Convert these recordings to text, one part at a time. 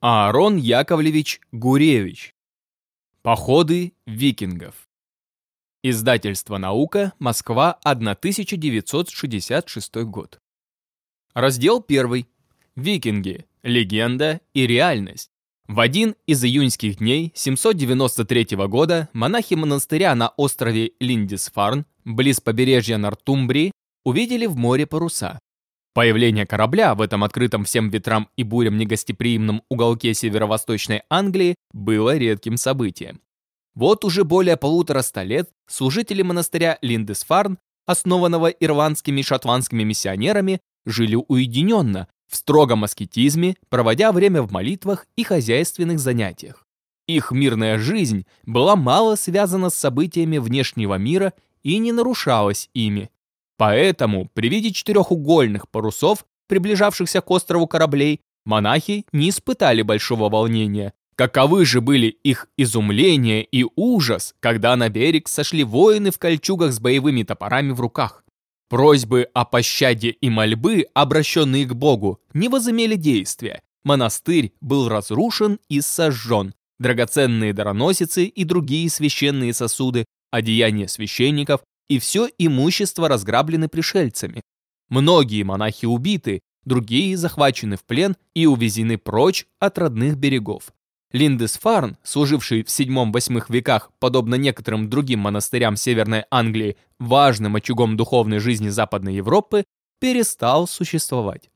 Аарон Яковлевич Гуревич. Походы викингов. Издательство «Наука», Москва, 1966 год. Раздел 1. Викинги. Легенда и реальность. В один из июньских дней 793 года монахи монастыря на острове Линдисфарн, близ побережья Нортумбрии, увидели в море паруса. Появление корабля в этом открытом всем ветрам и бурям негостеприимном уголке северо-восточной Англии было редким событием. Вот уже более полутора ста лет служители монастыря Линдесфарн, основанного ирландскими шотландскими миссионерами, жили уединенно, в строгом аскетизме, проводя время в молитвах и хозяйственных занятиях. Их мирная жизнь была мало связана с событиями внешнего мира и не нарушалась ими, Поэтому при виде четырехугольных парусов, приближавшихся к острову кораблей, монахи не испытали большого волнения. Каковы же были их изумление и ужас, когда на берег сошли воины в кольчугах с боевыми топорами в руках. Просьбы о пощаде и мольбы, обращенные к Богу, не возымели действия. Монастырь был разрушен и сожжен. Драгоценные дароносицы и другие священные сосуды, одеяния священников и все имущество разграблены пришельцами. Многие монахи убиты, другие захвачены в плен и увезены прочь от родных берегов. Линдесфарн, служивший в 7-8 веках, подобно некоторым другим монастырям Северной Англии, важным очагом духовной жизни Западной Европы, перестал существовать.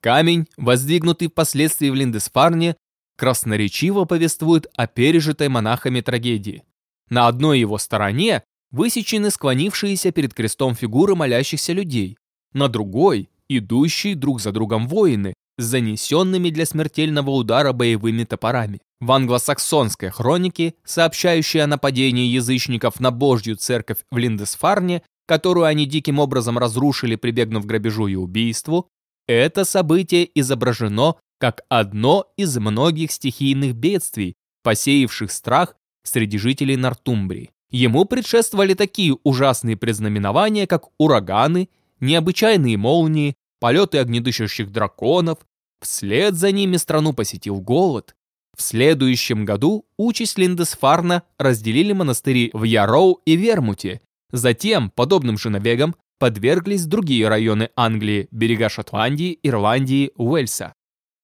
Камень, воздвигнутый впоследствии в Линдесфарне, красноречиво повествует о пережитой монахами трагедии. На одной его стороне высечены склонившиеся перед крестом фигуры молящихся людей, на другой – идущие друг за другом воины с занесенными для смертельного удара боевыми топорами. В англосаксонской хронике, сообщающей о нападении язычников на Божью церковь в Линдесфарне, которую они диким образом разрушили, прибегнув к грабежу и убийству, это событие изображено как одно из многих стихийных бедствий, посеявших страх среди жителей Нортумбрии. Ему предшествовали такие ужасные предзнаменования, как ураганы, необычайные молнии, полеты огнедышащих драконов. Вслед за ними страну посетил голод. В следующем году участь Линдесфарна разделили монастыри в Яроу и Вермуте. Затем, подобным же набегам, подверглись другие районы Англии, берега Шотландии, Ирландии, Уэльса.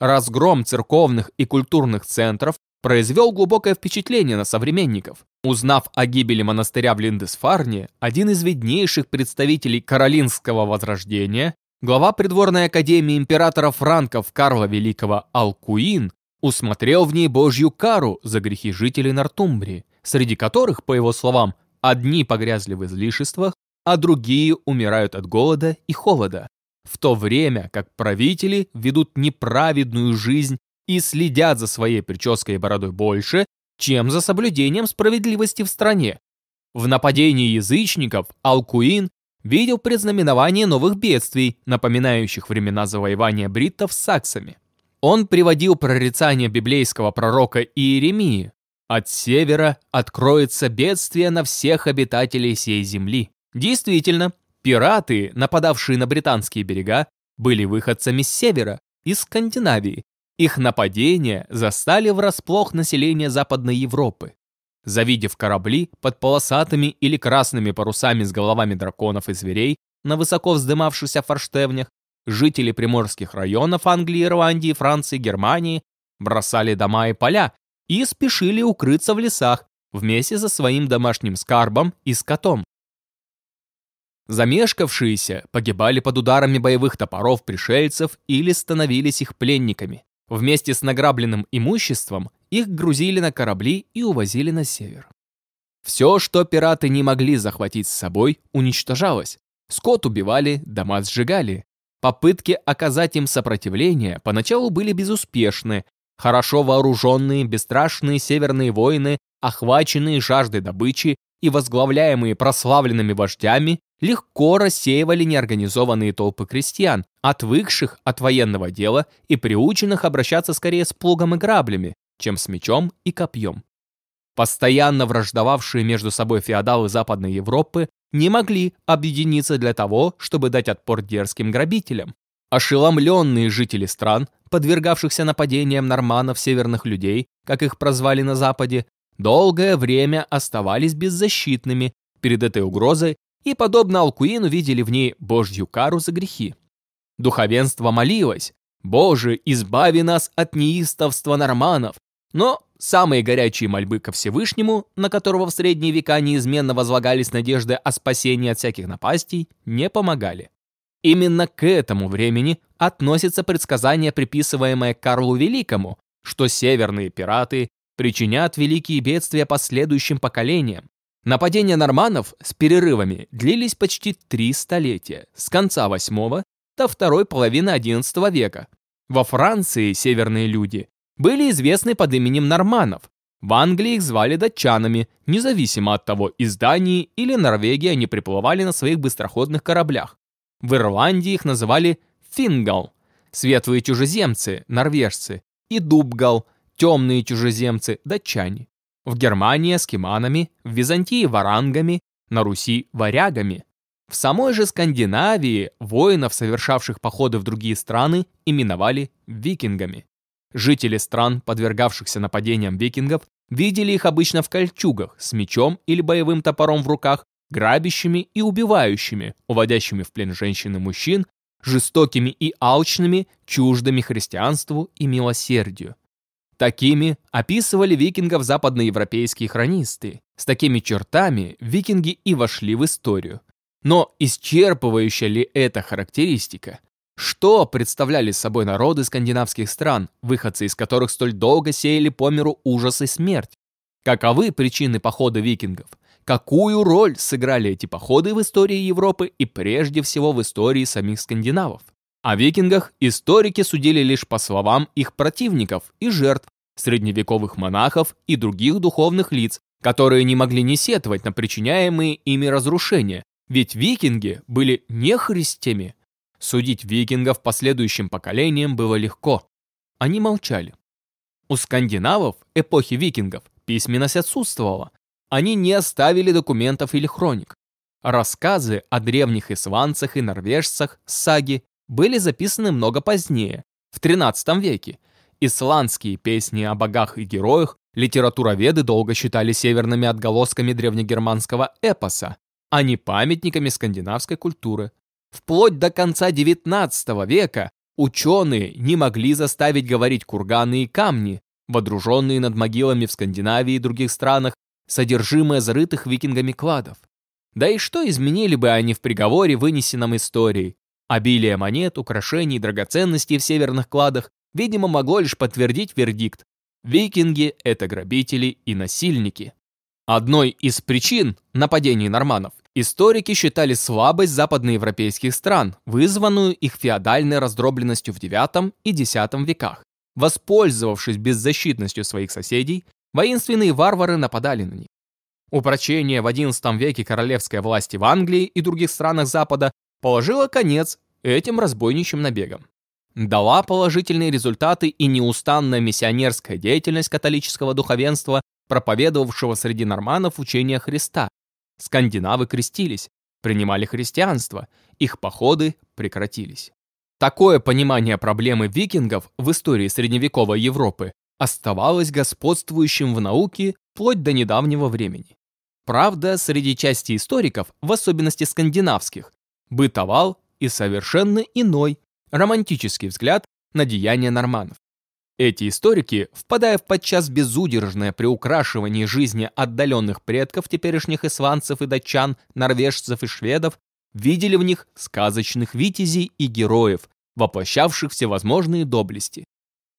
Разгром церковных и культурных центров произвел глубокое впечатление на современников. Узнав о гибели монастыря в Линдесфарне, один из виднейших представителей Каролинского возрождения, глава придворной академии императора франков Карла Великого Алкуин, усмотрел в ней божью кару за грехи жителей Нортумбрии, среди которых, по его словам, одни погрязли в излишествах, а другие умирают от голода и холода, в то время как правители ведут неправедную жизнь и следят за своей прической и бородой больше, чем за соблюдением справедливости в стране. В нападении язычников Алкуин видел предзнаменование новых бедствий, напоминающих времена завоевания бриттов саксами. Он приводил прорицание библейского пророка Иеремии. «От севера откроется бедствие на всех обитателей сей земли». Действительно, пираты, нападавшие на британские берега, были выходцами с севера, из Скандинавии, их нападения застали врасплох население Западной Европы. Завидев корабли под полосатыми или красными парусами с головами драконов и зверей на высоко вздымавшихся форштевнях, жители приморских районов Англии, Ирландии, Франции, Германии бросали дома и поля и спешили укрыться в лесах вместе со своим домашним скарбом и скотом. Замешкавшиеся погибали под ударами боевых топоров пришельцев или становились их пленниками. Вместе с награбленным имуществом их грузили на корабли и увозили на север. Все, что пираты не могли захватить с собой, уничтожалось. Скот убивали, дома сжигали. Попытки оказать им сопротивление поначалу были безуспешны. Хорошо вооруженные, бесстрашные северные воины, охваченные жаждой добычи и возглавляемые прославленными вождями, легко рассеивали неорганизованные толпы крестьян, отвыкших от военного дела и приученных обращаться скорее с плугом и граблями, чем с мечом и копьем. Постоянно враждовавшие между собой феодалы Западной Европы не могли объединиться для того, чтобы дать отпор дерзким грабителям. Ошеломленные жители стран, подвергавшихся нападениям норманов северных людей, как их прозвали на Западе, долгое время оставались беззащитными перед этой угрозой и, подобно Алкуину, видели в ней божью кару за грехи. Духовенство молилось, «Боже, избави нас от неистовства норманов!» Но самые горячие мольбы ко Всевышнему, на которого в средние века неизменно возлагались надежды о спасении от всяких напастей, не помогали. Именно к этому времени относится предсказание, приписываемое Карлу Великому, что северные пираты причинят великие бедствия последующим поколениям. Нападения норманнов с перерывами длились почти три столетия, с конца VIII до второй половины XI века. Во Франции северные люди были известны под именем норманов. В Англии их звали датчанами, независимо от того, из Дании или Норвегии они приплывали на своих быстроходных кораблях. В Ирландии их называли фингал, светлые чужеземцы, норвежцы, и дубгал, темные чужеземцы, датчане. В Германии эскиманами, в Византии варангами, на Руси варягами. В самой же Скандинавии воинов, совершавших походы в другие страны, именовали викингами. Жители стран, подвергавшихся нападениям викингов, видели их обычно в кольчугах, с мечом или боевым топором в руках, грабящими и убивающими, уводящими в плен женщин и мужчин, жестокими и алчными, чуждыми христианству и милосердию. Такими описывали викингов западноевропейские хронисты. С такими чертами викинги и вошли в историю. Но исчерпывающая ли эта характеристика? Что представляли собой народы скандинавских стран, выходцы из которых столь долго сеяли по миру ужас и смерть? Каковы причины похода викингов? Какую роль сыграли эти походы в истории Европы и прежде всего в истории самих скандинавов? О викингах историки судили лишь по словам их противников и жертв, средневековых монахов и других духовных лиц, которые не могли не сетовать на причиняемые ими разрушения, ведь викинги были не христями. Судить викингов последующим поколениям было легко. Они молчали. У скандинавов эпохи викингов письменность отсутствовала. Они не оставили документов или хроник. Рассказы о древних исландцах и норвежцах саги были записаны много позднее, в XIII веке. Исландские песни о богах и героях литературоведы долго считали северными отголосками древнегерманского эпоса, а не памятниками скандинавской культуры. Вплоть до конца XIX века ученые не могли заставить говорить курганы и камни, водруженные над могилами в Скандинавии и других странах, содержимое зарытых викингами кладов. Да и что изменили бы они в приговоре, вынесенном историей? Обилие монет, украшений и драгоценностей в северных кладах, видимо, могло лишь подтвердить вердикт. Викинги — это грабители и насильники. Одной из причин нападений норманов историки считали слабость западноевропейских стран, вызванную их феодальной раздробленностью в IX и X веках. Воспользовавшись беззащитностью своих соседей, воинственные варвары нападали на них. Упрочение в XI веке королевской власти в Англии и других странах Запада положило конец этим разбойничьим набегам. Дала положительные результаты и неустанная миссионерская деятельность католического духовенства, проповедовавшего среди норманов учение Христа. Скандинавы крестились, принимали христианство, их походы прекратились. Такое понимание проблемы викингов в истории средневековой Европы оставалось господствующим в науке вплоть до недавнего времени. Правда, среди части историков, в особенности скандинавских, бытовал и совершенно иной, романтический взгляд на деяния норманов. Эти историки, впадая в подчас безудержное приукрашивание жизни отдаленных предков теперешних исландцев и датчан, норвежцев и шведов, видели в них сказочных витязей и героев, воплощавших всевозможные доблести.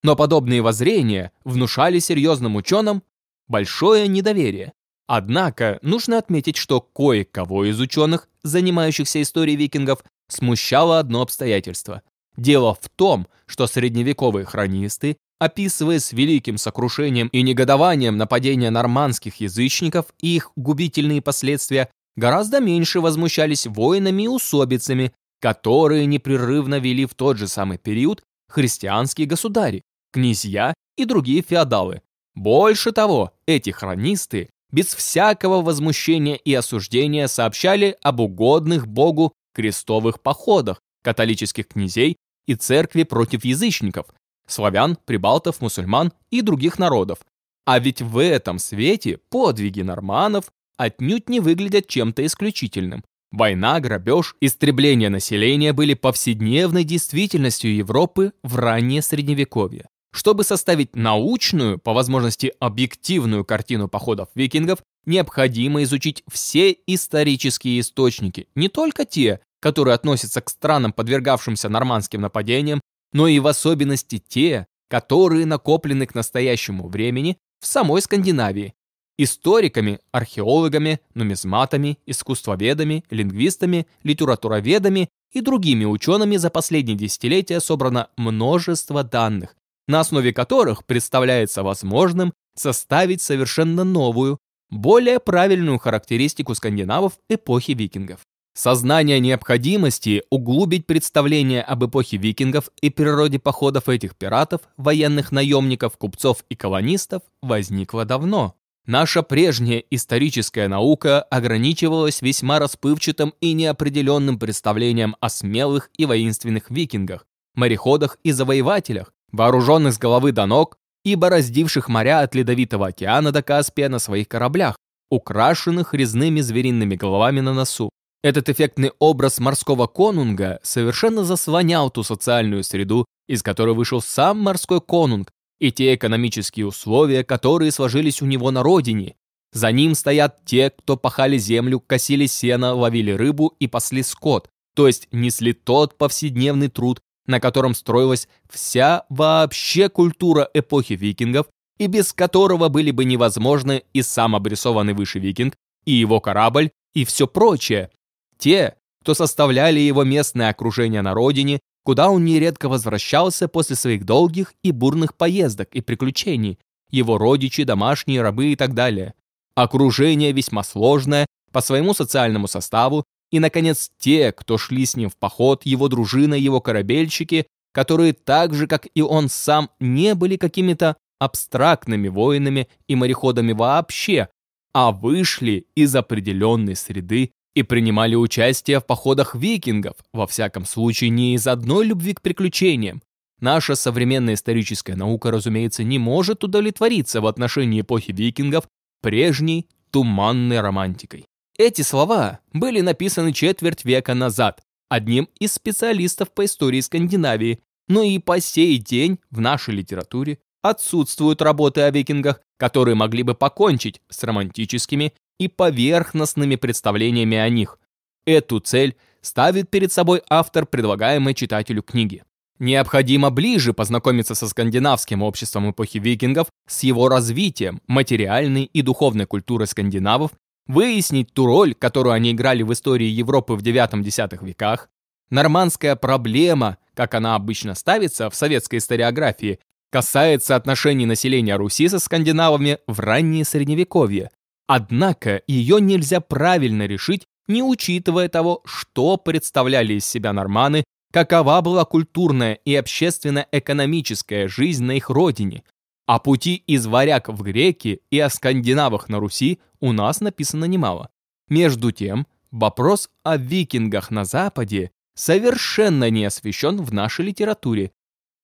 Но подобные воззрения внушали серьезным ученым большое недоверие. Однако нужно отметить, что кое-кого из ученых, занимающихся историей викингов, смущало одно обстоятельство. Дело в том, что средневековые хронисты, описывая с великим сокрушением и негодованием нападения нормандских язычников и их губительные последствия, гораздо меньше возмущались воинами и усобицами, которые непрерывно вели в тот же самый период христианские государи, князья и другие феодалы. Больше того, эти хронисты без всякого возмущения и осуждения сообщали об угодных Богу крестовых походах католических князей и церкви против язычников, славян, прибалтов, мусульман и других народов. А ведь в этом свете подвиги норманов отнюдь не выглядят чем-то исключительным. Война, грабеж, истребление населения были повседневной действительностью Европы в раннее Средневековье. Чтобы составить научную, по возможности объективную картину походов викингов, необходимо изучить все исторические источники, не только те, которые относятся к странам, подвергавшимся нормандским нападениям, но и в особенности те, которые накоплены к настоящему времени в самой Скандинавии, историками, археологами, нумизматами, искусствоведами, лингвистами, литературоведами и другими учеными за последние десятилетия собрано множество данных, на основе которых представляется возможным составить совершенно новую, более правильную характеристику скандинавов эпохи викингов. Сознание необходимости углубить представление об эпохе викингов и природе походов этих пиратов, военных наемников, купцов и колонистов возникло давно. Наша прежняя историческая наука ограничивалась весьма расплывчатым и неопределенным представлением о смелых и воинственных викингах, мореходах и завоевателях, вооруженных с головы до ног и бороздивших моря от Ледовитого океана до Каспия на своих кораблях, украшенных резными звериными головами на носу. Этот эффектный образ морского конунга совершенно заслонял ту социальную среду, из которой вышел сам морской конунг, и те экономические условия, которые сложились у него на родине. За ним стоят те, кто пахали землю, косили сено, ловили рыбу и пасли скот, то есть несли тот повседневный труд, на котором строилась вся вообще культура эпохи викингов, и без которого были бы невозможны и сам обрисованный выше викинг, и его корабль, и все прочее. Те, кто составляли его местное окружение на родине, куда он нередко возвращался после своих долгих и бурных поездок и приключений, его родичи, домашние рабы и так далее. Окружение весьма сложное по своему социальному составу, и, наконец, те, кто шли с ним в поход, его дружина, его корабельщики, которые так же, как и он сам, не были какими-то абстрактными воинами и мореходами вообще, а вышли из определенной среды и принимали участие в походах викингов, во всяком случае не из одной любви к приключениям. Наша современная историческая наука, разумеется, не может удовлетвориться в отношении эпохи викингов прежней туманной романтикой. Эти слова были написаны четверть века назад одним из специалистов по истории Скандинавии, но и по сей день в нашей литературе отсутствуют работы о викингах, которые могли бы покончить с романтическими и поверхностными представлениями о них. Эту цель ставит перед собой автор предлагаемой читателю книги. Необходимо ближе познакомиться со скандинавским обществом эпохи викингов, с его развитием, материальной и духовной культуры скандинавов, выяснить ту роль, которую они играли в истории Европы в 9-10 веках, нормандская проблема, как она обычно ставится в советской историографии, касается отношений населения Руси со скандинавами в раннее Средневековье, Однако ее нельзя правильно решить, не учитывая того, что представляли из себя норманы, какова была культурная и общественно-экономическая жизнь на их родине. О пути из варяг в греки и о скандинавах на Руси у нас написано немало. Между тем, вопрос о викингах на Западе совершенно не освещен в нашей литературе,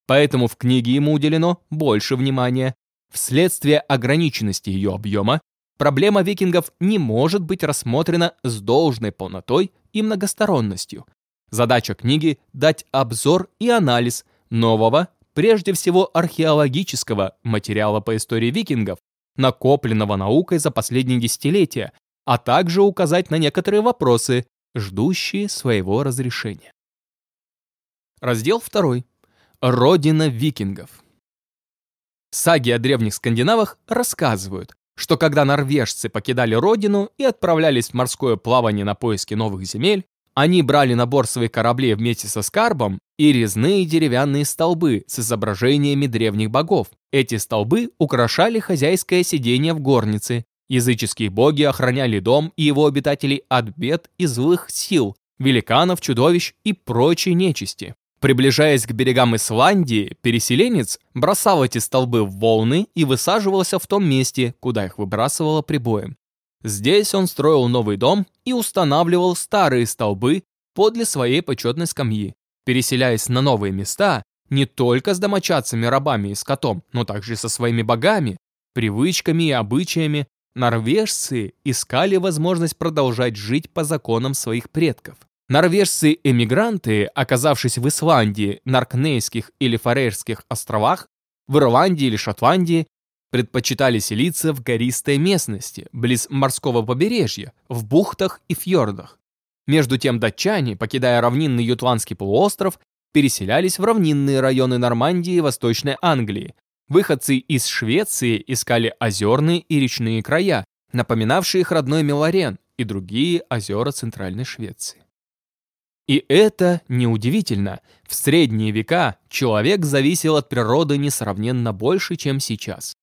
поэтому в книге ему уделено больше внимания. Вследствие ограниченности ее объема проблема викингов не может быть рассмотрена с должной полнотой и многосторонностью. Задача книги – дать обзор и анализ нового, прежде всего археологического материала по истории викингов, накопленного наукой за последние десятилетия, а также указать на некоторые вопросы, ждущие своего разрешения. Раздел 2. Родина викингов. Саги о древних скандинавах рассказывают, что когда норвежцы покидали родину и отправлялись в морское плавание на поиски новых земель, они брали на борт своих кораблей вместе со скарбом и резные деревянные столбы с изображениями древних богов. Эти столбы украшали хозяйское сидение в горнице. Языческие боги охраняли дом и его обитателей от бед и злых сил, великанов, чудовищ и прочей нечисти. Приближаясь к берегам Исландии, переселенец бросал эти столбы в волны и высаживался в том месте, куда их выбрасывало прибоем. Здесь он строил новый дом и устанавливал старые столбы подле своей почетной скамьи. переселяясь на новые места, не только с домочадцами, рабами и скотом, но также со своими богами, привычками и обычаями, норвежцы искали возможность продолжать жить по законам своих предков. Норвежцы-эмигранты, оказавшись в Исландии, Наркнейских или Фарерских островах, в Ирландии или Шотландии, предпочитали селиться в гористой местности, близ морского побережья, в бухтах и фьордах. Между тем датчане, покидая равнинный Ютландский полуостров, переселялись в равнинные районы Нормандии и Восточной Англии. Выходцы из Швеции искали озерные и речные края, напоминавшие их родной Меларен и другие озера Центральной Швеции. И это неудивительно. В средние века человек зависел от природы несравненно больше, чем сейчас.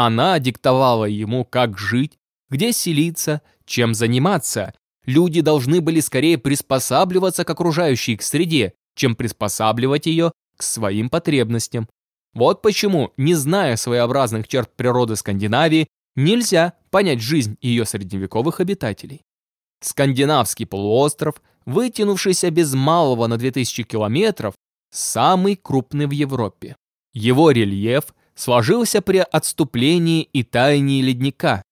Она диктовала ему, как жить, где селиться, чем заниматься. Люди должны были скорее приспосабливаться к окружающей их среде, чем приспосабливать ее к своим потребностям. Вот почему, не зная своеобразных черт природы Скандинавии, нельзя понять жизнь ее средневековых обитателей. Скандинавский полуостров, вытянувшийся без малого на 2000 километров, самый крупный в Европе. Его рельеф сложился при отступлении и таянии ледника.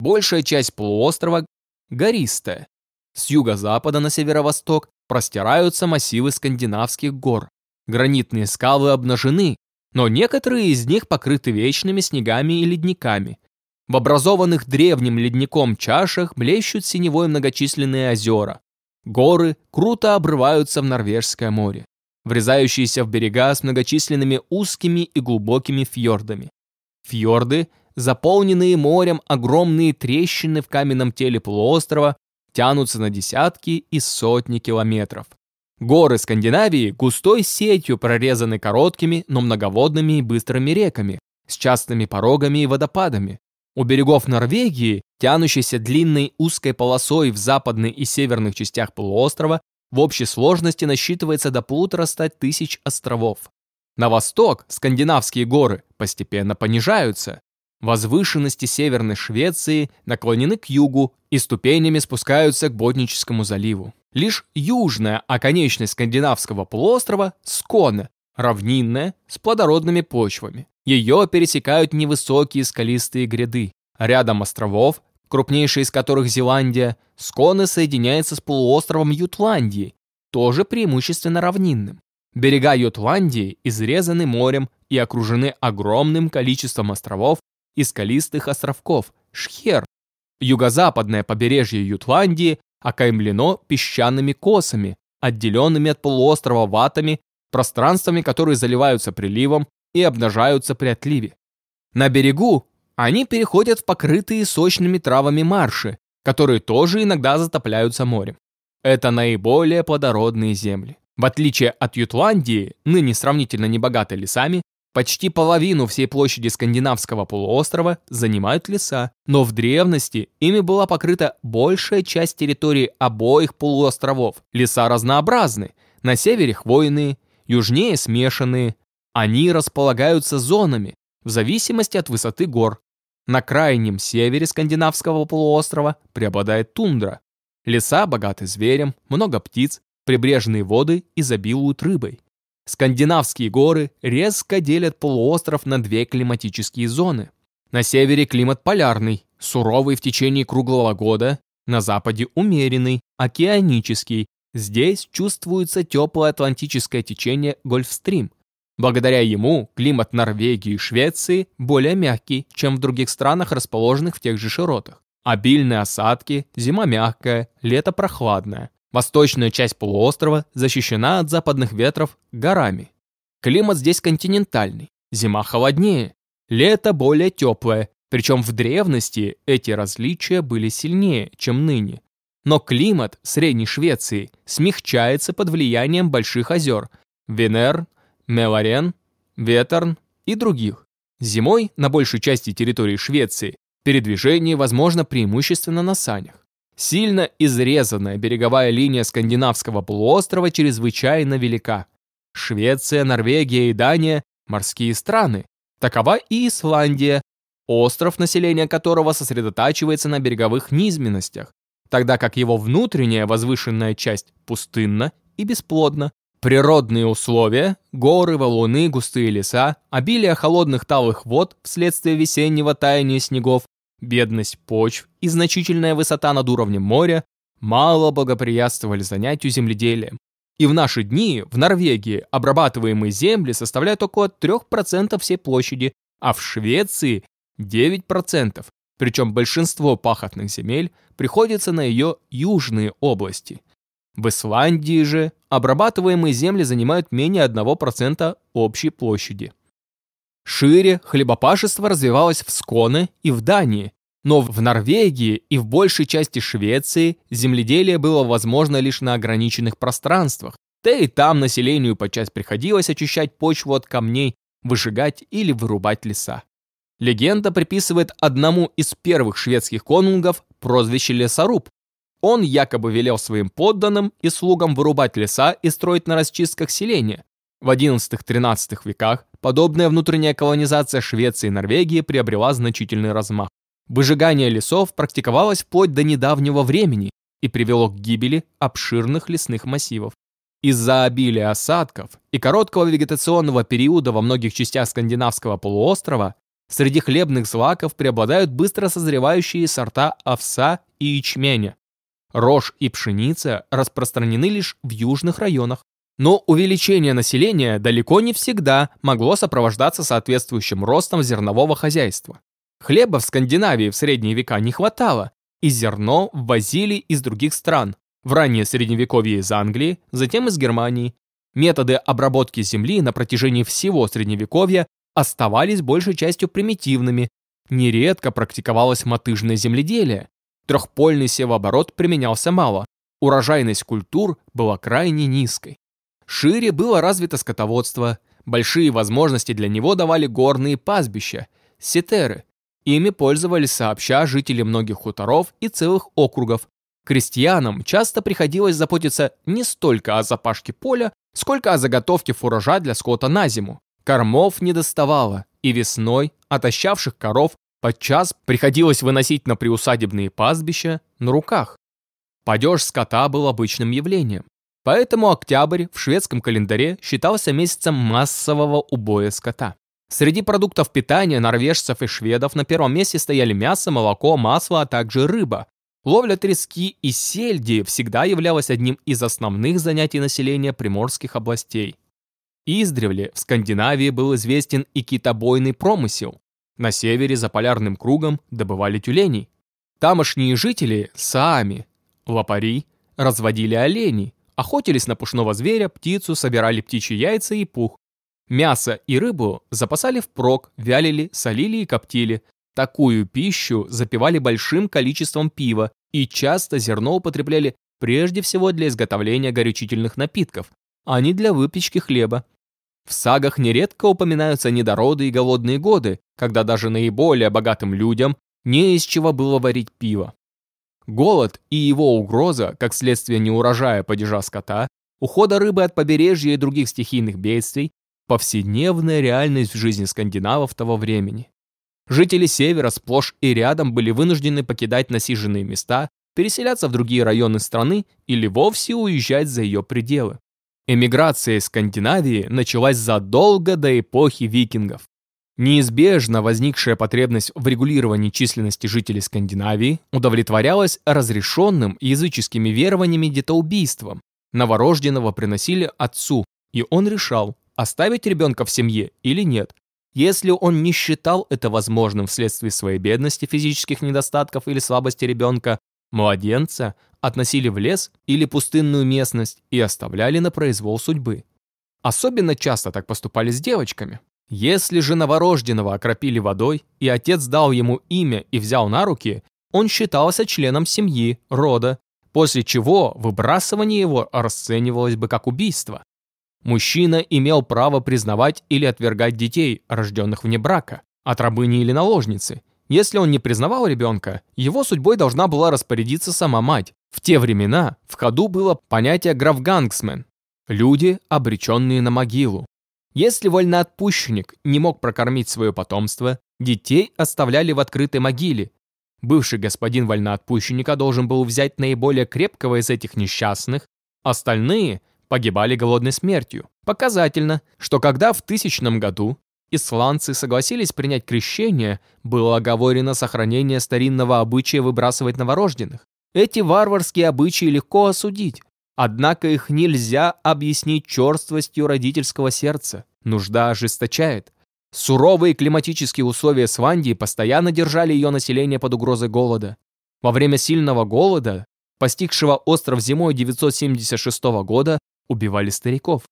Большая часть полуострова гористая. С юго-запада на северо-восток простираются массивы скандинавских гор. Гранитные скалы обнажены, но некоторые из них покрыты вечными снегами и ледниками. В образованных древним ледником чашах блещут синевой многочисленные озера. Горы круто обрываются в Норвежское море, врезающиеся в берега с многочисленными узкими и глубокими фьордами. Фьорды, заполненные морем огромные трещины в каменном теле полуострова, тянутся на десятки и сотни километров. Горы Скандинавии густой сетью прорезаны короткими, но многоводными и быстрыми реками, с частыми порогами и водопадами, у берегов Норвегии, тянущейся длинной узкой полосой в западной и северных частях полуострова, в общей сложности насчитывается до полутора ста тысяч островов. На восток скандинавские горы постепенно понижаются. Возвышенности Северной Швеции наклонены к югу и ступенями спускаются к Ботническому заливу. Лишь южная оконечность скандинавского полуострова – Сконе, равнинная, с плодородными почвами. Ее пересекают невысокие скалистые гряды. Рядом островов, крупнейший из которых Зеландия, Сконы соединяется с полуостровом Ютландии, тоже преимущественно равнинным. Берега Ютландии изрезаны морем и окружены огромным количеством островов и скалистых островков Шхер. Юго-западное побережье Ютландии окаймлено песчаными косами, отделенными от полуострова ватами, пространствами, которые заливаются приливом и обнажаются при отливе. На берегу они переходят в покрытые сочными травами марши, которые тоже иногда затопляются морем. Это наиболее плодородные земли. В отличие от Ютландии, ныне сравнительно небогатой лесами, почти половину всей площади скандинавского полуострова занимают леса, но в древности ими была покрыта большая часть территории обоих полуостровов. Леса разнообразны, на севере хвойные, южнее смешанные, они располагаются зонами в зависимости от высоты гор. На крайнем севере скандинавского полуострова преобладает тундра. Леса богаты зверем, много птиц, прибрежные воды изобилуют рыбой. Скандинавские горы резко делят полуостров на две климатические зоны. На севере климат полярный, суровый в течение круглого года, на западе умеренный, океанический. Здесь чувствуется теплое атлантическое течение Гольфстрим. Благодаря ему климат Норвегии и Швеции более мягкий, чем в других странах, расположенных в тех же широтах. Обильные осадки, зима мягкая, лето прохладное. Восточная часть полуострова защищена от западных ветров горами. Климат здесь континентальный, зима холоднее, лето более теплое, причем в древности эти различия были сильнее, чем ныне. Но климат Средней Швеции смягчается под влиянием больших озер – Венер, Меларен, Ветерн и других. Зимой на большей части территории Швеции передвижение возможно преимущественно на санях. Сильно изрезанная береговая линия скандинавского полуострова чрезвычайно велика. Швеция, Норвегия и Дания – морские страны. Такова и Исландия, остров, населения которого сосредотачивается на береговых низменностях, тогда как его внутренняя возвышенная часть пустынна и бесплодна. Природные условия – горы, валуны, густые леса, обилие холодных талых вод вследствие весеннего таяния снегов, бедность почв и значительная высота над уровнем моря мало благоприятствовали занятию земледелием. И в наши дни в Норвегии обрабатываемые земли составляют около 3% всей площади, а в Швеции 9%, причем большинство пахотных земель приходится на ее южные области. В Исландии же обрабатываемые земли занимают менее 1% общей площади. Шире хлебопашество развивалось в Сконе и в Дании, но в Норвегии и в большей части Швеции земледелие было возможно лишь на ограниченных пространствах, да и там населению подчас приходилось очищать почву от камней, выжигать или вырубать леса. Легенда приписывает одному из первых шведских конунгов прозвище «лесоруб». Он якобы велел своим подданным и слугам вырубать леса и строить на расчистках селения. В XI-XIII веках подобная внутренняя колонизация Швеции и Норвегии приобрела значительный размах. Выжигание лесов практиковалось вплоть до недавнего времени и привело к гибели обширных лесных массивов. Из-за обилия осадков и короткого вегетационного периода во многих частях скандинавского полуострова Среди хлебных злаков преобладают быстро созревающие сорта овса и ячменя. Рожь и пшеница распространены лишь в южных районах. Но увеличение населения далеко не всегда могло сопровождаться соответствующим ростом зернового хозяйства. Хлеба в Скандинавии в средние века не хватало, и зерно ввозили из других стран, в раннее средневековье из Англии, затем из Германии. Методы обработки земли на протяжении всего средневековья оставались большей частью примитивными. Нередко практиковалось мотыжное земледелие. Трехпольный севооборот применялся мало. Урожайность культур была крайне низкой. Шире было развито скотоводство. Большие возможности для него давали горные пастбища, сетеры. Ими пользовались сообща жители многих хуторов и целых округов. Крестьянам часто приходилось заботиться не столько о запашке поля, сколько о заготовке фуража для скота на зиму. Кормов не доставало, и весной отощавших коров подчас приходилось выносить на приусадебные пастбища на руках. Падеж скота был обычным явлением. Поэтому октябрь в шведском календаре считался месяцем массового убоя скота. Среди продуктов питания норвежцев и шведов на первом месте стояли мясо, молоко, масло, а также рыба. Ловля трески и сельди всегда являлась одним из основных занятий населения приморских областей. Издревле в Скандинавии был известен и китобойный промысел. На севере за полярным кругом добывали тюленей. Тамошние жители, саами, лопари, разводили оленей, охотились на пушного зверя, птицу, собирали птичьи яйца и пух. Мясо и рыбу запасали впрок, вялили, солили и коптили. Такую пищу запивали большим количеством пива и часто зерно употребляли прежде всего для изготовления горячительных напитков, а не для выпечки хлеба. В сагах нередко упоминаются недороды и голодные годы, когда даже наиболее богатым людям не из чего было варить пиво. Голод и его угроза, как следствие неурожая падежа скота, ухода рыбы от побережья и других стихийных бедствий, повседневная реальность в жизни скандинавов того времени. Жители севера сплошь и рядом были вынуждены покидать насиженные места, переселяться в другие районы страны или вовсе уезжать за ее пределы. Эмиграция из Скандинавии началась задолго до эпохи викингов. Неизбежно возникшая потребность в регулировании численности жителей Скандинавии удовлетворялась разрешенным языческими верованиями детоубийством. Новорожденного приносили отцу, и он решал, оставить ребенка в семье или нет. Если он не считал это возможным вследствие своей бедности, физических недостатков или слабости ребенка, младенца относили в лес или пустынную местность и оставляли на произвол судьбы. Особенно часто так поступали с девочками. Если же новорожденного окропили водой, и отец дал ему имя и взял на руки, он считался членом семьи, рода, после чего выбрасывание его расценивалось бы как убийство. Мужчина имел право признавать или отвергать детей, рожденных вне брака, от рабыни или наложницы. Если он не признавал ребенка, его судьбой должна была распорядиться сама мать, в те времена в ходу было понятие графгангсмен – люди, обреченные на могилу. Если вольноотпущенник не мог прокормить свое потомство, детей оставляли в открытой могиле. Бывший господин вольноотпущенника должен был взять наиболее крепкого из этих несчастных, остальные погибали голодной смертью. Показательно, что когда в тысячном году исландцы согласились принять крещение, было оговорено сохранение старинного обычая выбрасывать новорожденных. Эти варварские обычаи легко осудить, однако их нельзя объяснить черствостью родительского сердца. Нужда ожесточает. Суровые климатические условия Свандии постоянно держали ее население под угрозой голода. Во время сильного голода, постигшего остров зимой 976 года, убивали стариков.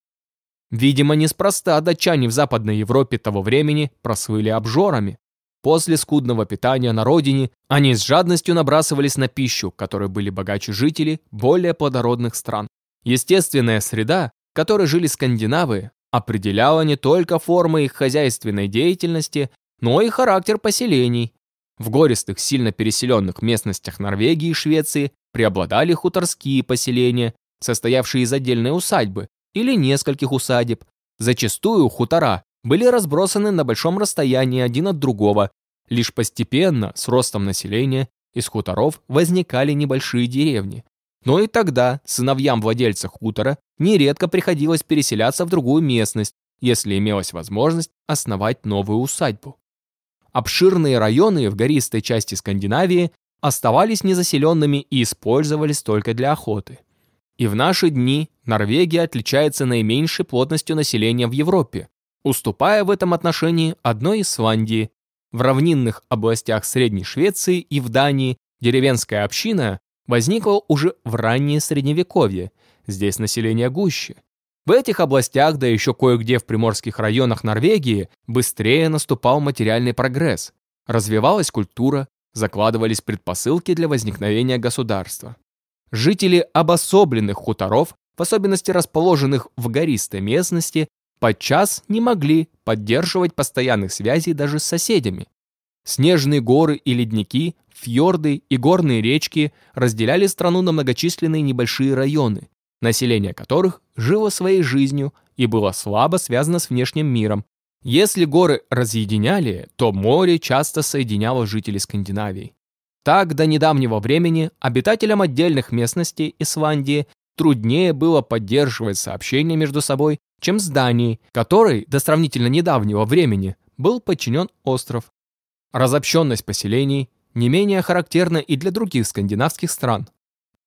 Видимо, неспроста датчане в Западной Европе того времени прослыли обжорами. После скудного питания на родине они с жадностью набрасывались на пищу, которой были богаче жители более плодородных стран. Естественная среда, в которой жили скандинавы, определяла не только формы их хозяйственной деятельности, но и характер поселений. В гористых, сильно переселенных местностях Норвегии и Швеции преобладали хуторские поселения, состоявшие из отдельной усадьбы или нескольких усадеб. Зачастую хутора были разбросаны на большом расстоянии один от другого. Лишь постепенно, с ростом населения, из хуторов возникали небольшие деревни. Но и тогда сыновьям владельца хутора нередко приходилось переселяться в другую местность, если имелась возможность основать новую усадьбу. Обширные районы в гористой части Скандинавии оставались незаселенными и использовались только для охоты. И в наши дни Норвегия отличается наименьшей плотностью населения в Европе, уступая в этом отношении одной Исландии. В равнинных областях Средней Швеции и в Дании деревенская община возникла уже в раннее Средневековье, здесь население гуще. В этих областях, да еще кое-где в приморских районах Норвегии, быстрее наступал материальный прогресс, развивалась культура, закладывались предпосылки для возникновения государства. Жители обособленных хуторов, в особенности расположенных в гористой местности, подчас не могли поддерживать постоянных связей даже с соседями. Снежные горы и ледники, фьорды и горные речки разделяли страну на многочисленные небольшие районы, население которых жило своей жизнью и было слабо связано с внешним миром. Если горы разъединяли, то море часто соединяло жителей Скандинавии. Так, до недавнего времени обитателям отдельных местностей Исландии труднее было поддерживать сообщения между собой, чем с Данией, которой до сравнительно недавнего времени был подчинен остров. Разобщенность поселений не менее характерна и для других скандинавских стран.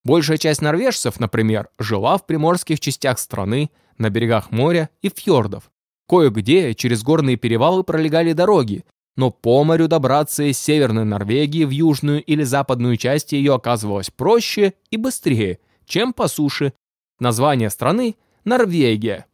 Большая часть норвежцев, например, жила в приморских частях страны, на берегах моря и фьордов. Кое-где через горные перевалы пролегали дороги, но по морю добраться из Северной Норвегии в южную или западную часть ее оказывалось проще и быстрее, чем по суше. Название страны – Норвегия.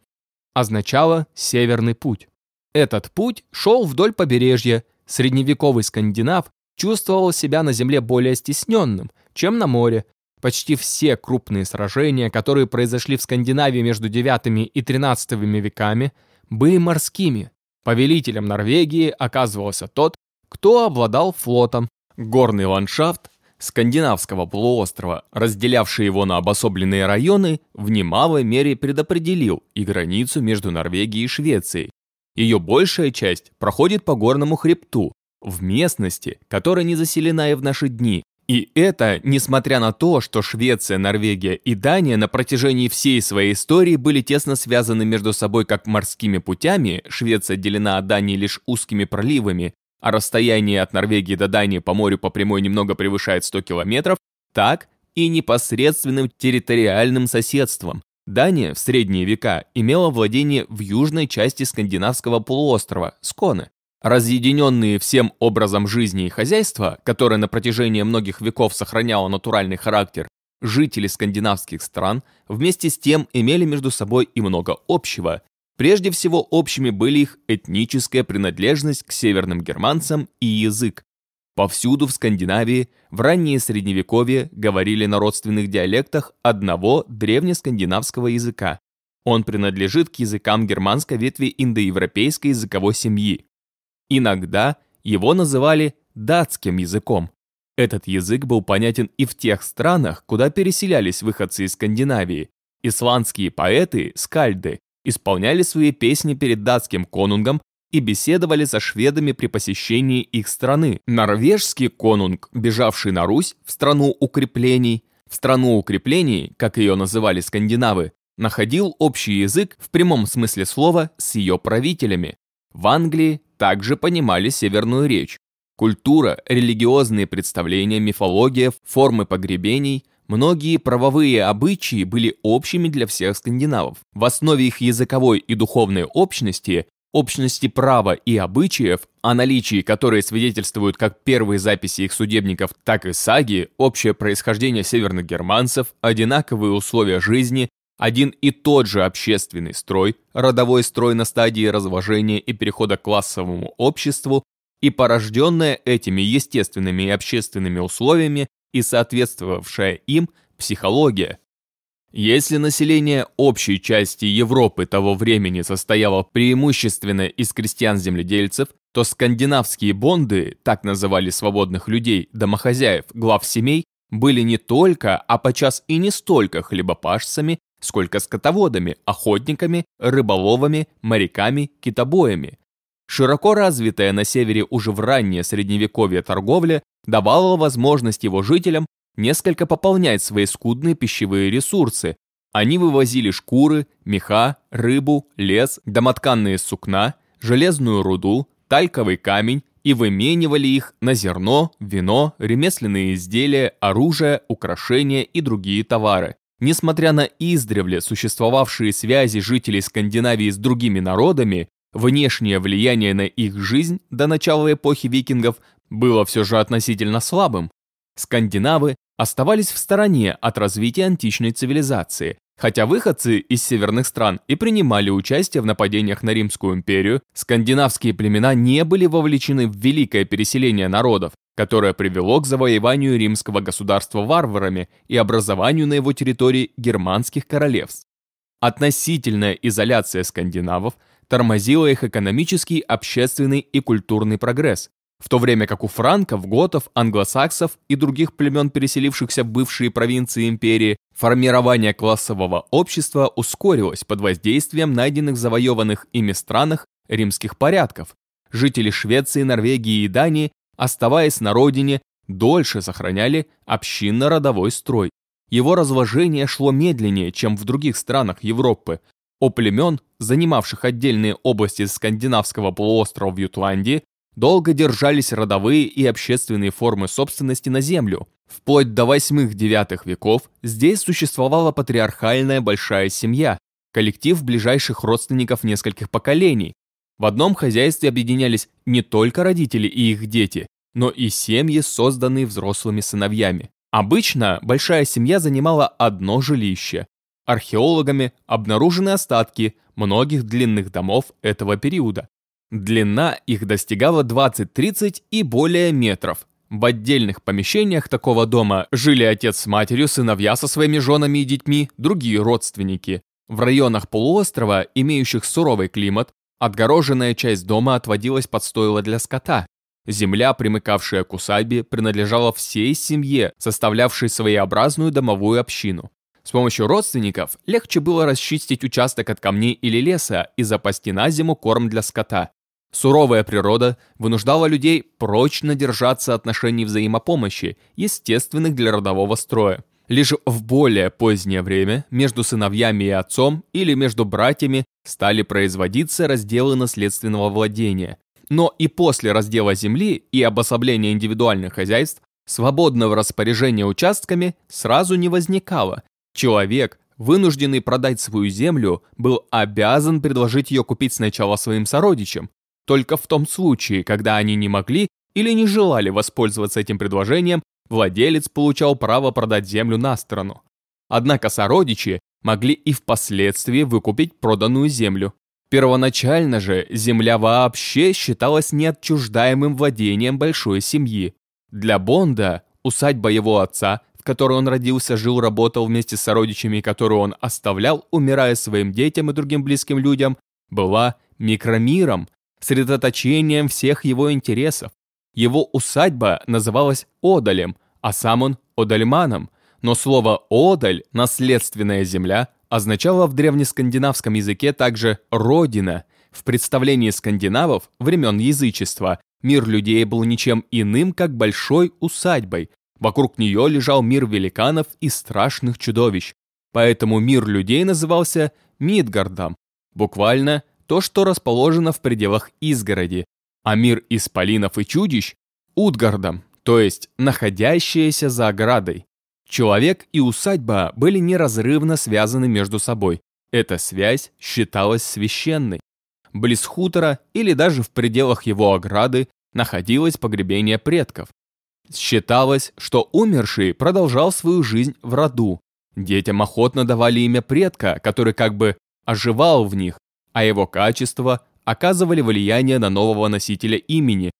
Означало «северный путь». Этот путь шел вдоль побережья, Средневековый скандинав чувствовал себя на земле более стесненным, чем на море. Почти все крупные сражения, которые произошли в Скандинавии между IX и XIII веками, были морскими. Повелителем Норвегии оказывался тот, кто обладал флотом. Горный ландшафт скандинавского полуострова, разделявший его на обособленные районы, в немалой мере предопределил и границу между Норвегией и Швецией, ее большая часть проходит по горному хребту, в местности, которая не заселена и в наши дни. И это несмотря на то, что Швеция, Норвегия и Дания на протяжении всей своей истории были тесно связаны между собой как морскими путями, Швеция отделена от Дании лишь узкими проливами, а расстояние от Норвегии до Дании по морю по прямой немного превышает 100 километров, так и непосредственным территориальным соседством, Дания в средние века имела владение в южной части скандинавского полуострова, Сконы. Разъединенные всем образом жизни и хозяйства, которое на протяжении многих веков сохраняло натуральный характер, жители скандинавских стран вместе с тем имели между собой и много общего. Прежде всего общими были их этническая принадлежность к северным германцам и язык, Повсюду в Скандинавии в раннее средневековье говорили на родственных диалектах одного древнескандинавского языка. Он принадлежит к языкам германской ветви индоевропейской языковой семьи. Иногда его называли датским языком. Этот язык был понятен и в тех странах, куда переселялись выходцы из Скандинавии. Исландские поэты, скальды, исполняли свои песни перед датским конунгом и беседовали со шведами при посещении их страны. Норвежский конунг, бежавший на Русь в страну укреплений, в страну укреплений, как ее называли скандинавы, находил общий язык в прямом смысле слова с ее правителями. В Англии также понимали северную речь. Культура, религиозные представления, мифология, формы погребений, многие правовые обычаи были общими для всех скандинавов. В основе их языковой и духовной общности общности права и обычаев, о наличии которой свидетельствуют как первые записи их судебников, так и саги, общее происхождение северных германцев, одинаковые условия жизни, один и тот же общественный строй, родовой строй на стадии разложения и перехода к классовому обществу и порожденная этими естественными и общественными условиями и соответствовавшая им психология. Если население общей части Европы того времени состояло преимущественно из крестьян-земледельцев, то скандинавские бонды, так называли свободных людей, домохозяев, глав семей, были не только, а подчас и не столько хлебопашцами, сколько скотоводами, охотниками, рыболовами, моряками, китобоями. Широко развитая на севере уже в раннее средневековье торговля давала возможность его жителям несколько пополнять свои скудные пищевые ресурсы. Они вывозили шкуры, меха, рыбу, лес, домотканные сукна, железную руду, тальковый камень и выменивали их на зерно, вино, ремесленные изделия, оружие, украшения и другие товары. Несмотря на издревле существовавшие связи жителей Скандинавии с другими народами, внешнее влияние на их жизнь до начала эпохи викингов было все же относительно слабым. Скандинавы оставались в стороне от развития античной цивилизации, хотя выходцы из северных стран и принимали участие в нападениях на Римскую империю, скандинавские племена не были вовлечены в великое переселение народов, которое привело к завоеванию римского государства варварами и образованию на его территории германских королевств. Относительная изоляция скандинавов тормозила их экономический, общественный и культурный прогресс, в то время как у франков, готов, англосаксов и других племен, переселившихся в бывшие провинции империи, формирование классового общества ускорилось под воздействием найденных завоеванных ими странах римских порядков. Жители Швеции, Норвегии и Дании, оставаясь на родине, дольше сохраняли общинно-родовой строй. Его разложение шло медленнее, чем в других странах Европы. У племен, занимавших отдельные области скандинавского полуострова в Ютландии, долго держались родовые и общественные формы собственности на землю. Вплоть до 8-9 веков здесь существовала патриархальная большая семья, коллектив ближайших родственников нескольких поколений. В одном хозяйстве объединялись не только родители и их дети, но и семьи, созданные взрослыми сыновьями. Обычно большая семья занимала одно жилище. Археологами обнаружены остатки многих длинных домов этого периода. Длина их достигала 20-30 и более метров. В отдельных помещениях такого дома жили отец с матерью, сыновья со своими женами и детьми, другие родственники. В районах полуострова, имеющих суровый климат, отгороженная часть дома отводилась под стойло для скота. Земля, примыкавшая к усадьбе, принадлежала всей семье, составлявшей своеобразную домовую общину. С помощью родственников легче было расчистить участок от камней или леса и запасти на зиму корм для скота. Суровая природа вынуждала людей прочно держаться отношений взаимопомощи, естественных для родового строя. Лишь в более позднее время между сыновьями и отцом или между братьями стали производиться разделы наследственного владения. Но и после раздела земли и обособления индивидуальных хозяйств свободного распоряжения участками сразу не возникало. Человек, вынужденный продать свою землю, был обязан предложить ее купить сначала своим сородичам, только в том случае, когда они не могли или не желали воспользоваться этим предложением, владелец получал право продать землю на сторону. Однако сородичи могли и впоследствии выкупить проданную землю. Первоначально же земля вообще считалась неотчуждаемым владением большой семьи. Для Бонда усадьба его отца, в которой он родился, жил, работал вместе с сородичами, которую он оставлял, умирая своим детям и другим близким людям, была микромиром, средоточением всех его интересов. Его усадьба называлась Одалем, а сам он Одальманом, но слово «одаль» — наследственная земля — означало в древнескандинавском языке также «родина». В представлении скандинавов времен язычества мир людей был ничем иным, как большой усадьбой. Вокруг нее лежал мир великанов и страшных чудовищ. поэтому мир людей назывался Мидгардом, буквально то, что расположено в пределах изгороди, а мир исполинов и чудищ – Утгардом, то есть находящиеся за оградой. Человек и усадьба были неразрывно связаны между собой. Эта связь считалась священной. Близ хутора или даже в пределах его ограды находилось погребение предков. Считалось, что умерший продолжал свою жизнь в роду. Детям охотно давали имя предка, который как бы оживал в них, а его качества оказывали влияние на нового носителя имени.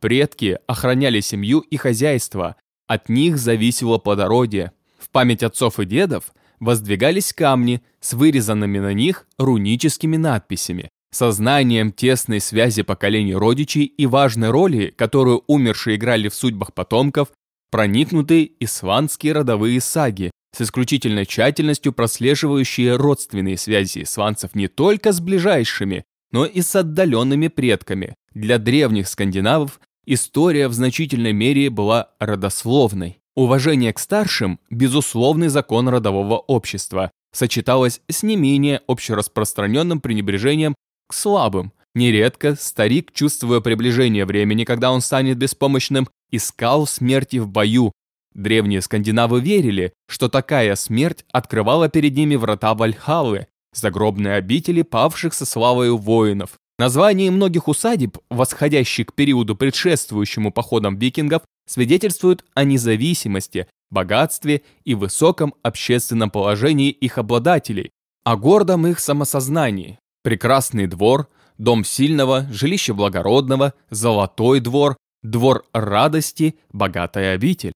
Предки охраняли семью и хозяйство, от них зависело плодородие. В память отцов и дедов воздвигались камни с вырезанными на них руническими надписями. Сознанием тесной связи поколений родичей и важной роли, которую умершие играли в судьбах потомков, проникнуты исландские родовые саги, с исключительной тщательностью прослеживающие родственные связи исландцев не только с ближайшими, но и с отдаленными предками. Для древних скандинавов история в значительной мере была родословной. Уважение к старшим – безусловный закон родового общества, сочеталось с не менее общераспространенным пренебрежением к слабым. Нередко старик, чувствуя приближение времени, когда он станет беспомощным, искал смерти в бою. Древние скандинавы верили, что такая смерть открывала перед ними врата Вальхаллы, загробные обители павших со славою воинов. Название многих усадеб, восходящих к периоду предшествующему походам викингов, свидетельствуют о независимости, богатстве и высоком общественном положении их обладателей, о гордом их самосознании. Прекрасный двор, дом сильного, жилище благородного, золотой двор, двор радости, богатая обитель.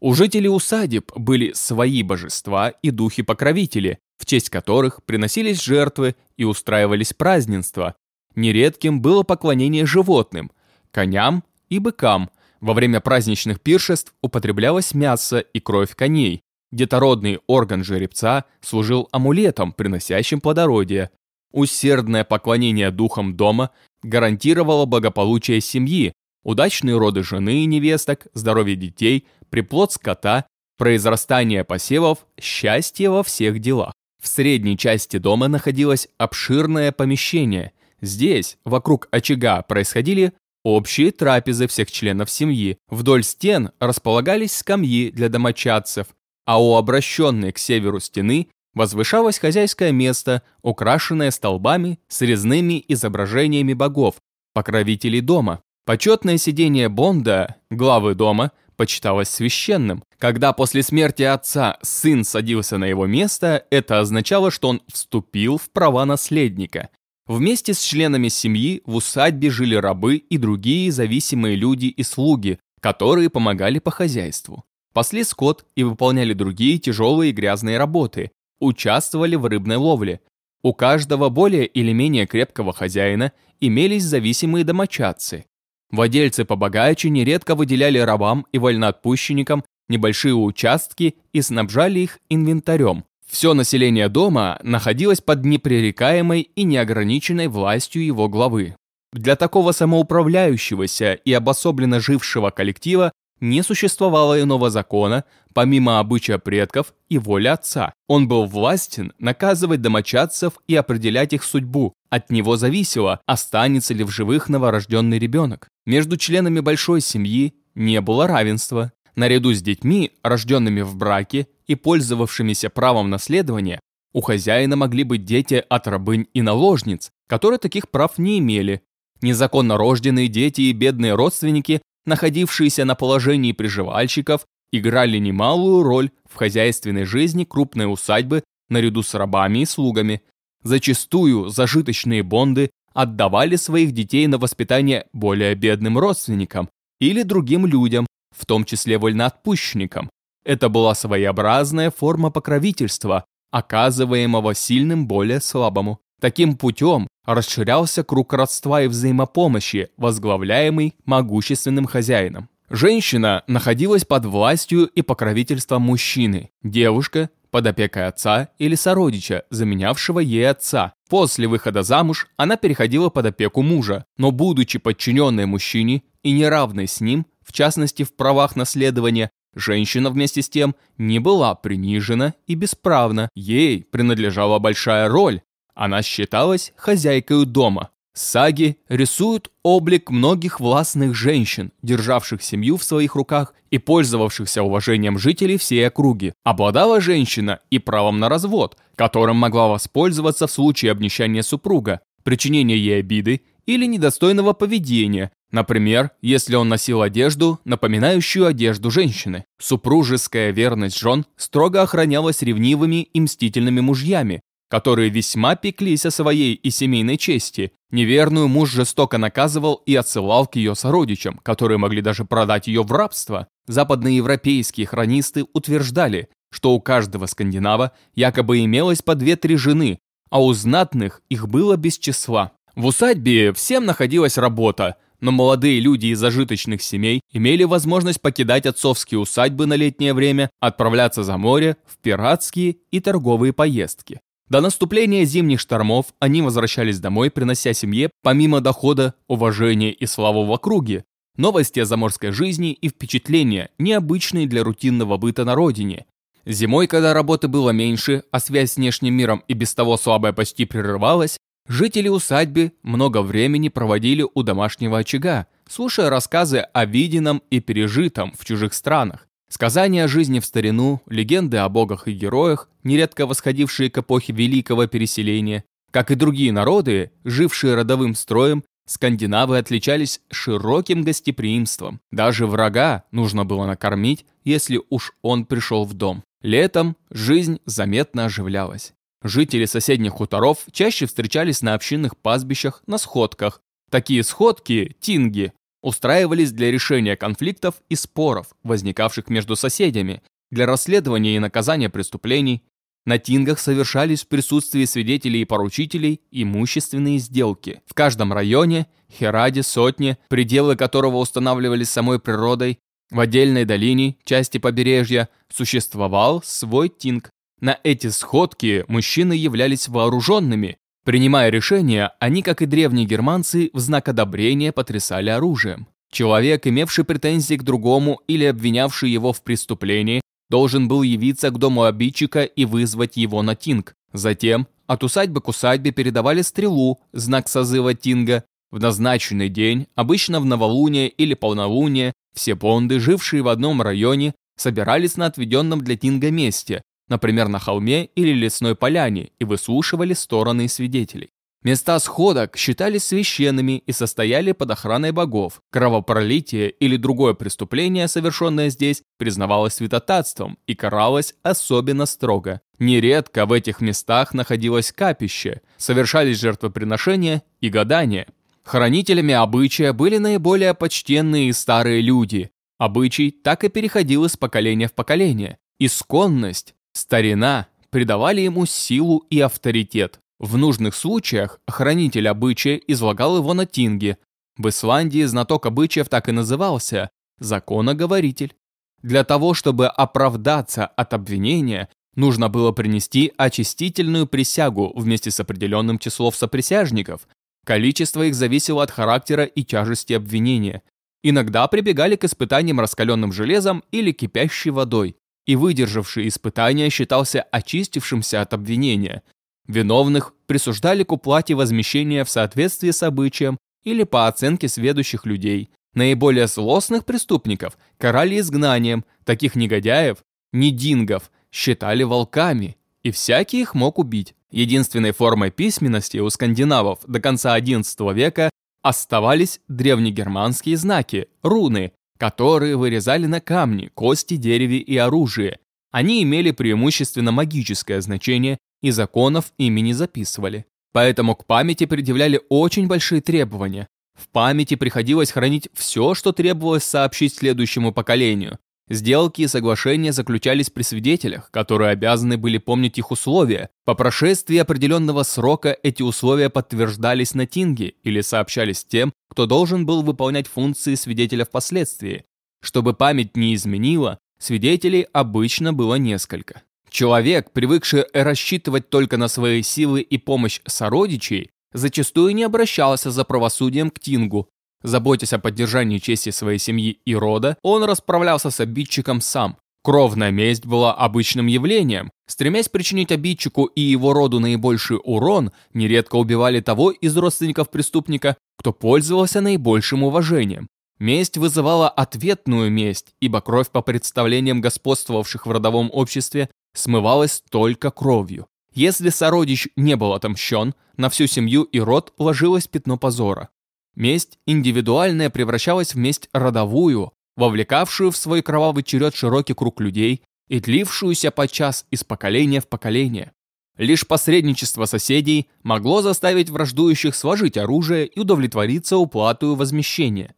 У жителей усадеб были свои божества и духи-покровители, в честь которых приносились жертвы и устраивались празднества. Нередким было поклонение животным, коням и быкам. Во время праздничных пиршеств употреблялось мясо и кровь коней. Детородный орган жеребца служил амулетом, приносящим плодородие. Усердное поклонение духам дома гарантировало благополучие семьи, удачные роды жены и невесток, здоровье детей, приплод скота, произрастание посевов, счастье во всех делах. В средней части дома находилось обширное помещение. Здесь, вокруг очага, происходили общие трапезы всех членов семьи. Вдоль стен располагались скамьи для домочадцев, а у обращенной к северу стены возвышалось хозяйское место, украшенное столбами с резными изображениями богов, покровителей дома. Почетное сидение Бонда, главы дома, почиталось священным. Когда после смерти отца сын садился на его место, это означало, что он вступил в права наследника. Вместе с членами семьи в усадьбе жили рабы и другие зависимые люди и слуги, которые помогали по хозяйству. Пасли скот и выполняли другие тяжелые и грязные работы, участвовали в рыбной ловле. У каждого более или менее крепкого хозяина имелись зависимые домочадцы. Владельцы побогаче нередко выделяли рабам и вольноотпущенникам небольшие участки и снабжали их инвентарем. Все население дома находилось под непререкаемой и неограниченной властью его главы. Для такого самоуправляющегося и обособленно жившего коллектива не существовало иного закона, помимо обычая предков и воли отца. Он был властен наказывать домочадцев и определять их судьбу. От него зависело, останется ли в живых новорожденный ребенок. Между членами большой семьи не было равенства. Наряду с детьми, рожденными в браке и пользовавшимися правом наследования, у хозяина могли быть дети от рабынь и наложниц, которые таких прав не имели. Незаконно рожденные дети и бедные родственники находившиеся на положении приживальщиков, играли немалую роль в хозяйственной жизни крупной усадьбы наряду с рабами и слугами. Зачастую зажиточные бонды отдавали своих детей на воспитание более бедным родственникам или другим людям, в том числе вольноотпущенникам. Это была своеобразная форма покровительства, оказываемого сильным более слабому. Таким путем расширялся круг родства и взаимопомощи, возглавляемый могущественным хозяином. Женщина находилась под властью и покровительством мужчины, девушка – под опекой отца или сородича, заменявшего ей отца. После выхода замуж она переходила под опеку мужа, но будучи подчиненной мужчине и неравной с ним, в частности в правах наследования, Женщина вместе с тем не была принижена и бесправна. Ей принадлежала большая роль. Она считалась хозяйкой дома. Саги рисуют облик многих властных женщин, державших семью в своих руках и пользовавшихся уважением жителей всей округи. Обладала женщина и правом на развод, которым могла воспользоваться в случае обнищания супруга, причинения ей обиды или недостойного поведения, например, если он носил одежду, напоминающую одежду женщины. Супружеская верность жен строго охранялась ревнивыми и мстительными мужьями, которые весьма пеклись о своей и семейной чести. Неверную муж жестоко наказывал и отсылал к ее сородичам, которые могли даже продать ее в рабство. Западноевропейские хронисты утверждали, что у каждого скандинава якобы имелось по две-три жены, а у знатных их было без числа. В усадьбе всем находилась работа, но молодые люди из зажиточных семей имели возможность покидать отцовские усадьбы на летнее время, отправляться за море в пиратские и торговые поездки. До наступления зимних штормов они возвращались домой, принося семье, помимо дохода, уважение и славу в округе, новости о заморской жизни и впечатления, необычные для рутинного быта на родине. Зимой, когда работы было меньше, а связь с внешним миром и без того слабая почти прерывалась, жители усадьбы много времени проводили у домашнего очага, слушая рассказы о виденном и пережитом в чужих странах. Сказания о жизни в старину, легенды о богах и героях, нередко восходившие к эпохе Великого Переселения, как и другие народы, жившие родовым строем, скандинавы отличались широким гостеприимством. Даже врага нужно было накормить, если уж он пришел в дом. Летом жизнь заметно оживлялась. Жители соседних хуторов чаще встречались на общинных пастбищах, на сходках. Такие сходки, тинги, устраивались для решения конфликтов и споров, возникавших между соседями, для расследования и наказания преступлений. На тингах совершались в присутствии свидетелей и поручителей имущественные сделки. В каждом районе, хераде, сотне, пределы которого устанавливались самой природой, в отдельной долине, части побережья, существовал свой тинг. На эти сходки мужчины являлись вооруженными, Принимая решения, они, как и древние германцы, в знак одобрения потрясали оружием. Человек, имевший претензии к другому или обвинявший его в преступлении, должен был явиться к дому обидчика и вызвать его на тинг. Затем от усадьбы к усадьбе передавали стрелу, знак созыва тинга. В назначенный день, обычно в новолуние или полнолуние, все понды, жившие в одном районе, собирались на отведенном для тинга месте, например, на холме или лесной поляне, и выслушивали стороны свидетелей. Места сходок считались священными и состояли под охраной богов. Кровопролитие или другое преступление, совершенное здесь, признавалось святотатством и каралось особенно строго. Нередко в этих местах находилось капище, совершались жертвоприношения и гадания. Хранителями обычая были наиболее почтенные и старые люди. Обычай так и переходил из поколения в поколение. Исконность Старина придавали ему силу и авторитет. В нужных случаях хранитель обычая излагал его на тинге. В Исландии знаток обычаев так и назывался – законоговоритель. Для того, чтобы оправдаться от обвинения, нужно было принести очистительную присягу вместе с определенным числом соприсяжников. Количество их зависело от характера и тяжести обвинения. Иногда прибегали к испытаниям раскаленным железом или кипящей водой и выдержавший испытание считался очистившимся от обвинения. Виновных присуждали к уплате возмещения в соответствии с обычаем или по оценке сведущих людей. Наиболее злостных преступников карали изгнанием, таких негодяев, недингов, считали волками, и всякий их мог убить. Единственной формой письменности у скандинавов до конца XI века оставались древнегерманские знаки, руны, которые вырезали на камне, кости, дереве и оружие. Они имели преимущественно магическое значение и законов ими не записывали. Поэтому к памяти предъявляли очень большие требования. В памяти приходилось хранить все, что требовалось сообщить следующему поколению. Сделки и соглашения заключались при свидетелях, которые обязаны были помнить их условия. По прошествии определенного срока эти условия подтверждались на тинге или сообщались тем, кто должен был выполнять функции свидетеля впоследствии. Чтобы память не изменила, свидетелей обычно было несколько. Человек, привыкший рассчитывать только на свои силы и помощь сородичей, зачастую не обращался за правосудием к Тингу. Заботясь о поддержании чести своей семьи и рода, он расправлялся с обидчиком сам. Кровная месть была обычным явлением. Стремясь причинить обидчику и его роду наибольший урон, нередко убивали того из родственников преступника, кто пользовался наибольшим уважением. Месть вызывала ответную месть, ибо кровь по представлениям господствовавших в родовом обществе смывалась только кровью. Если сородич не был отомщен, на всю семью и род ложилось пятно позора. Месть индивидуальная превращалась в месть родовую, вовлекавшую в свой кровавый черед широкий круг людей и тлившуюся подчас из поколения в поколение. Лишь посредничество соседей могло заставить враждующих сложить оружие и удовлетвориться уплатою возмещения.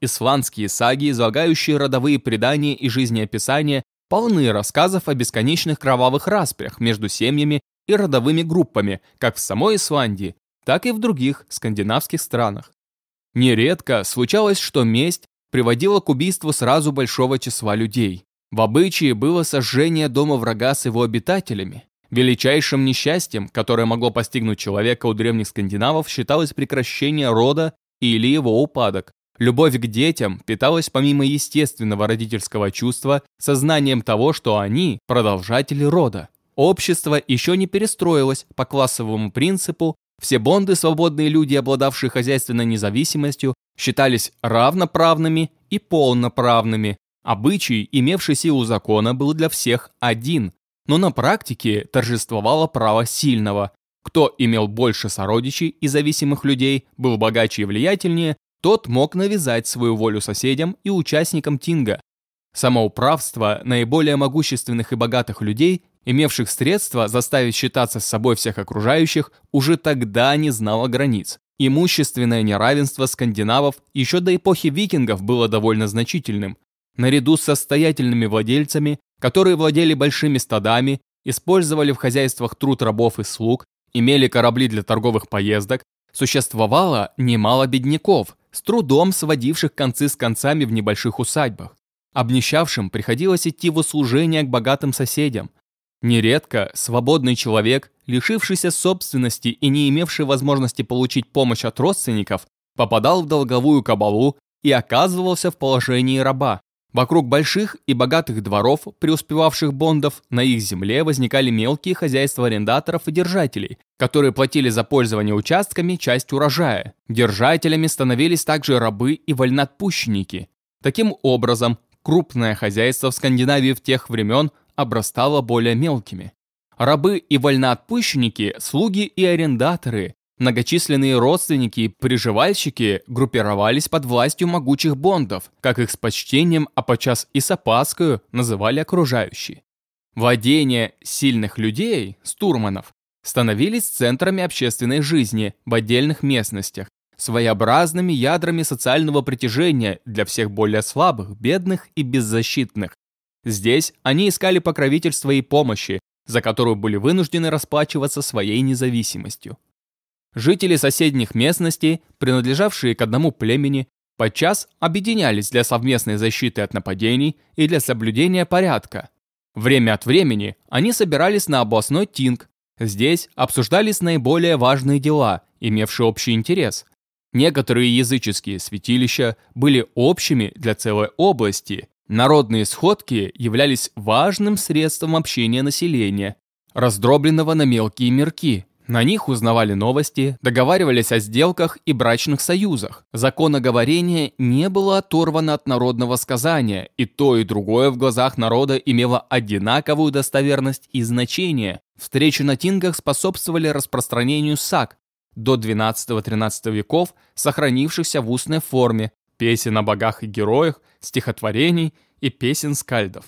Исландские саги, излагающие родовые предания и жизнеописания, полны рассказов о бесконечных кровавых распрях между семьями и родовыми группами, как в самой Исландии, так и в других скандинавских странах. Нередко случалось, что месть приводила к убийству сразу большого числа людей. В обычае было сожжение дома врага с его обитателями. Величайшим несчастьем, которое могло постигнуть человека у древних скандинавов, считалось прекращение рода или его упадок. Любовь к детям питалась помимо естественного родительского чувства сознанием того, что они – продолжатели рода. Общество еще не перестроилось по классовому принципу, все бонды, свободные люди, обладавшие хозяйственной независимостью, считались равноправными и полноправными. Обычай, имевший силу закона, был для всех один, но на практике торжествовало право сильного. Кто имел больше сородичей и зависимых людей, был богаче и влиятельнее, тот мог навязать свою волю соседям и участникам тинга. Самоуправство наиболее могущественных и богатых людей имевших средства заставить считаться с собой всех окружающих, уже тогда не знало границ. Имущественное неравенство скандинавов еще до эпохи викингов было довольно значительным. Наряду с состоятельными владельцами, которые владели большими стадами, использовали в хозяйствах труд рабов и слуг, имели корабли для торговых поездок, существовало немало бедняков, с трудом сводивших концы с концами в небольших усадьбах. Обнищавшим приходилось идти в услужение к богатым соседям, Нередко свободный человек, лишившийся собственности и не имевший возможности получить помощь от родственников, попадал в долговую кабалу и оказывался в положении раба. Вокруг больших и богатых дворов, преуспевавших бондов, на их земле возникали мелкие хозяйства арендаторов и держателей, которые платили за пользование участками часть урожая. Держателями становились также рабы и вольноотпущенники. Таким образом, крупное хозяйство в Скандинавии в тех времен обрастало более мелкими. Рабы и вольноотпущенники, слуги и арендаторы, многочисленные родственники и приживальщики группировались под властью могучих бондов, как их с почтением, а подчас и с опаскою называли окружающие. Владения сильных людей, стурманов, становились центрами общественной жизни в отдельных местностях, своеобразными ядрами социального притяжения для всех более слабых, бедных и беззащитных. Здесь они искали покровительства и помощи, за которую были вынуждены расплачиваться своей независимостью. Жители соседних местностей, принадлежавшие к одному племени, подчас объединялись для совместной защиты от нападений и для соблюдения порядка. Время от времени они собирались на областной тинг. Здесь обсуждались наиболее важные дела, имевшие общий интерес. Некоторые языческие святилища были общими для целой области, Народные сходки являлись важным средством общения населения, раздробленного на мелкие мирки. На них узнавали новости, договаривались о сделках и брачных союзах. Законоговорение не было оторвано от народного сказания, и то и другое в глазах народа имело одинаковую достоверность и значение. Встречи на тингах способствовали распространению саг, до 12-13 веков сохранившихся в устной форме, песен о богах и героях, стихотворений и песен скальдов.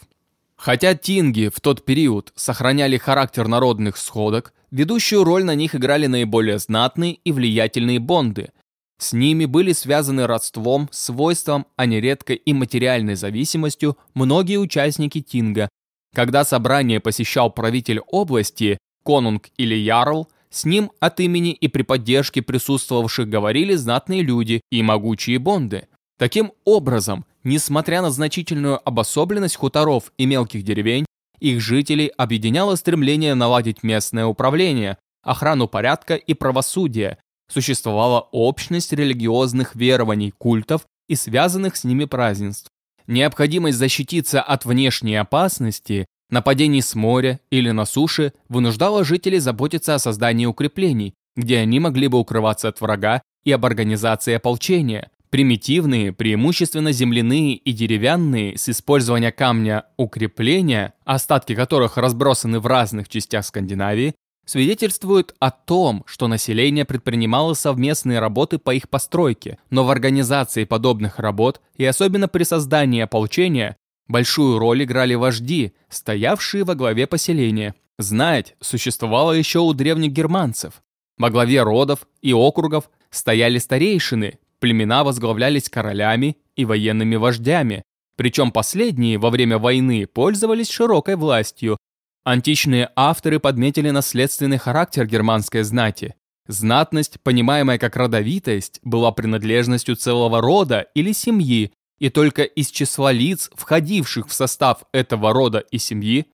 Хотя тинги в тот период сохраняли характер народных сходок, ведущую роль на них играли наиболее знатные и влиятельные бонды. С ними были связаны родством, свойством, а нередко и материальной зависимостью многие участники тинга. Когда собрание посещал правитель области, конунг или ярл, с ним от имени и при поддержке присутствовавших говорили знатные люди и могучие бонды. Таким образом, несмотря на значительную обособленность хуторов и мелких деревень, их жителей объединяло стремление наладить местное управление, охрану порядка и правосудия, существовала общность религиозных верований, культов и связанных с ними празднеств. Необходимость защититься от внешней опасности, нападений с моря или на суше вынуждала жителей заботиться о создании укреплений, где они могли бы укрываться от врага и об организации ополчения. Примитивные, преимущественно земляные и деревянные, с использования камня укрепления, остатки которых разбросаны в разных частях Скандинавии, свидетельствуют о том, что население предпринимало совместные работы по их постройке, но в организации подобных работ и особенно при создании ополчения большую роль играли вожди, стоявшие во главе поселения. Знать существовало еще у древних германцев. Во главе родов и округов стояли старейшины, племена возглавлялись королями и военными вождями, причем последние во время войны пользовались широкой властью. Античные авторы подметили наследственный характер германской знати. Знатность, понимаемая как родовитость, была принадлежностью целого рода или семьи, и только из числа лиц, входивших в состав этого рода и семьи,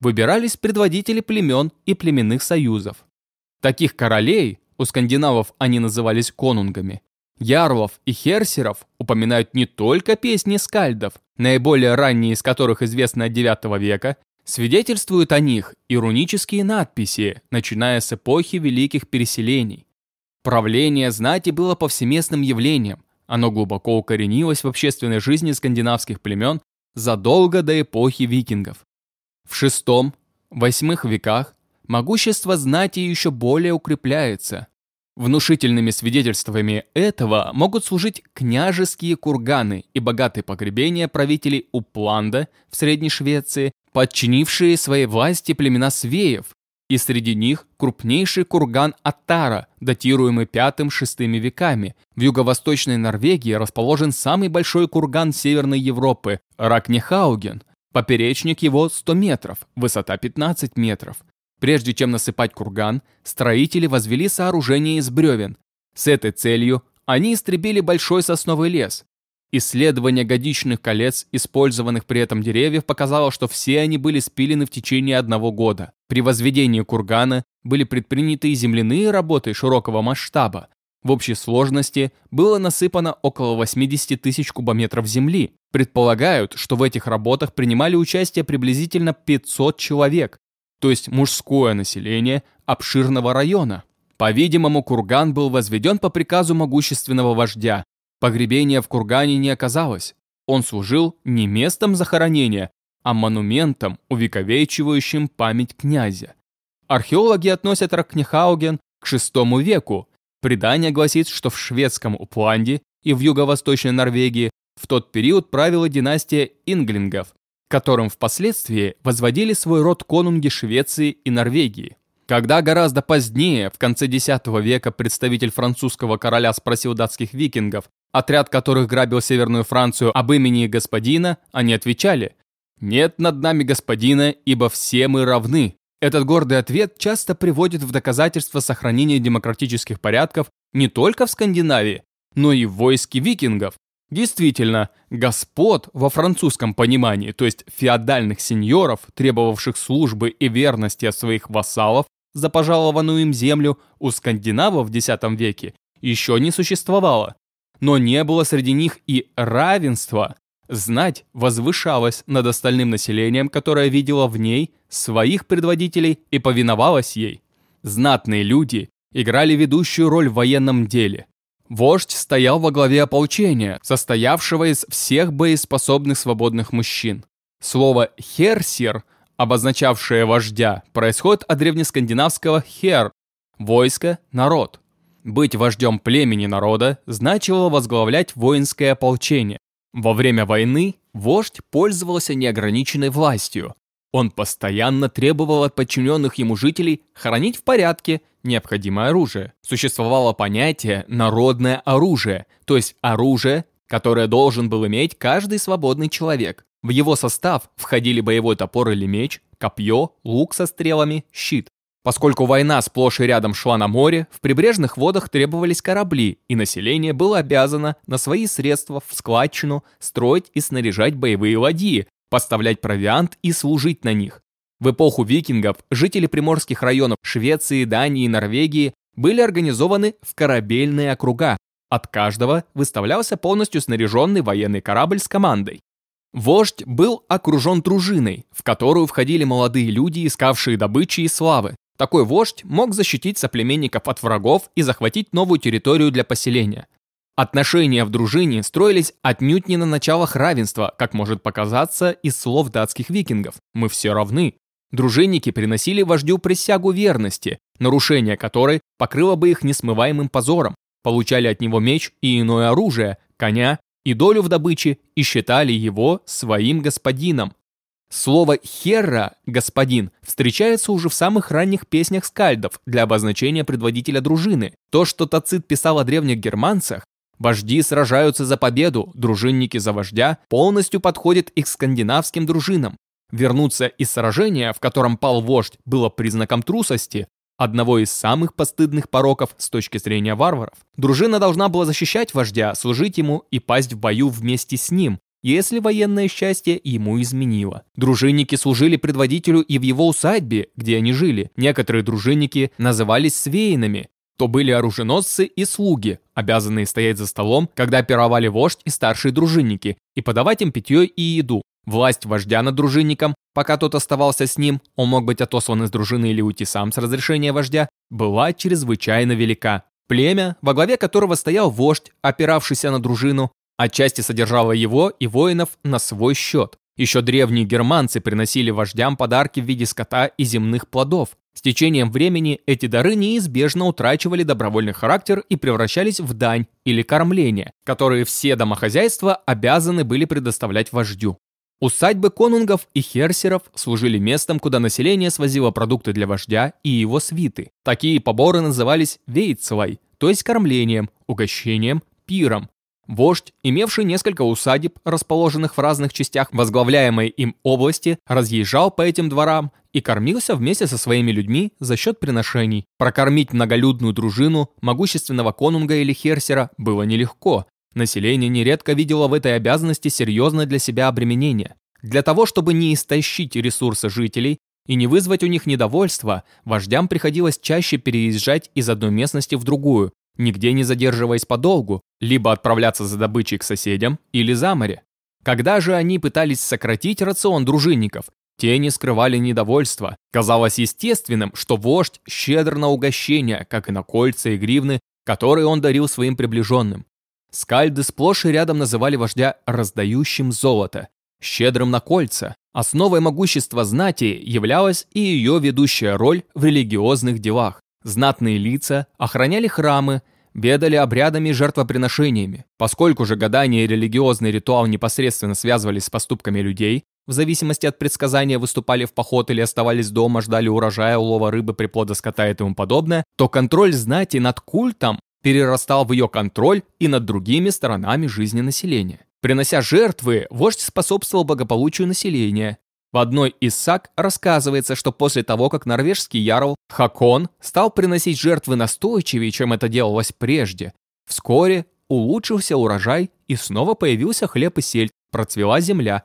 выбирались предводители племен и племенных союзов. Таких королей, у скандинавов они назывались конунгами, ярлов и херсеров упоминают не только песни скальдов, наиболее ранние из которых известны от IX века, свидетельствуют о них и рунические надписи, начиная с эпохи Великих Переселений. Правление знати было повсеместным явлением, оно глубоко укоренилось в общественной жизни скандинавских племен задолго до эпохи викингов. В VI-VIII веках могущество знати еще более укрепляется. Внушительными свидетельствами этого могут служить княжеские курганы и богатые погребения правителей Упланда в Средней Швеции, подчинившие своей власти племена свеев, и среди них крупнейший курган Аттара, датируемый V-VI веками. В юго-восточной Норвегии расположен самый большой курган Северной Европы – Ракнехауген. Поперечник его 100 метров, высота 15 метров. Прежде чем насыпать курган, строители возвели сооружение из бревен. С этой целью они истребили большой сосновый лес. Исследование годичных колец, использованных при этом деревьев, показало, что все они были спилены в течение одного года. При возведении кургана были предприняты и земляные работы широкого масштаба. В общей сложности было насыпано около 80 тысяч кубометров земли. Предполагают, что в этих работах принимали участие приблизительно 500 человек то есть мужское население обширного района. По-видимому, курган был возведен по приказу могущественного вождя. Погребения в кургане не оказалось. Он служил не местом захоронения, а монументом, увековечивающим память князя. Археологи относят Ракнехауген к VI веку. Предание гласит, что в шведском Упланде и в юго-восточной Норвегии в тот период правила династия инглингов, которым впоследствии возводили свой род конунги Швеции и Норвегии. Когда гораздо позднее, в конце X века, представитель французского короля спросил датских викингов, отряд которых грабил Северную Францию об имени господина, они отвечали «Нет над нами господина, ибо все мы равны». Этот гордый ответ часто приводит в доказательство сохранения демократических порядков не только в Скандинавии, но и в войске викингов, Действительно, господ во французском понимании, то есть феодальных сеньоров, требовавших службы и верности от своих вассалов за пожалованную им землю, у скандинавов в X веке еще не существовало. Но не было среди них и равенства. Знать возвышалась над остальным населением, которое видело в ней своих предводителей и повиновалось ей. Знатные люди играли ведущую роль в военном деле – Вождь стоял во главе ополчения, состоявшего из всех боеспособных свободных мужчин. Слово «херсер», обозначавшее вождя, происходит от древнескандинавского «хер» – войско, народ. Быть вождем племени народа значило возглавлять воинское ополчение. Во время войны вождь пользовался неограниченной властью. Он постоянно требовал от подчиненных ему жителей хранить в порядке – необходимое оружие. Существовало понятие «народное оружие», то есть оружие, которое должен был иметь каждый свободный человек. В его состав входили боевой топор или меч, копье, лук со стрелами, щит. Поскольку война сплошь и рядом шла на море, в прибрежных водах требовались корабли, и население было обязано на свои средства в складчину строить и снаряжать боевые ладьи, поставлять провиант и служить на них. В эпоху викингов жители приморских районов Швеции, Дании и Норвегии были организованы в корабельные округа. От каждого выставлялся полностью снаряженный военный корабль с командой. Вождь был окружен дружиной, в которую входили молодые люди, искавшие добычи и славы. Такой вождь мог защитить соплеменников от врагов и захватить новую территорию для поселения. Отношения в дружине строились отнюдь не на началах равенства, как может показаться из слов датских викингов «мы все равны». Дружинники приносили вождю присягу верности, нарушение которой покрыло бы их несмываемым позором, получали от него меч и иное оружие, коня и долю в добыче и считали его своим господином. Слово «херра» — «господин» встречается уже в самых ранних песнях скальдов для обозначения предводителя дружины. То, что Тацит писал о древних германцах, Вожди сражаются за победу, дружинники за вождя полностью подходят и к скандинавским дружинам. Вернуться из сражения, в котором пал вождь, было признаком трусости, одного из самых постыдных пороков с точки зрения варваров. Дружина должна была защищать вождя, служить ему и пасть в бою вместе с ним, если военное счастье ему изменило. Дружинники служили предводителю и в его усадьбе, где они жили. Некоторые дружинники назывались свеянами, то были оруженосцы и слуги, обязанные стоять за столом, когда пировали вождь и старшие дружинники, и подавать им питье и еду. Власть вождя над дружинником, пока тот оставался с ним, он мог быть отослан из дружины или уйти сам с разрешения вождя, была чрезвычайно велика. Племя, во главе которого стоял вождь, опиравшийся на дружину, отчасти содержало его и воинов на свой счет. Еще древние германцы приносили вождям подарки в виде скота и земных плодов, с течением времени эти дары неизбежно утрачивали добровольный характер и превращались в дань или кормление, которые все домохозяйства обязаны были предоставлять вождю. Усадьбы конунгов и херсеров служили местом, куда население свозило продукты для вождя и его свиты. Такие поборы назывались вейцелой, то есть кормлением, угощением, пиром. Вождь, имевший несколько усадеб, расположенных в разных частях возглавляемой им области, разъезжал по этим дворам и кормился вместе со своими людьми за счет приношений. Прокормить многолюдную дружину могущественного конунга или херсера было нелегко. Население нередко видело в этой обязанности серьезное для себя обременение. Для того, чтобы не истощить ресурсы жителей и не вызвать у них недовольства, вождям приходилось чаще переезжать из одной местности в другую, нигде не задерживаясь подолгу, либо отправляться за добычей к соседям или за море. Когда же они пытались сократить рацион дружинников, те не скрывали недовольства. Казалось естественным, что вождь щедр на угощения, как и на кольца и гривны, которые он дарил своим приближенным. Скальды сплошь и рядом называли вождя раздающим золото, щедрым на кольца. Основой могущества знати являлась и ее ведущая роль в религиозных делах. Знатные лица охраняли храмы, ведали обрядами и жертвоприношениями. Поскольку же гадание и религиозный ритуал непосредственно связывались с поступками людей, в зависимости от предсказания выступали в поход или оставались дома, ждали урожая, улова рыбы, приплода скота и тому подобное, то контроль знати над культом перерастал в ее контроль и над другими сторонами жизни населения. Принося жертвы, вождь способствовал благополучию населения. В одной из саг рассказывается, что после того, как норвежский ярл Хакон стал приносить жертвы настойчивее, чем это делалось прежде, вскоре улучшился урожай и снова появился хлеб и сель, процвела земля,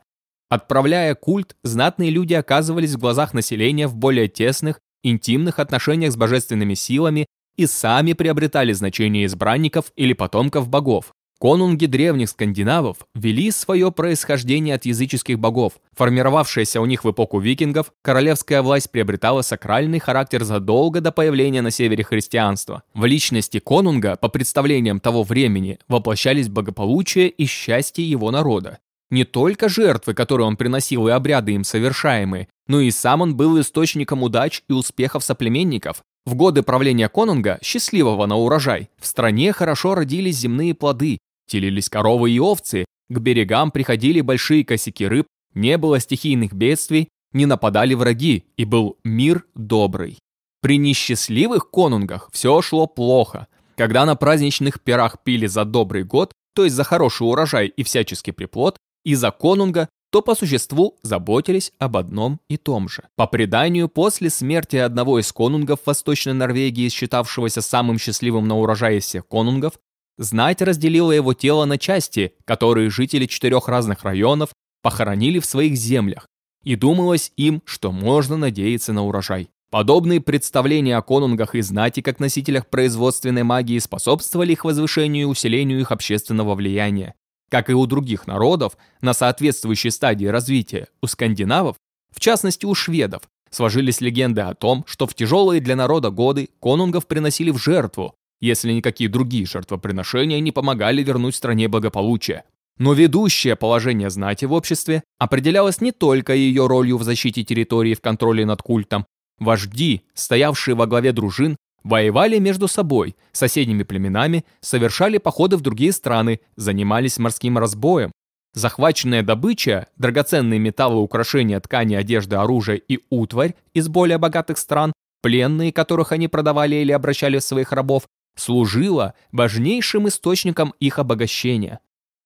Отправляя культ, знатные люди оказывались в глазах населения в более тесных, интимных отношениях с божественными силами и сами приобретали значение избранников или потомков богов. Конунги древних скандинавов вели свое происхождение от языческих богов. Формировавшаяся у них в эпоху викингов, королевская власть приобретала сакральный характер задолго до появления на севере христианства. В личности конунга, по представлениям того времени, воплощались благополучие и счастье его народа. Не только жертвы, которые он приносил и обряды им совершаемые, но и сам он был источником удач и успехов соплеменников. В годы правления конунга, счастливого на урожай, в стране хорошо родились земные плоды, телились коровы и овцы, к берегам приходили большие косяки рыб, не было стихийных бедствий, не нападали враги, и был мир добрый. При несчастливых конунгах все шло плохо. Когда на праздничных пирах пили за добрый год, то есть за хороший урожай и всяческий приплод, и за конунга, то по существу заботились об одном и том же. По преданию, после смерти одного из конунгов Восточной Норвегии, считавшегося самым счастливым на урожае всех конунгов, знать разделила его тело на части, которые жители четырех разных районов похоронили в своих землях, и думалось им, что можно надеяться на урожай. Подобные представления о конунгах и знати как носителях производственной магии способствовали их возвышению и усилению их общественного влияния. Как и у других народов, на соответствующей стадии развития у скандинавов, в частности у шведов, сложились легенды о том, что в тяжелые для народа годы конунгов приносили в жертву, если никакие другие жертвоприношения не помогали вернуть стране благополучие. Но ведущее положение знати в обществе определялось не только ее ролью в защите территории в контроле над культом. Вожди, стоявшие во главе дружин, воевали между собой, соседними племенами, совершали походы в другие страны, занимались морским разбоем. Захваченная добыча, драгоценные металлы, украшения, ткани, одежда, оружие и утварь из более богатых стран, пленные, которых они продавали или обращали в своих рабов, служила важнейшим источником их обогащения.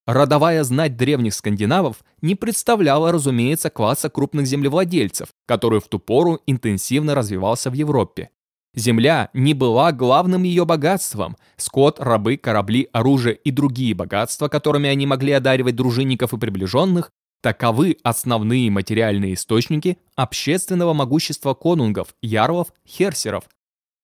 Родовая знать древних скандинавов не представляла, разумеется, класса крупных землевладельцев, который в ту пору интенсивно развивался в Европе. Земля не была главным ее богатством. Скот, рабы, корабли, оружие и другие богатства, которыми они могли одаривать дружинников и приближенных, таковы основные материальные источники общественного могущества конунгов, ярлов, херсеров.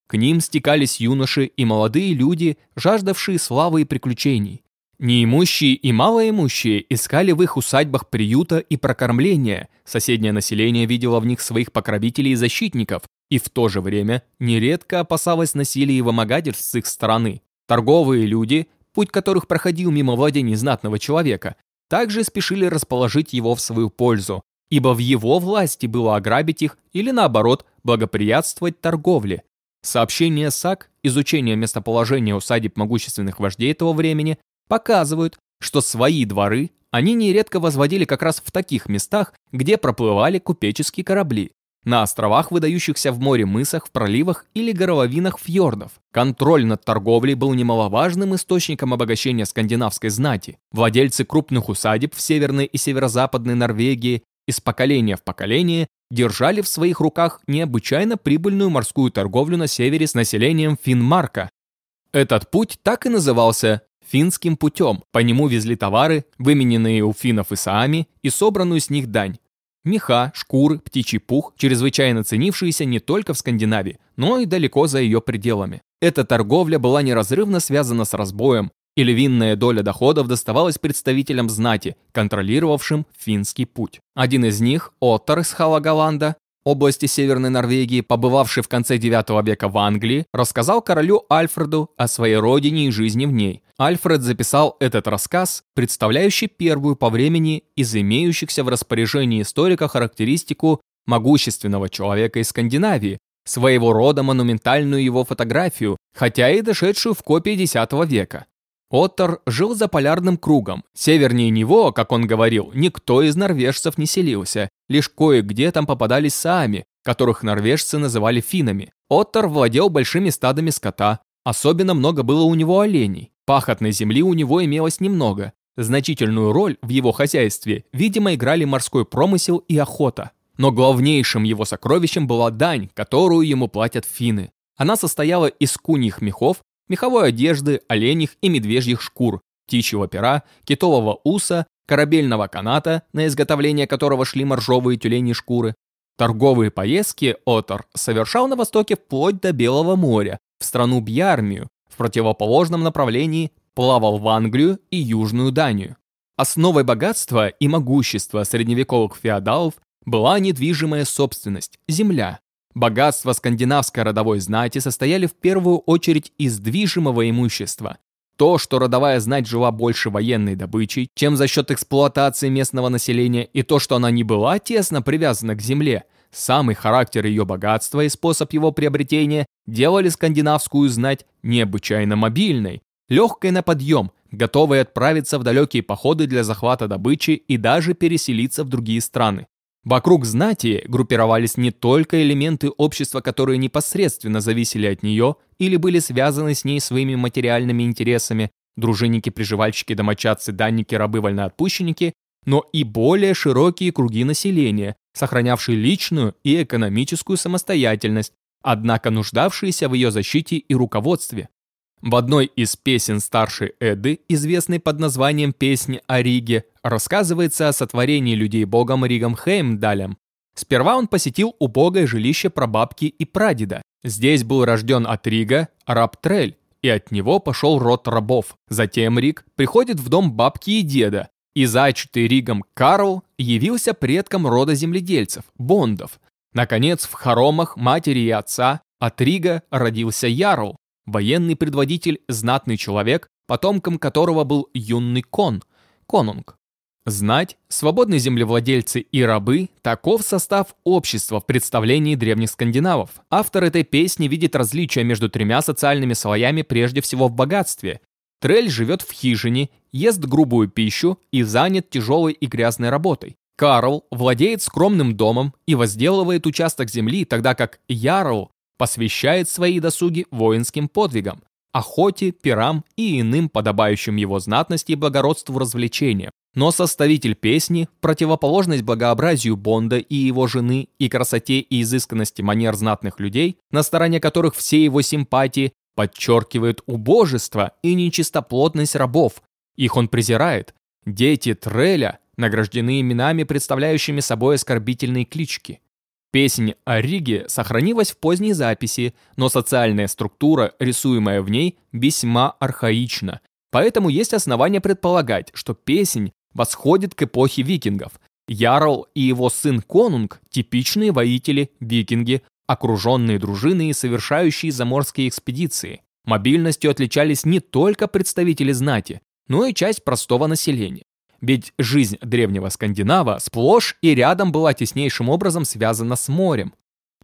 К ним стекались юноши и молодые люди, жаждавшие славы и приключений. Неимущие и малоимущие искали в их усадьбах приюта и прокормления, соседнее население видело в них своих покровителей и защитников, и в то же время нередко опасалось насилия и вымогательств с их стороны. Торговые люди, путь которых проходил мимо владений знатного человека, также спешили расположить его в свою пользу, ибо в его власти было ограбить их или наоборот благоприятствовать торговле. Сообщения САК, изучение местоположения усадеб могущественных вождей этого времени, показывают, что свои дворы они нередко возводили как раз в таких местах, где проплывали купеческие корабли. На островах, выдающихся в море мысах, в проливах или горловинах фьордов. Контроль над торговлей был немаловажным источником обогащения скандинавской знати. Владельцы крупных усадеб в северной и северо-западной Норвегии из поколения в поколение держали в своих руках необычайно прибыльную морскую торговлю на севере с населением Финмарка. Этот путь так и назывался финским путем. По нему везли товары, вымененные у финнов и саами, и собранную с них дань. Меха, шкуры, птичий пух, чрезвычайно ценившиеся не только в Скандинавии, но и далеко за ее пределами. Эта торговля была неразрывно связана с разбоем, и львиная доля доходов доставалась представителям знати, контролировавшим финский путь. Один из них, Оттер из Халагаланда, области Северной Норвегии, побывавший в конце IX века в Англии, рассказал королю Альфреду о своей родине и жизни в ней. Альфред записал этот рассказ, представляющий первую по времени из имеющихся в распоряжении историка характеристику могущественного человека из Скандинавии, своего рода монументальную его фотографию, хотя и дошедшую в копии X века. Оттер жил за полярным кругом. Севернее него, как он говорил, никто из норвежцев не селился. Лишь кое-где там попадались саами, которых норвежцы называли финами. Оттер владел большими стадами скота. Особенно много было у него оленей. Пахотной земли у него имелось немного. Значительную роль в его хозяйстве, видимо, играли морской промысел и охота. Но главнейшим его сокровищем была дань, которую ему платят финны. Она состояла из куньих мехов, меховой одежды, оленьих и медвежьих шкур, птичьего пера, китового уса, корабельного каната, на изготовление которого шли моржовые тюлени шкуры. Торговые поездки Отор совершал на востоке вплоть до Белого моря, в страну Бьярмию, в противоположном направлении плавал в Англию и Южную Данию. Основой богатства и могущества средневековых феодалов была недвижимая собственность – земля. Богатства скандинавской родовой знати состояли в первую очередь из движимого имущества. То, что родовая знать жила больше военной добычей, чем за счет эксплуатации местного населения, и то, что она не была тесно привязана к земле, самый характер ее богатства и способ его приобретения делали скандинавскую знать необычайно мобильной, легкой на подъем, готовой отправиться в далекие походы для захвата добычи и даже переселиться в другие страны. Вокруг знати группировались не только элементы общества, которые непосредственно зависели от нее или были связаны с ней своими материальными интересами, дружинники, приживальщики, домочадцы, данники, рабы, вольноотпущенники, но и более широкие круги населения, сохранявшие личную и экономическую самостоятельность, однако нуждавшиеся в ее защите и руководстве. В одной из песен старшей Эды, известной под названием «Песни о Риге», рассказывается о сотворении людей богом Ригом Хеймдалем. Сперва он посетил убогое жилище прабабки и прадеда. Здесь был рожден от Рига раб Трель, и от него пошел род рабов. Затем Риг приходит в дом бабки и деда, и зачатый Ригом Карл явился предком рода земледельцев, бондов. Наконец, в хоромах матери и отца от Рига родился Ярл, военный предводитель, знатный человек, потомком которого был юный кон, конунг. Знать, свободные землевладельцы и рабы – таков состав общества в представлении древних скандинавов. Автор этой песни видит различия между тремя социальными слоями прежде всего в богатстве. Трель живет в хижине, ест грубую пищу и занят тяжелой и грязной работой. Карл владеет скромным домом и возделывает участок земли, тогда как Ярл посвящает свои досуги воинским подвигам, охоте, пирам и иным подобающим его знатности и благородству развлечениям. Но составитель песни, противоположность благообразию Бонда и его жены и красоте и изысканности манер знатных людей, на стороне которых все его симпатии, подчеркивает убожество и нечистоплотность рабов. Их он презирает. Дети Треля награждены именами, представляющими собой оскорбительные клички. Песнь о Риге сохранилась в поздней записи, но социальная структура, рисуемая в ней, весьма архаична. Поэтому есть основания предполагать, что песнь восходит к эпохе викингов. Ярл и его сын Конунг – типичные воители, викинги, окруженные дружины и совершающие заморские экспедиции. Мобильностью отличались не только представители знати, но и часть простого населения. Ведь жизнь древнего Скандинава сплошь и рядом была теснейшим образом связана с морем.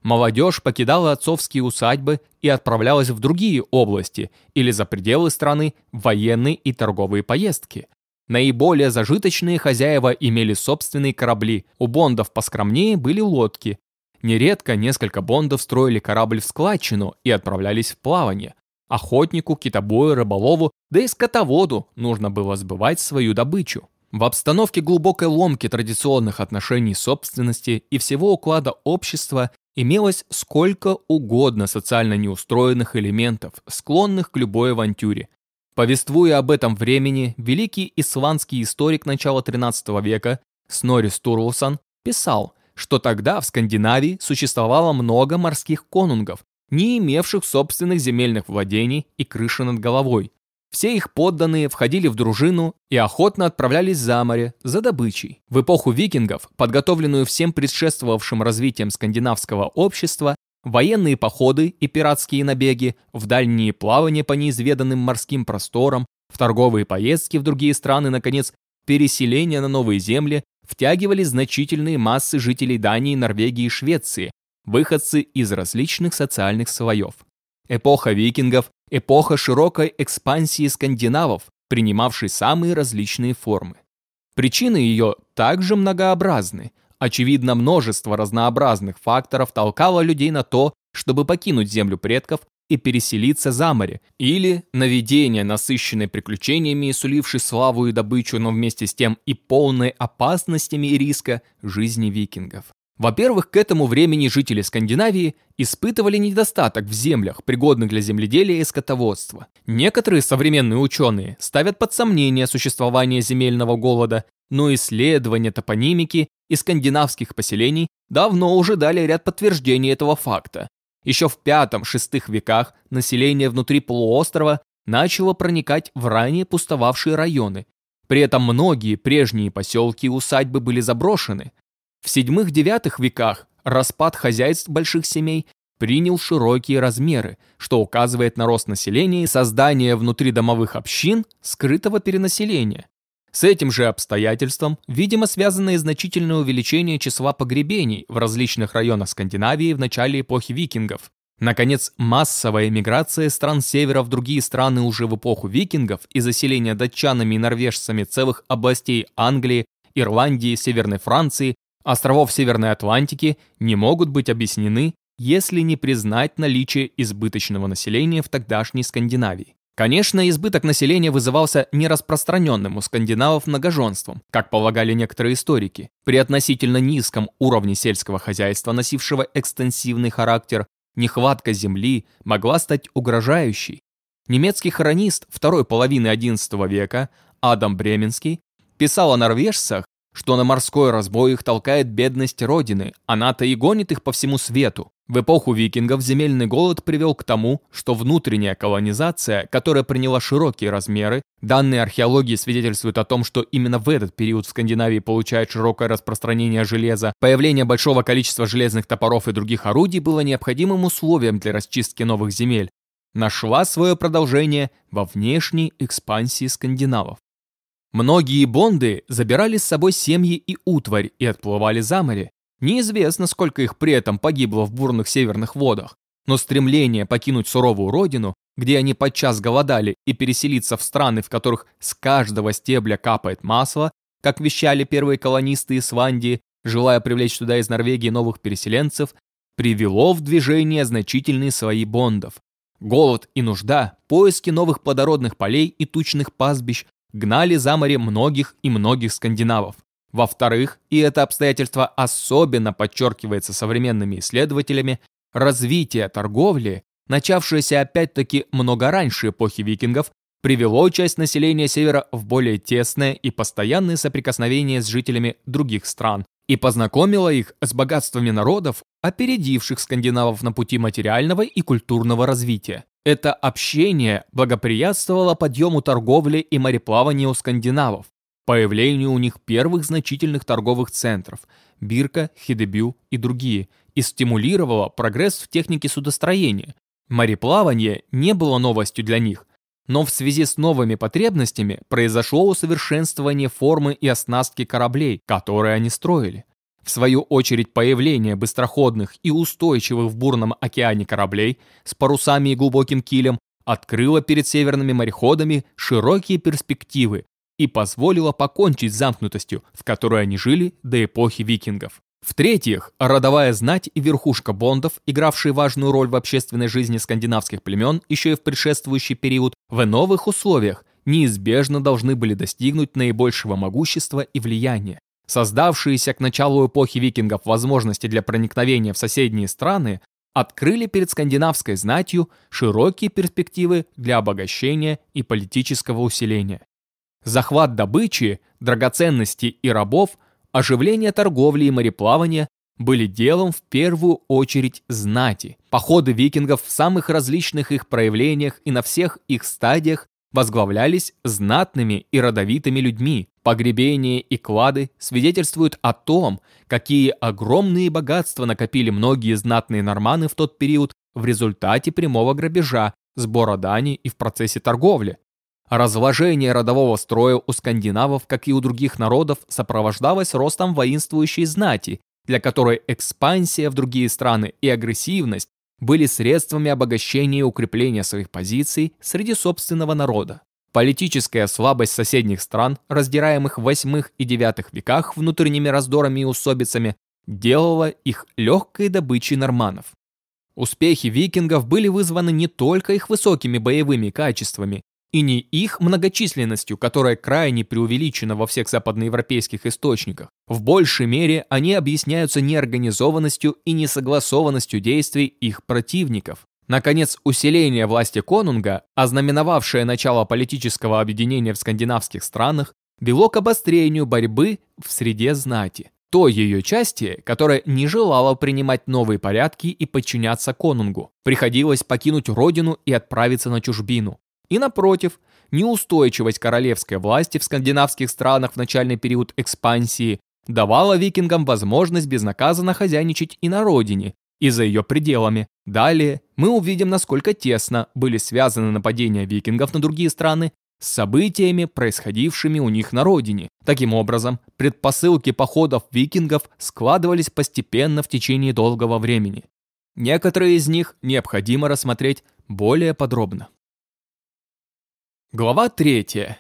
Молодежь покидала отцовские усадьбы и отправлялась в другие области или за пределы страны в военные и торговые поездки. Наиболее зажиточные хозяева имели собственные корабли, у бондов поскромнее были лодки. Нередко несколько бондов строили корабль в складчину и отправлялись в плавание. Охотнику, китобою, рыболову, да и скотоводу нужно было сбывать свою добычу. В обстановке глубокой ломки традиционных отношений собственности и всего уклада общества имелось сколько угодно социально неустроенных элементов, склонных к любой авантюре, Повествуя об этом времени, великий исландский историк начала XIII века Снори Стурлсон писал, что тогда в Скандинавии существовало много морских конунгов, не имевших собственных земельных владений и крыши над головой. Все их подданные входили в дружину и охотно отправлялись за море, за добычей. В эпоху викингов, подготовленную всем предшествовавшим развитием скандинавского общества, Военные походы и пиратские набеги, в дальние плавания по неизведанным морским просторам, в торговые поездки в другие страны, наконец, переселение на новые земли втягивали значительные массы жителей Дании, Норвегии и Швеции, выходцы из различных социальных слоев. Эпоха викингов – эпоха широкой экспансии скандинавов, принимавшей самые различные формы. Причины ее также многообразны – Очевидно, множество разнообразных факторов толкало людей на то, чтобы покинуть землю предков и переселиться за море, или наведение, насыщенное приключениями и сулившей славу и добычу, но вместе с тем и полной опасностями и риска жизни викингов. Во-первых, к этому времени жители Скандинавии испытывали недостаток в землях, пригодных для земледелия и скотоводства. Некоторые современные ученые ставят под сомнение существование земельного голода, но исследования топонимики и скандинавских поселений давно уже дали ряд подтверждений этого факта. Еще в V-VI веках население внутри полуострова начало проникать в ранее пустовавшие районы. При этом многие прежние поселки и усадьбы были заброшены. В VII-IX веках распад хозяйств больших семей принял широкие размеры, что указывает на рост населения и создание внутри домовых общин скрытого перенаселения. С этим же обстоятельством, видимо, связано и значительное увеличение числа погребений в различных районах Скандинавии в начале эпохи викингов. Наконец, массовая миграция стран севера в другие страны уже в эпоху викингов и заселение датчанами и норвежцами целых областей Англии, Ирландии, Северной Франции, островов Северной Атлантики не могут быть объяснены, если не признать наличие избыточного населения в тогдашней Скандинавии. Конечно, избыток населения вызывался нераспространенным у скандинавов многоженством, как полагали некоторые историки. При относительно низком уровне сельского хозяйства, носившего экстенсивный характер, нехватка земли могла стать угрожающей. Немецкий хронист второй половины XI века Адам Бременский писал о норвежцах что на морской разбой их толкает бедность Родины, она-то и гонит их по всему свету. В эпоху викингов земельный голод привел к тому, что внутренняя колонизация, которая приняла широкие размеры, данные археологии свидетельствуют о том, что именно в этот период в Скандинавии получает широкое распространение железа, появление большого количества железных топоров и других орудий было необходимым условием для расчистки новых земель, нашла свое продолжение во внешней экспансии скандинавов. Многие бонды забирали с собой семьи и утварь и отплывали за море. Неизвестно, сколько их при этом погибло в бурных северных водах, но стремление покинуть суровую родину, где они подчас голодали, и переселиться в страны, в которых с каждого стебля капает масло, как вещали первые колонисты из Свандии, желая привлечь туда из Норвегии новых переселенцев, привело в движение значительные слои бондов. Голод и нужда, поиски новых плодородных полей и тучных пастбищ гнали за море многих и многих скандинавов. Во-вторых, и это обстоятельство особенно подчеркивается современными исследователями, развитие торговли, начавшееся опять-таки много раньше эпохи викингов, привело часть населения Севера в более тесное и постоянное соприкосновение с жителями других стран и познакомило их с богатствами народов, опередивших скандинавов на пути материального и культурного развития. Это общение благоприятствовало подъему торговли и мореплавания у скандинавов, появлению у них первых значительных торговых центров – Бирка, Хидебю и другие, и стимулировало прогресс в технике судостроения. Мореплавание не было новостью для них, но в связи с новыми потребностями произошло усовершенствование формы и оснастки кораблей, которые они строили. В свою очередь появление быстроходных и устойчивых в бурном океане кораблей с парусами и глубоким килем открыло перед северными мореходами широкие перспективы и позволило покончить с замкнутостью, в которой они жили до эпохи викингов. В-третьих, родовая знать и верхушка бондов, игравшие важную роль в общественной жизни скандинавских племен еще и в предшествующий период, в новых условиях неизбежно должны были достигнуть наибольшего могущества и влияния. Создавшиеся к началу эпохи викингов возможности для проникновения в соседние страны открыли перед скандинавской знатью широкие перспективы для обогащения и политического усиления. Захват добычи, драгоценностей и рабов, оживление торговли и мореплавания были делом в первую очередь знати. Походы викингов в самых различных их проявлениях и на всех их стадиях возглавлялись знатными и родовитыми людьми. Погребения и клады свидетельствуют о том, какие огромные богатства накопили многие знатные норманы в тот период в результате прямого грабежа, сбора дани и в процессе торговли. Разложение родового строя у скандинавов, как и у других народов, сопровождалось ростом воинствующей знати, для которой экспансия в другие страны и агрессивность были средствами обогащения и укрепления своих позиций среди собственного народа. Политическая слабость соседних стран, раздираемых в восьмых и девятых веках внутренними раздорами и усобицами, делала их легкой добычей норманов. Успехи викингов были вызваны не только их высокими боевыми качествами, и не их многочисленностью, которая крайне преувеличена во всех западноевропейских источниках. В большей мере они объясняются неорганизованностью и несогласованностью действий их противников. Наконец, усиление власти конунга, ознаменовавшее начало политического объединения в скандинавских странах, вело к обострению борьбы в среде знати. Той ее части, которая не желала принимать новые порядки и подчиняться конунгу. Приходилось покинуть родину и отправиться на чужбину. И напротив, неустойчивость королевской власти в скандинавских странах в начальный период экспансии давала викингам возможность безнаказанно хозяйничать и на родине, и за ее пределами. Далее мы увидим, насколько тесно были связаны нападения викингов на другие страны с событиями, происходившими у них на родине. Таким образом, предпосылки походов викингов складывались постепенно в течение долгого времени. Некоторые из них необходимо рассмотреть более подробно. Глава 3.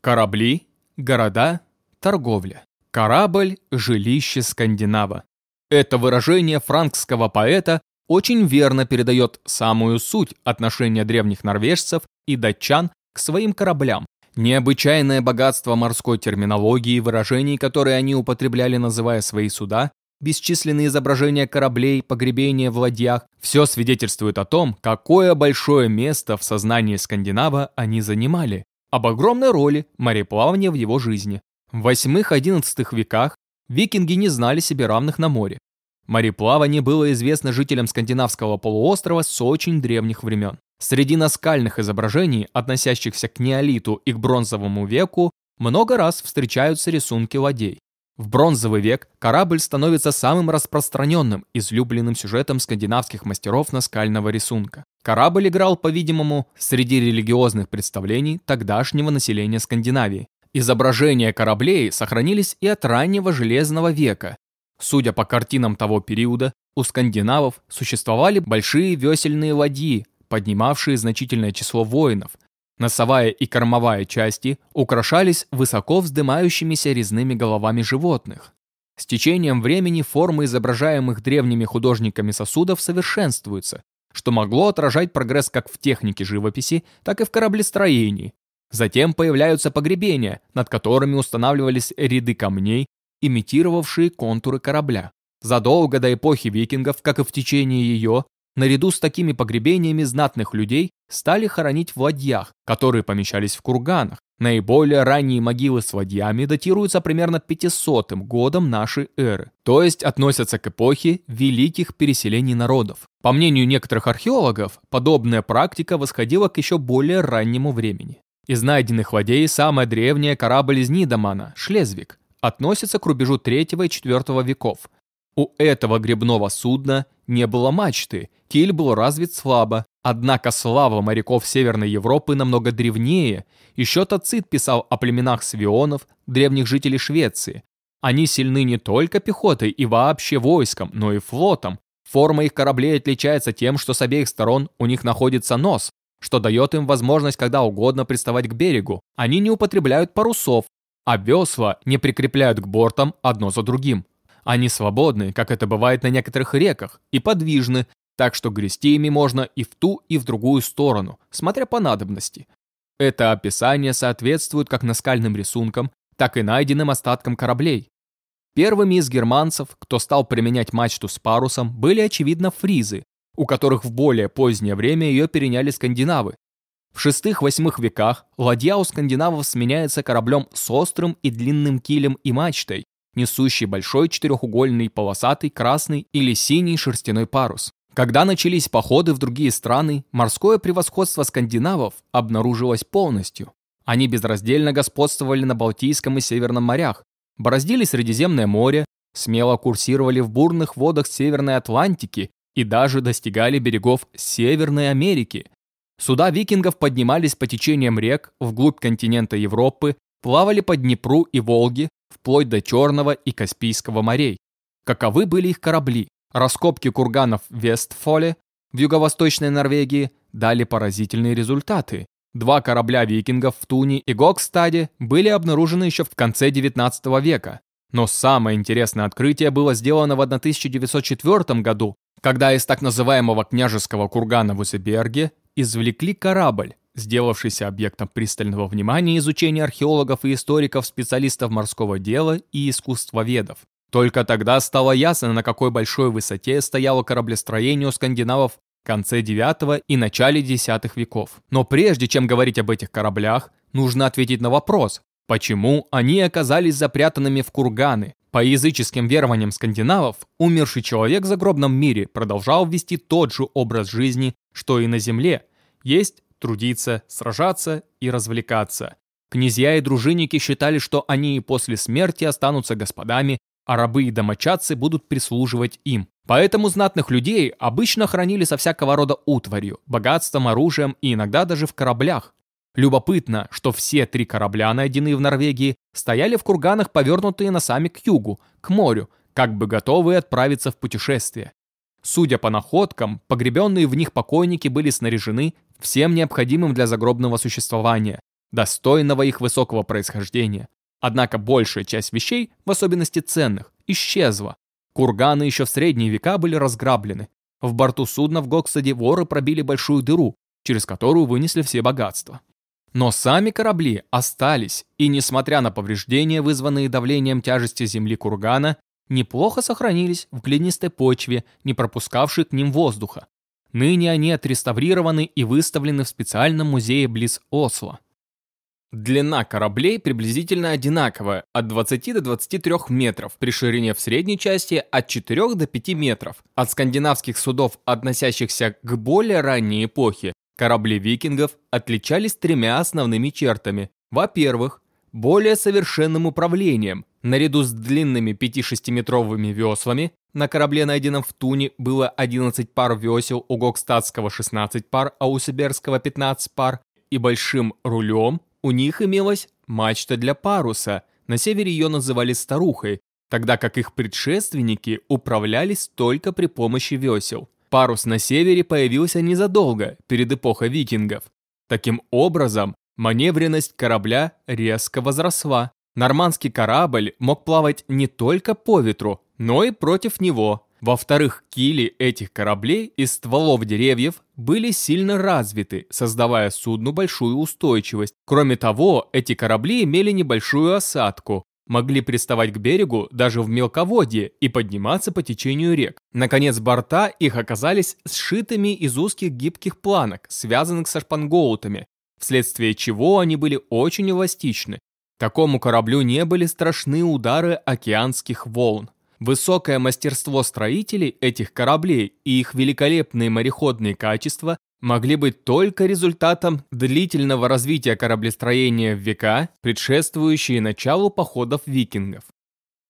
Корабли, города, торговля. Корабль – жилище Скандинава. Это выражение франкского поэта очень верно передает самую суть отношения древних норвежцев и датчан к своим кораблям. Необычайное богатство морской терминологии и выражений, которые они употребляли, называя свои суда, бесчисленные изображения кораблей, погребения в ладьях – все свидетельствует о том, какое большое место в сознании скандинава они занимали, об огромной роли мореплавания в его жизни. В 8-11 веках викинги не знали себе равных на море. Мореплавание было известно жителям скандинавского полуострова с очень древних времен. Среди наскальных изображений, относящихся к неолиту и к бронзовому веку, много раз встречаются рисунки ладей. В бронзовый век корабль становится самым распространенным, излюбленным сюжетом скандинавских мастеров наскального рисунка. Корабль играл, по-видимому, среди религиозных представлений тогдашнего населения Скандинавии. Изображения кораблей сохранились и от раннего Железного века. Судя по картинам того периода, у скандинавов существовали большие весельные ладьи, поднимавшие значительное число воинов. Носовая и кормовая части украшались высоко вздымающимися резными головами животных. С течением времени формы изображаемых древними художниками сосудов совершенствуются, что могло отражать прогресс как в технике живописи, так и в кораблестроении. Затем появляются погребения, над которыми устанавливались ряды камней, имитировавшие контуры корабля. Задолго до эпохи викингов, как и в течение ее, наряду с такими погребениями знатных людей стали хоронить в ладьях, которые помещались в курганах. Наиболее ранние могилы с ладьями датируются примерно 500 годом нашей эры, то есть относятся к эпохе великих переселений народов. По мнению некоторых археологов, подобная практика восходила к еще более раннему времени. Из найденных ладей самая древняя корабль из Нидомана, Шлезвик, относится к рубежу 3 и 4 веков. У этого гребного судна не было мачты, киль был развит слабо, однако слава моряков Северной Европы намного древнее. Еще Тацит писал о племенах свионов, древних жителей Швеции. Они сильны не только пехотой и вообще войском, но и флотом. Форма их кораблей отличается тем, что с обеих сторон у них находится нос, что дает им возможность когда угодно приставать к берегу. Они не употребляют парусов, а весла не прикрепляют к бортам одно за другим. Они свободны, как это бывает на некоторых реках, и подвижны, так что грести ими можно и в ту, и в другую сторону, смотря по надобности. Это описание соответствует как наскальным рисункам, так и найденным остаткам кораблей. Первыми из германцев, кто стал применять мачту с парусом, были, очевидно, фризы, у которых в более позднее время ее переняли скандинавы, в шестых-восьмых веках ладья у скандинавов сменяется кораблем с острым и длинным килем и мачтой, несущий большой четырехугольный полосатый красный или синий шерстяной парус. Когда начались походы в другие страны, морское превосходство скандинавов обнаружилось полностью. Они безраздельно господствовали на Балтийском и Северном морях, бороздили Средиземное море, смело курсировали в бурных водах Северной Атлантики и даже достигали берегов Северной Америки, Суда викингов поднимались по течениям рек вглубь континента Европы, плавали по Днепру и Волге, вплоть до Черного и Каспийского морей. Каковы были их корабли? Раскопки курганов в Вестфоле, в юго-восточной Норвегии, дали поразительные результаты. Два корабля викингов в Туне и Гокстаде были обнаружены еще в конце XIX века. Но самое интересное открытие было сделано в 1904 году, когда из так называемого княжеского кургана в Усеберге извлекли корабль, сделавшийся объектом пристального внимания изучения археологов и историков, специалистов морского дела и искусствоведов. Только тогда стало ясно, на какой большой высоте стояло кораблестроение у скандинавов в конце IX и начале X веков. Но прежде чем говорить об этих кораблях, нужно ответить на вопрос, почему они оказались запрятанными в курганы. По языческим верованиям скандинавов, умерший человек в загробном мире продолжал вести тот же образ жизни, что и на земле, есть трудиться, сражаться и развлекаться. Князья и дружинники считали, что они и после смерти останутся господами, а рабы и домочадцы будут прислуживать им. Поэтому знатных людей обычно хранили со всякого рода утварью, богатством, оружием и иногда даже в кораблях. Любопытно, что все три корабля, найденные в Норвегии, стояли в курганах, повернутые носами к югу, к морю, как бы готовые отправиться в путешествие. Судя по находкам, погребенные в них покойники были снаряжены всем необходимым для загробного существования, достойного их высокого происхождения. Однако большая часть вещей, в особенности ценных, исчезла. Курганы еще в средние века были разграблены. В борту судна в Гоксаде воры пробили большую дыру, через которую вынесли все богатства. Но сами корабли остались, и несмотря на повреждения, вызванные давлением тяжести земли кургана, неплохо сохранились в глинистой почве, не пропускавшей к ним воздуха. Ныне они отреставрированы и выставлены в специальном музее близ Осло. Длина кораблей приблизительно одинаковая, от 20 до 23 метров, при ширине в средней части от 4 до 5 метров. От скандинавских судов, относящихся к более ранней эпохе, корабли викингов отличались тремя основными чертами. Во-первых, более совершенным управлением. Наряду с длинными 5-6-метровыми веслами на корабле, найденном в Туне, было 11 пар весел, у Гокстадского 16 пар, а у Сибирского 15 пар, и большим рулем у них имелась мачта для паруса, на севере ее называли старухой, тогда как их предшественники управлялись только при помощи весел. Парус на севере появился незадолго, перед эпохой викингов. Таким образом, маневренность корабля резко возросла. Нормандский корабль мог плавать не только по ветру, но и против него. Во-вторых, кили этих кораблей из стволов деревьев были сильно развиты, создавая судну большую устойчивость. Кроме того, эти корабли имели небольшую осадку, могли приставать к берегу даже в мелководье и подниматься по течению рек. Наконец, борта их оказались сшитыми из узких гибких планок, связанных со шпангоутами, вследствие чего они были очень эластичны. Такому кораблю не были страшны удары океанских волн. Высокое мастерство строителей этих кораблей и их великолепные мореходные качества могли быть только результатом длительного развития кораблестроения в века, предшествующие началу походов викингов.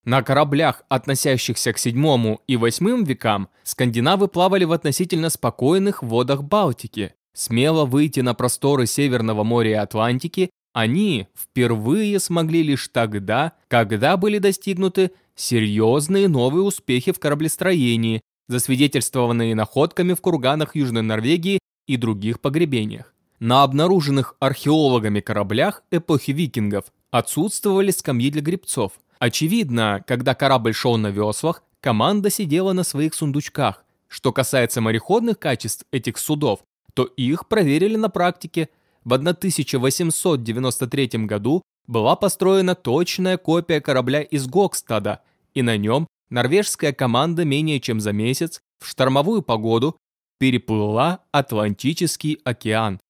На кораблях, относящихся к 7 и 8 векам, скандинавы плавали в относительно спокойных водах Балтики. Смело выйти на просторы Северного моря и Атлантики они впервые смогли лишь тогда, когда были достигнуты серьезные новые успехи в кораблестроении, засвидетельствованные находками в курганах Южной Норвегии и других погребениях. На обнаруженных археологами кораблях эпохи викингов отсутствовали скамьи для гребцов. Очевидно, когда корабль шел на веслах, команда сидела на своих сундучках. Что касается мореходных качеств этих судов, то их проверили на практике. В 1893 году была построена точная копия корабля из Гокстада, и на нем норвежская команда менее чем за месяц в штормовую погоду переплыла Атлантический океан.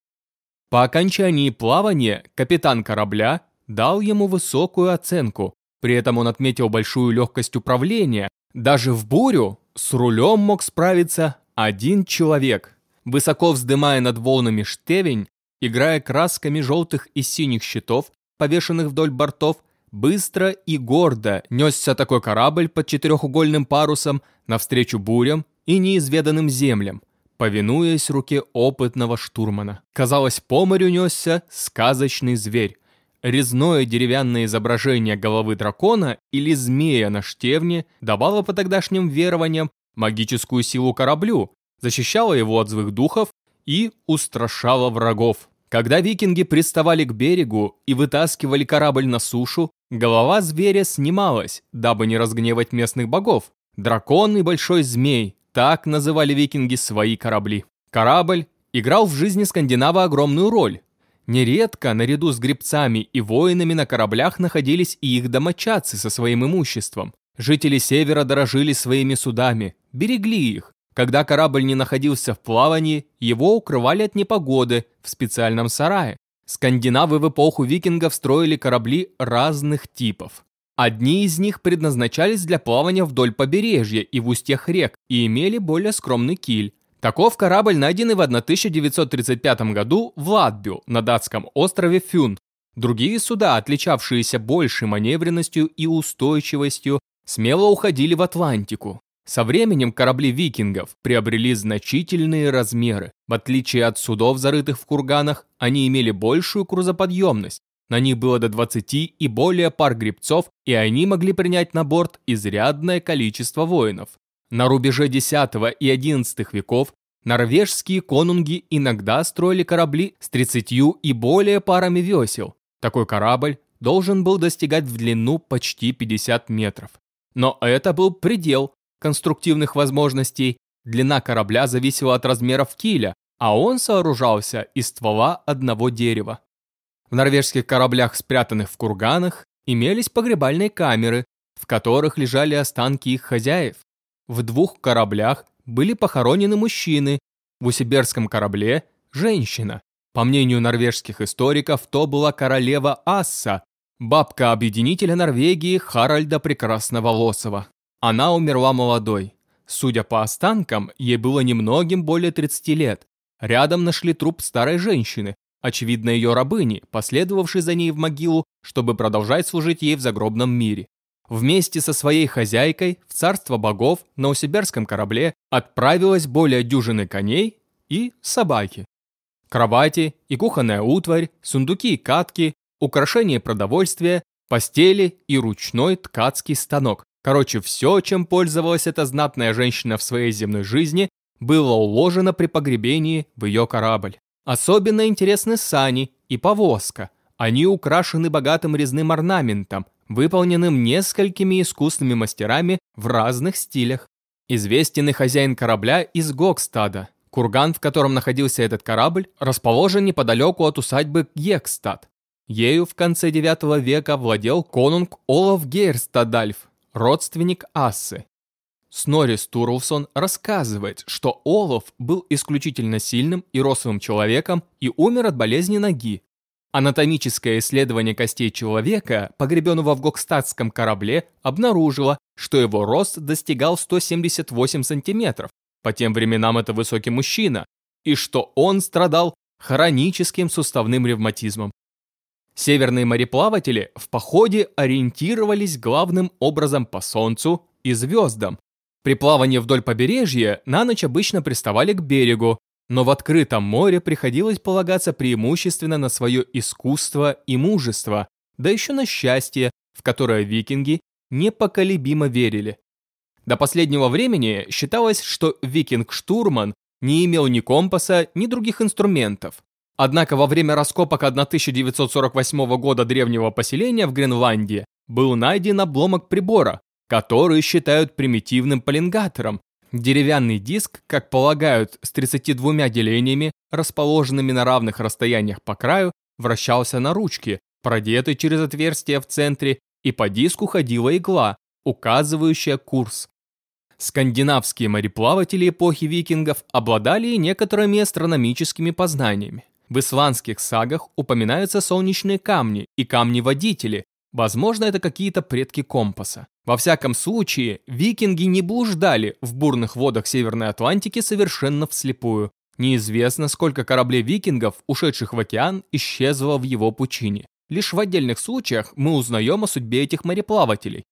По окончании плавания капитан корабля дал ему высокую оценку, при этом он отметил большую легкость управления. Даже в бурю с рулем мог справиться один человек. Высоко вздымая над волнами штевень, играя красками желтых и синих щитов, повешенных вдоль бортов, быстро и гордо несся такой корабль под четырехугольным парусом навстречу бурям и неизведанным землям, повинуясь руке опытного штурмана. Казалось, по морю несся сказочный зверь. Резное деревянное изображение головы дракона или змея на штевне давало по тогдашним верованиям магическую силу кораблю, защищало его от злых духов и устрашало врагов. Когда викинги приставали к берегу и вытаскивали корабль на сушу, голова зверя снималась, дабы не разгневать местных богов. Дракон и большой змей – так называли викинги свои корабли. Корабль играл в жизни скандинава огромную роль. Нередко наряду с гребцами и воинами на кораблях находились и их домочадцы со своим имуществом. Жители севера дорожили своими судами, берегли их, когда корабль не находился в плавании, его укрывали от непогоды в специальном сарае. Скандинавы в эпоху викингов строили корабли разных типов. Одни из них предназначались для плавания вдоль побережья и в устьях рек и имели более скромный киль. Таков корабль, найденный в 1935 году в Латбю на датском острове Фюн. Другие суда, отличавшиеся большей маневренностью и устойчивостью, смело уходили в Атлантику. Со временем корабли викингов приобрели значительные размеры. В отличие от судов, зарытых в курганах, они имели большую грузоподъемность. На них было до 20 и более пар грибцов, и они могли принять на борт изрядное количество воинов. На рубеже X и XI веков норвежские конунги иногда строили корабли с 30 и более парами весел. Такой корабль должен был достигать в длину почти 50 метров. Но это был предел, конструктивных возможностей, длина корабля зависела от размеров киля, а он сооружался из ствола одного дерева. В норвежских кораблях, спрятанных в курганах, имелись погребальные камеры, в которых лежали останки их хозяев. В двух кораблях были похоронены мужчины, в усиберском корабле – женщина. По мнению норвежских историков, то была королева Асса, бабка объединителя Норвегии Харальда Прекрасноволосого. Она умерла молодой. Судя по останкам, ей было немногим более 30 лет. Рядом нашли труп старой женщины, очевидно ее рабыни, последовавшей за ней в могилу, чтобы продолжать служить ей в загробном мире. Вместе со своей хозяйкой в царство богов на Усиберском корабле отправилась более дюжины коней и собаки. Кровати и кухонная утварь, сундуки и катки, украшения продовольствия, постели и ручной ткацкий станок. Короче, все, чем пользовалась эта знатная женщина в своей земной жизни, было уложено при погребении в ее корабль. Особенно интересны сани и повозка. Они украшены богатым резным орнаментом, выполненным несколькими искусными мастерами в разных стилях. Известен и хозяин корабля из Гокстада. Курган, в котором находился этот корабль, расположен неподалеку от усадьбы Гекстад. Ею в конце IX века владел конунг Олаф Гейрстадальф, родственник Ассы. Снори Стурлсон рассказывает, что Олаф был исключительно сильным и рослым человеком и умер от болезни ноги. Анатомическое исследование костей человека, погребенного в Гокстадском корабле, обнаружило, что его рост достигал 178 сантиметров, по тем временам это высокий мужчина, и что он страдал хроническим суставным ревматизмом. Северные мореплаватели в походе ориентировались главным образом по Солнцу и звездам. При плавании вдоль побережья на ночь обычно приставали к берегу, но в открытом море приходилось полагаться преимущественно на свое искусство и мужество, да еще на счастье, в которое викинги непоколебимо верили. До последнего времени считалось, что викинг-штурман не имел ни компаса, ни других инструментов. Однако во время раскопок 1948 года древнего поселения в Гренландии был найден обломок прибора, который считают примитивным паленгатором. Деревянный диск, как полагают, с 32 делениями, расположенными на равных расстояниях по краю, вращался на ручке, продетый через отверстие в центре, и по диску ходила игла, указывающая курс. Скандинавские мореплаватели эпохи викингов обладали и некоторыми астрономическими познаниями. В исландских сагах упоминаются солнечные камни и камни-водители. Возможно, это какие-то предки компаса. Во всяком случае, викинги не блуждали в бурных водах Северной Атлантики совершенно вслепую. Неизвестно, сколько кораблей викингов, ушедших в океан, исчезло в его пучине. Лишь в отдельных случаях мы узнаем о судьбе этих мореплавателей.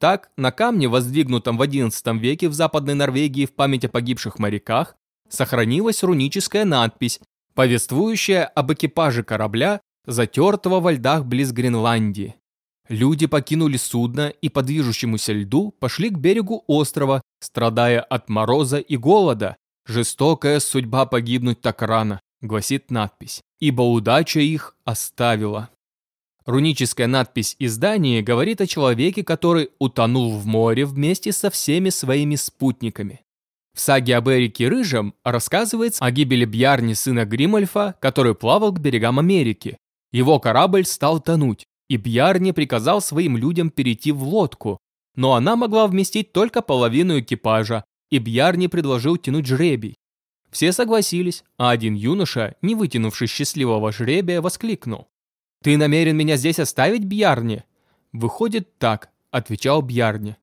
Так, на камне, воздвигнутом в XI веке в Западной Норвегии в память о погибших моряках, сохранилась руническая надпись, повествующая об экипаже корабля, затертого во льдах близ Гренландии. Люди покинули судно и по движущемуся льду пошли к берегу острова, страдая от мороза и голода. «Жестокая судьба погибнуть так рано», — гласит надпись, «ибо удача их оставила». Руническая надпись издания говорит о человеке, который утонул в море вместе со всеми своими спутниками. В саге об Эрике Рыжем рассказывается о гибели Бьярни сына Гримальфа, который плавал к берегам Америки. Его корабль стал тонуть, и Бьярни приказал своим людям перейти в лодку, но она могла вместить только половину экипажа, и Бьярни предложил тянуть жребий. Все согласились, а один юноша, не вытянувший счастливого жребия, воскликнул. «Ты намерен меня здесь оставить, Бьярни?» «Выходит так», — отвечал Бьярни.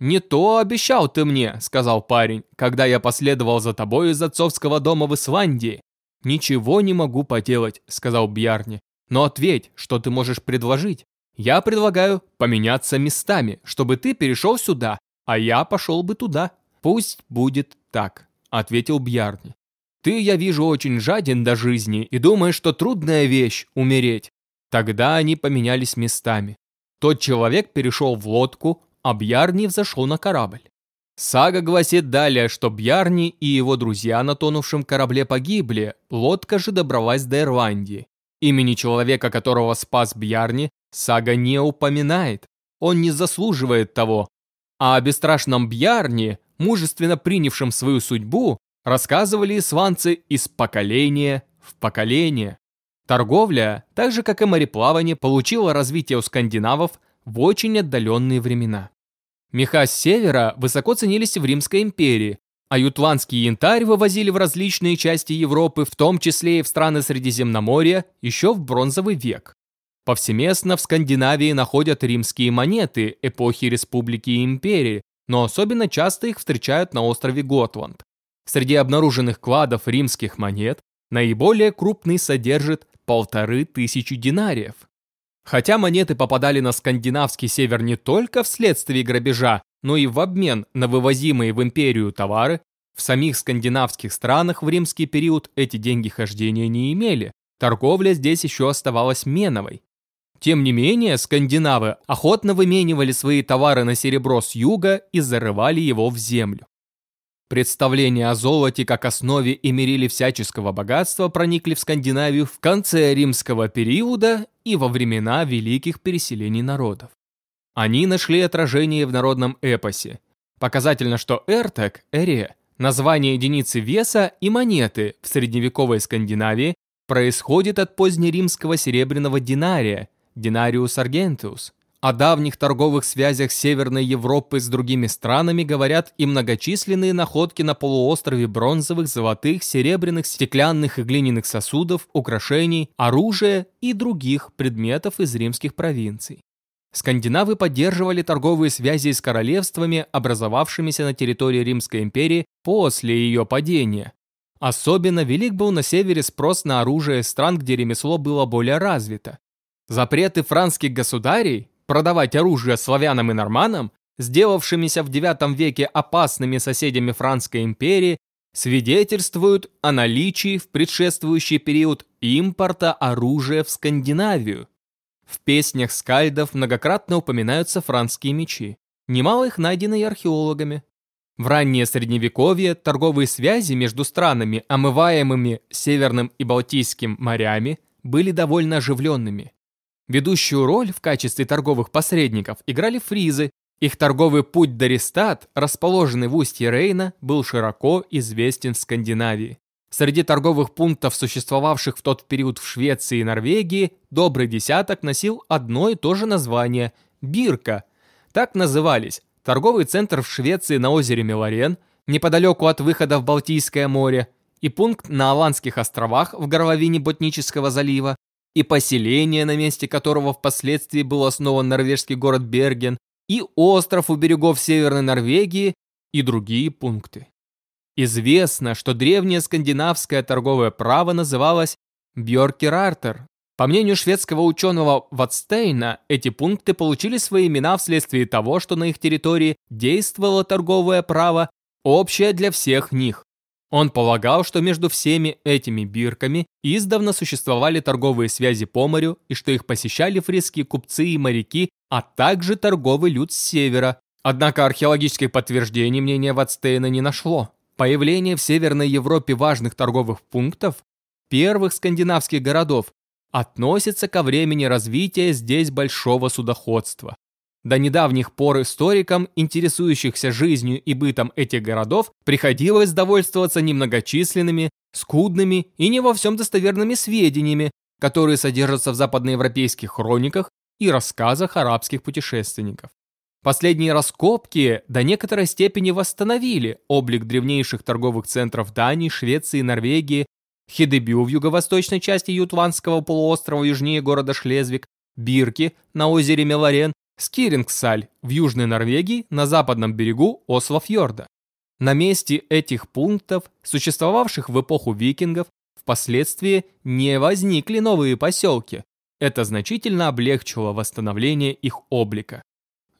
«Не то обещал ты мне», — сказал парень, «когда я последовал за тобой из отцовского дома в Исландии». «Ничего не могу поделать», — сказал Бьярни. «Но ответь, что ты можешь предложить. Я предлагаю поменяться местами, чтобы ты перешел сюда, а я пошел бы туда». «Пусть будет так», — ответил Бьярни. «Ты, я вижу, очень жаден до жизни и думаешь, что трудная вещь — умереть». Тогда они поменялись местами. Тот человек перешел в лодку, а Бьярни взошел на корабль. Сага гласит далее, что Бьярни и его друзья на тонувшем корабле погибли, лодка же добралась до Ирландии. Имени человека, которого спас Бьярни, сага не упоминает. Он не заслуживает того. А о бесстрашном Бьярни, мужественно принявшем свою судьбу, рассказывали исландцы из поколения в поколение. Торговля, так же как и мореплавание, получила развитие у скандинавов в очень отдаленные времена. Меха с севера высоко ценились в Римской империи, А ютландский янтарь вывозили в различные части Европы, в том числе и в страны Средиземноморья, еще в бронзовый век. Повсеместно в Скандинавии находят римские монеты эпохи республики и империи, но особенно часто их встречают на острове Готланд. Среди обнаруженных кладов римских монет наиболее крупный содержит полторы тысячи динариев. Хотя монеты попадали на скандинавский север не только вследствие грабежа, но и в обмен на вывозимые в империю товары, в самих скандинавских странах в римский период эти деньги хождения не имели. Торговля здесь еще оставалась меновой. Тем не менее, скандинавы охотно выменивали свои товары на серебро с юга и зарывали его в землю. Представления о золоте как основе и мериле всяческого богатства проникли в Скандинавию в конце римского периода и во времена великих переселений народов. Они нашли отражение в народном эпосе. Показательно, что эртек, эре, название единицы веса и монеты в средневековой Скандинавии происходит от позднеримского серебряного динария, динариус аргентиус. О давних торговых связях Северной Европы с другими странами говорят и многочисленные находки на полуострове бронзовых, золотых, серебряных, стеклянных и глиняных сосудов, украшений, оружия и других предметов из римских провинций. Скандинавы поддерживали торговые связи с королевствами, образовавшимися на территории Римской империи после ее падения. Особенно велик был на севере спрос на оружие стран, где ремесло было более развито. Запреты франских государей продавать оружие славянам и норманам, сделавшимися в IX веке опасными соседями Франской империи, свидетельствуют о наличии в предшествующий период импорта оружия в Скандинавию. В песнях скальдов многократно упоминаются франские мечи. Немало их найдено и археологами. В раннее средневековье торговые связи между странами, омываемыми Северным и Балтийским морями, были довольно оживленными. Ведущую роль в качестве торговых посредников играли фризы. Их торговый путь до Ристат, расположенный в устье Рейна, был широко известен в Скандинавии. Среди торговых пунктов, существовавших в тот период в Швеции и Норвегии, добрый десяток носил одно и то же название – Бирка. Так назывались торговый центр в Швеции на озере Миларен, неподалеку от выхода в Балтийское море, и пункт на Аландских островах в горловине Ботнического залива, и поселение, на месте которого впоследствии был основан норвежский город Берген, и остров у берегов Северной Норвегии, и другие пункты. Известно, что древнее скандинавское торговое право называлось Бьоркерартер. По мнению шведского ученого Ватстейна, эти пункты получили свои имена вследствие того, что на их территории действовало торговое право, общее для всех них. Он полагал, что между всеми этими бирками издавна существовали торговые связи по морю и что их посещали фрисские купцы и моряки, а также торговый люд с севера. Однако археологических подтверждений мнения Ватстейна не нашло. Появление в Северной Европе важных торговых пунктов, первых скандинавских городов, относится ко времени развития здесь большого судоходства. До недавних пор историкам, интересующихся жизнью и бытом этих городов, приходилось довольствоваться немногочисленными, скудными и не во всем достоверными сведениями, которые содержатся в западноевропейских хрониках и рассказах арабских путешественников. Последние раскопки до некоторой степени восстановили облик древнейших торговых центров Дании, Швеции, Норвегии, Хидебю в юго-восточной части Ютландского полуострова южнее города Шлезвик, Бирки на озере Меларен, Скирингсаль в Южной Норвегии на западном берегу Ослофьорда. На месте этих пунктов, существовавших в эпоху викингов, впоследствии не возникли новые поселки. Это значительно облегчило восстановление их облика.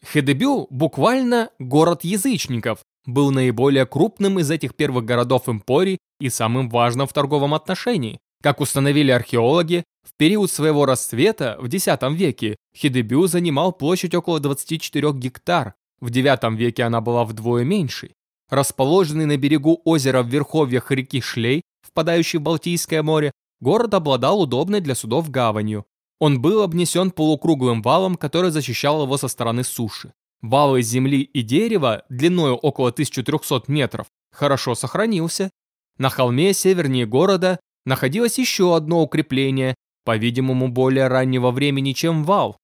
Хедебю, буквально город язычников, был наиболее крупным из этих первых городов Эмпорий и самым важным в торговом отношении. Как установили археологи, в период своего расцвета в X веке Хедебю занимал площадь около 24 гектар, в IX веке она была вдвое меньшей. Расположенный на берегу озера в верховьях реки Шлей, впадающей в Балтийское море, город обладал удобной для судов гаванью. Он был обнесен полукруглым валом, который защищал его со стороны суши. Вал из земли и дерева, длиной около 1300 метров, хорошо сохранился. На холме севернее города находилось еще одно укрепление, по-видимому, более раннего времени, чем вал.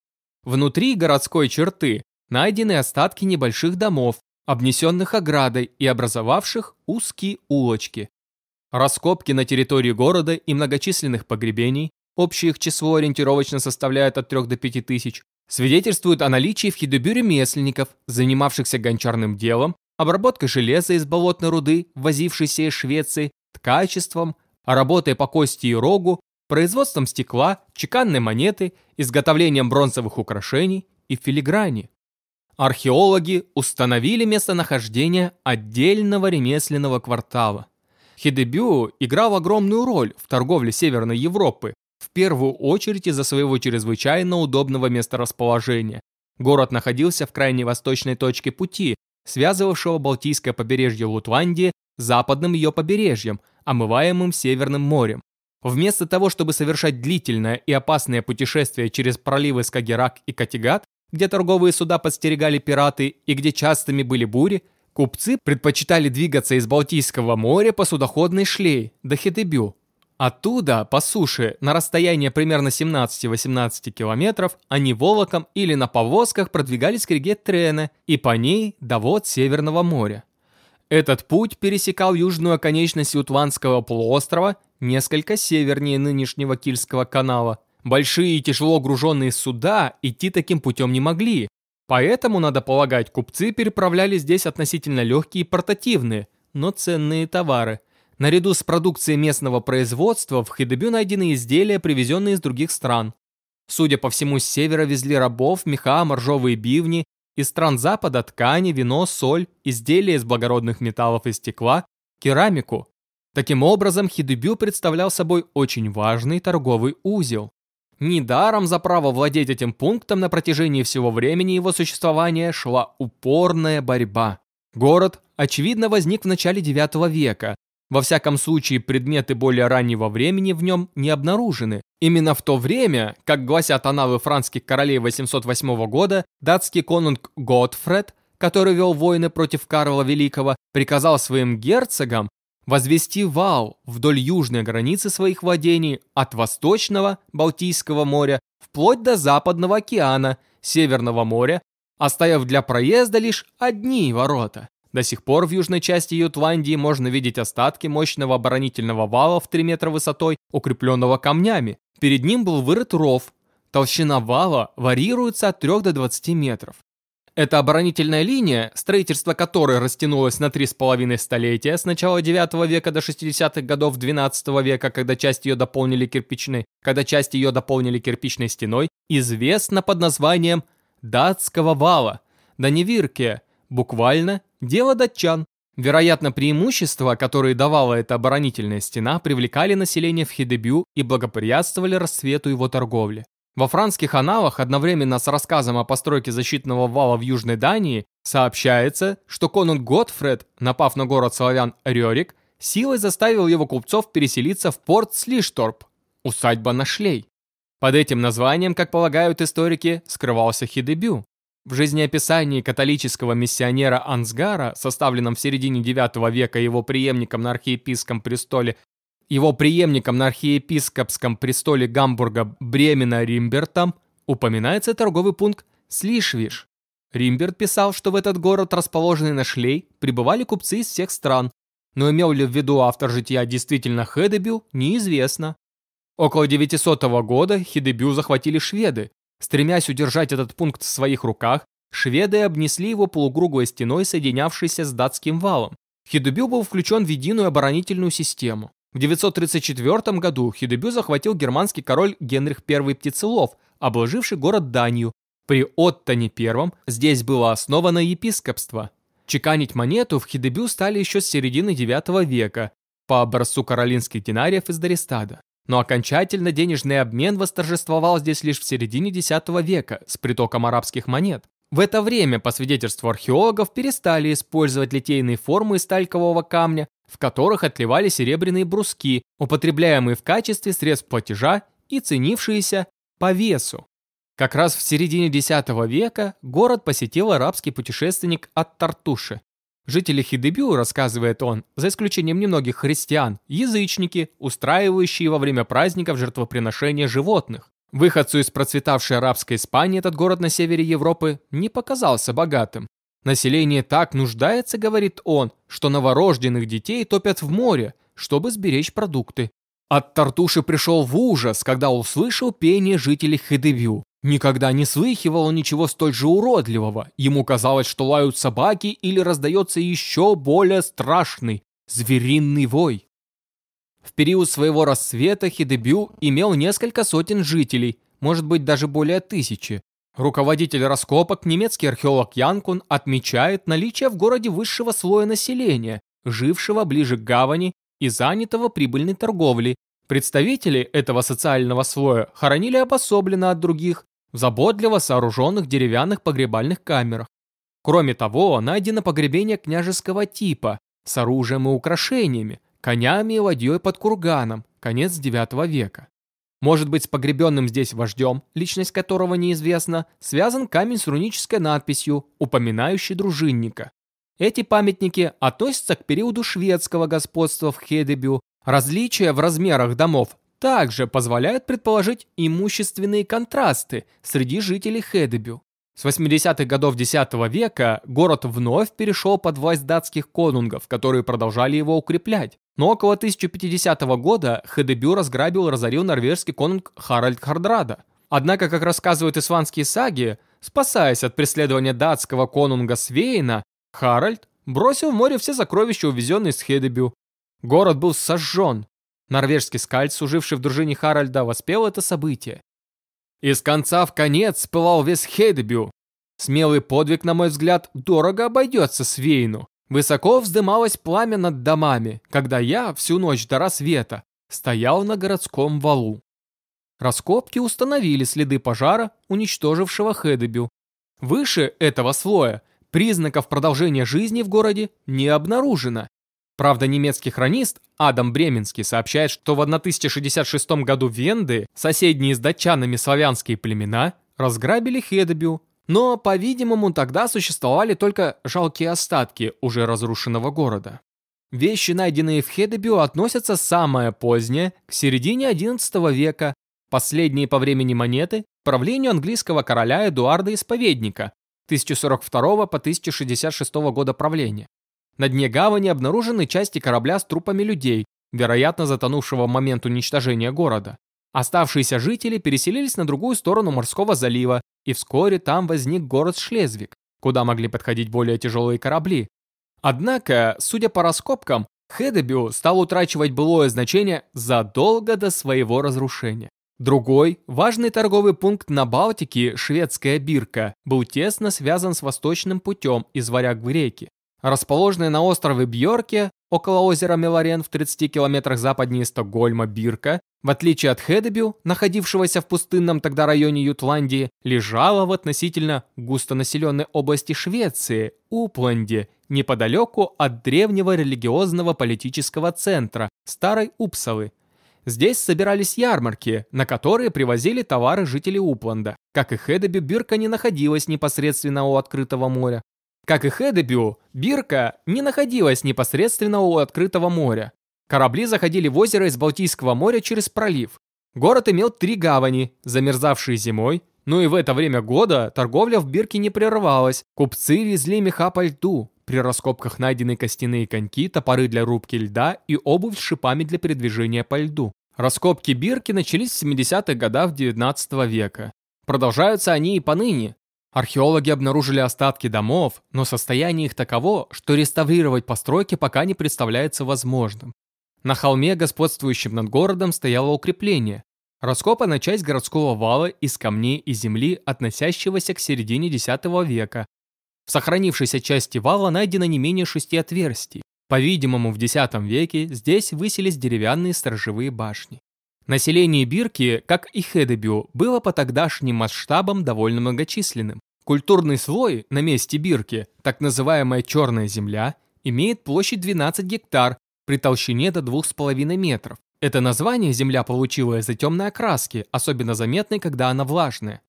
Внутри городской черты найдены остатки небольших домов, обнесенных оградой и образовавших узкие улочки. Раскопки на территории города и многочисленных погребений, общее их число ориентировочно составляет от 3 до 5 тысяч, свидетельствуют о наличии в Хидебю ремесленников, занимавшихся гончарным делом, обработкой железа из болотной руды, возившейся из Швеции, ткачеством, работой по кости и рогу, производством стекла, чеканной монеты, изготовлением бронзовых украшений и филиграни. Археологи установили местонахождение отдельного ремесленного квартала. Хидебю играл огромную роль в торговле Северной Европы, в первую очередь из-за своего чрезвычайно удобного месторасположения. Город находился в крайней восточной точке пути, связывавшего Балтийское побережье Лутландии западным ее побережьем, омываемым Северным морем. Вместо того, чтобы совершать длительное и опасное путешествие через проливы Скагерак и Катигат, где торговые суда подстерегали пираты и где частыми были бури, купцы предпочитали двигаться из Балтийского моря по судоходной шлей до Хетебю. Оттуда, по суше, на расстояние примерно 17-18 километров, они волоком или на повозках продвигались к реке Трена и по ней до вод Северного моря. Этот путь пересекал южную оконечность Ютландского полуострова, несколько севернее нынешнего Кильского канала. Большие и тяжело груженные суда идти таким путем не могли, поэтому, надо полагать, купцы переправляли здесь относительно легкие и портативные, но ценные товары. Наряду с продукцией местного производства в Хидебю найдены изделия, привезенные из других стран. Судя по всему, с севера везли рабов, меха, моржовые бивни, из стран Запада ткани, вино, соль, изделия из благородных металлов и стекла, керамику. Таким образом, Хидебю представлял собой очень важный торговый узел. Недаром за право владеть этим пунктом на протяжении всего времени его существования шла упорная борьба. Город, очевидно, возник в начале IX века, во всяком случае, предметы более раннего времени в нем не обнаружены. Именно в то время, как гласят аналы франских королей 808 года, датский конунг Готфред, который вел войны против Карла Великого, приказал своим герцогам возвести вал вдоль южной границы своих владений от восточного Балтийского моря вплоть до Западного океана, Северного моря, оставив для проезда лишь одни ворота. До сих пор в южной части Ютландии можно видеть остатки мощного оборонительного вала в 3 метра высотой, укрепленного камнями. Перед ним был вырыт ров. Толщина вала варьируется от 3 до 20 метров. Эта оборонительная линия, строительство которой растянулось на 3,5 столетия с начала 9 века до 60-х годов 12 века, когда часть ее дополнили кирпичной, когда часть ее дополнили кирпичной стеной, известна под названием «датского вала», Данивирке, буквально Дело датчан. Вероятно, преимущества, которые давала эта оборонительная стена, привлекали население в Хидебю и благоприятствовали расцвету его торговли. Во франских аналах одновременно с рассказом о постройке защитного вала в Южной Дании сообщается, что конунг Готфред, напав на город славян Рерик, силой заставил его купцов переселиться в порт Слишторп, усадьба Нашлей. Под этим названием, как полагают историки, скрывался Хидебю. В жизнеописании католического миссионера Ансгара, составленном в середине IX века его преемником на архиепископском престоле, его преемником на архиепископском престоле Гамбурга Бремена Римбертом, упоминается торговый пункт Слишвиш. Римберт писал, что в этот город, расположенный на Шлей, прибывали купцы из всех стран, но имел ли в виду автор жития действительно Хедебю, неизвестно. Около 900 года Хедебю захватили шведы, Стремясь удержать этот пункт в своих руках, шведы обнесли его полукруглой стеной, соединявшейся с датским валом. Хидебю был включен в единую оборонительную систему. В 934 году Хидебю захватил германский король Генрих I Птицелов, обложивший город Данию. При Оттоне I здесь было основано епископство. Чеканить монету в Хидебю стали еще с середины IX века по образцу каролинских динариев из Даристада. Но окончательно денежный обмен восторжествовал здесь лишь в середине X века с притоком арабских монет. В это время, по свидетельству археологов, перестали использовать литейные формы из талькового камня, в которых отливали серебряные бруски, употребляемые в качестве средств платежа и ценившиеся по весу. Как раз в середине X века город посетил арабский путешественник от Тартуши. Жители Хидебю, рассказывает он, за исключением немногих христиан, язычники, устраивающие во время праздников жертвоприношения животных. Выходцу из процветавшей арабской Испании этот город на севере Европы не показался богатым. Население так нуждается, говорит он, что новорожденных детей топят в море, чтобы сберечь продукты. От Тартуши пришел в ужас, когда услышал пение жителей Хедебю. Никогда не слыхивал ничего столь же уродливого. Ему казалось, что лают собаки или раздается еще более страшный, звериный вой. В период своего рассвета Хидебю имел несколько сотен жителей, может быть даже более тысячи. Руководитель раскопок, немецкий археолог Янкун, отмечает наличие в городе высшего слоя населения, жившего ближе к гавани и занятого прибыльной торговлей. Представители этого социального слоя хоронили обособленно от других, в заботливо сооруженных деревянных погребальных камерах. Кроме того, найдено погребение княжеского типа с оружием и украшениями, конями и ладьей под курганом, конец IX века. Может быть, с погребенным здесь вождем, личность которого неизвестна, связан камень с рунической надписью, упоминающей дружинника. Эти памятники относятся к периоду шведского господства в Хедебю. Различия в размерах домов также позволяют предположить имущественные контрасты среди жителей Хедебю. С 80-х годов X века город вновь перешел под власть датских конунгов, которые продолжали его укреплять. Но около 1050 года Хедебю разграбил и разорил норвежский конунг Харальд Хардрада. Однако, как рассказывают исландские саги, спасаясь от преследования датского конунга Свейна, Харальд бросил в море все сокровища, увезенные с Хедебю. Город был сожжен. Норвежский скальд, служивший в дружине Харальда, воспел это событие. Из конца в конец пылал весь Хедебю. Смелый подвиг, на мой взгляд, дорого обойдется Свейну. Высоко вздымалось пламя над домами, когда я всю ночь до рассвета стоял на городском валу. Раскопки установили следы пожара, уничтожившего Хедебю. Выше этого слоя Признаков продолжения жизни в городе не обнаружено. Правда, немецкий хронист Адам Бременский сообщает, что в 1066 году венды, соседние с датчанами славянские племена, разграбили Хедебю, но, по-видимому, тогда существовали только жалкие остатки уже разрушенного города. Вещи, найденные в Хедебю, относятся самое позднее, к середине XI века, последние по времени монеты, правлению английского короля Эдуарда Исповедника, 1042 по 1066 года правления. На дне гавани обнаружены части корабля с трупами людей, вероятно затонувшего в момент уничтожения города. Оставшиеся жители переселились на другую сторону морского залива, и вскоре там возник город Шлезвик, куда могли подходить более тяжелые корабли. Однако, судя по раскопкам, Хедебю стал утрачивать былое значение задолго до своего разрушения. Другой, важный торговый пункт на Балтике, шведская Бирка, был тесно связан с восточным путем из варяг в реки. Расположенный на острове Бьорке, около озера Меларен в 30 километрах западнее Стокгольма, Бирка, в отличие от Хедебю, находившегося в пустынном тогда районе Ютландии, лежала в относительно густонаселенной области Швеции, Упланде, неподалеку от древнего религиозного политического центра, Старой Упсалы, Здесь собирались ярмарки, на которые привозили товары жители Упланда. Как и Хедебю, Бирка не находилась непосредственно у открытого моря. Как и Хедебю, Бирка не находилась непосредственно у открытого моря. Корабли заходили в озеро из Балтийского моря через пролив. Город имел три гавани, замерзавшие зимой, но и в это время года торговля в Бирке не прерывалась. Купцы везли меха по льду, при раскопках найдены костяные коньки, топоры для рубки льда и обувь с шипами для передвижения по льду. Раскопки бирки начались в 70-х годах XIX века. Продолжаются они и поныне. Археологи обнаружили остатки домов, но состояние их таково, что реставрировать постройки пока не представляется возможным. На холме, господствующем над городом, стояло укрепление. Раскопана часть городского вала из камней и земли, относящегося к середине X века, в сохранившейся части вала найдено не менее шести отверстий. По-видимому, в X веке здесь высились деревянные сторожевые башни. Население Бирки, как и Хедебю, было по тогдашним масштабам довольно многочисленным. Культурный слой на месте Бирки, так называемая черная земля, имеет площадь 12 гектар при толщине до 2,5 метров. Это название земля получила из-за темной окраски, особенно заметной, когда она влажная.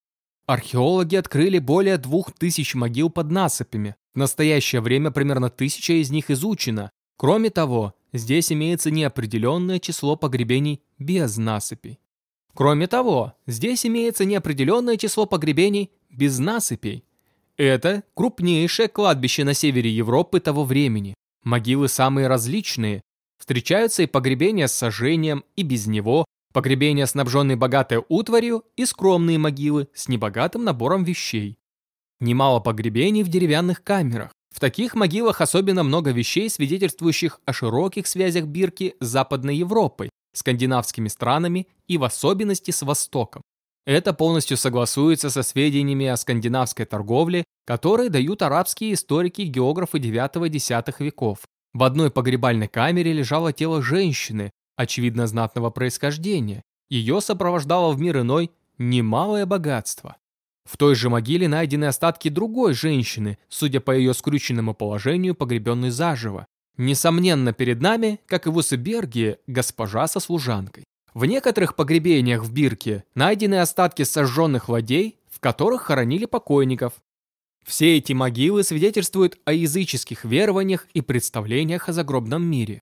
Археологи открыли более двух тысяч могил под насыпями. В настоящее время примерно тысяча из них изучена. Кроме того, здесь имеется неопределенное число погребений без насыпей. Кроме того, здесь имеется неопределенное число погребений без насыпей. Это крупнейшее кладбище на севере Европы того времени. Могилы самые различные. Встречаются и погребения с сожжением, и без него, погребения, снабженные богатой утварью, и скромные могилы с небогатым набором вещей. Немало погребений в деревянных камерах. В таких могилах особенно много вещей, свидетельствующих о широких связях Бирки с Западной Европой, скандинавскими странами и в особенности с Востоком. Это полностью согласуется со сведениями о скандинавской торговле, которые дают арабские историки и географы IX-X веков. В одной погребальной камере лежало тело женщины, очевидно знатного происхождения. Ее сопровождало в мир иной немалое богатство. В той же могиле найдены остатки другой женщины, судя по ее скрюченному положению, погребенной заживо. Несомненно, перед нами, как и в Усыберге, госпожа со служанкой. В некоторых погребениях в Бирке найдены остатки сожженных ладей, в которых хоронили покойников. Все эти могилы свидетельствуют о языческих верованиях и представлениях о загробном мире.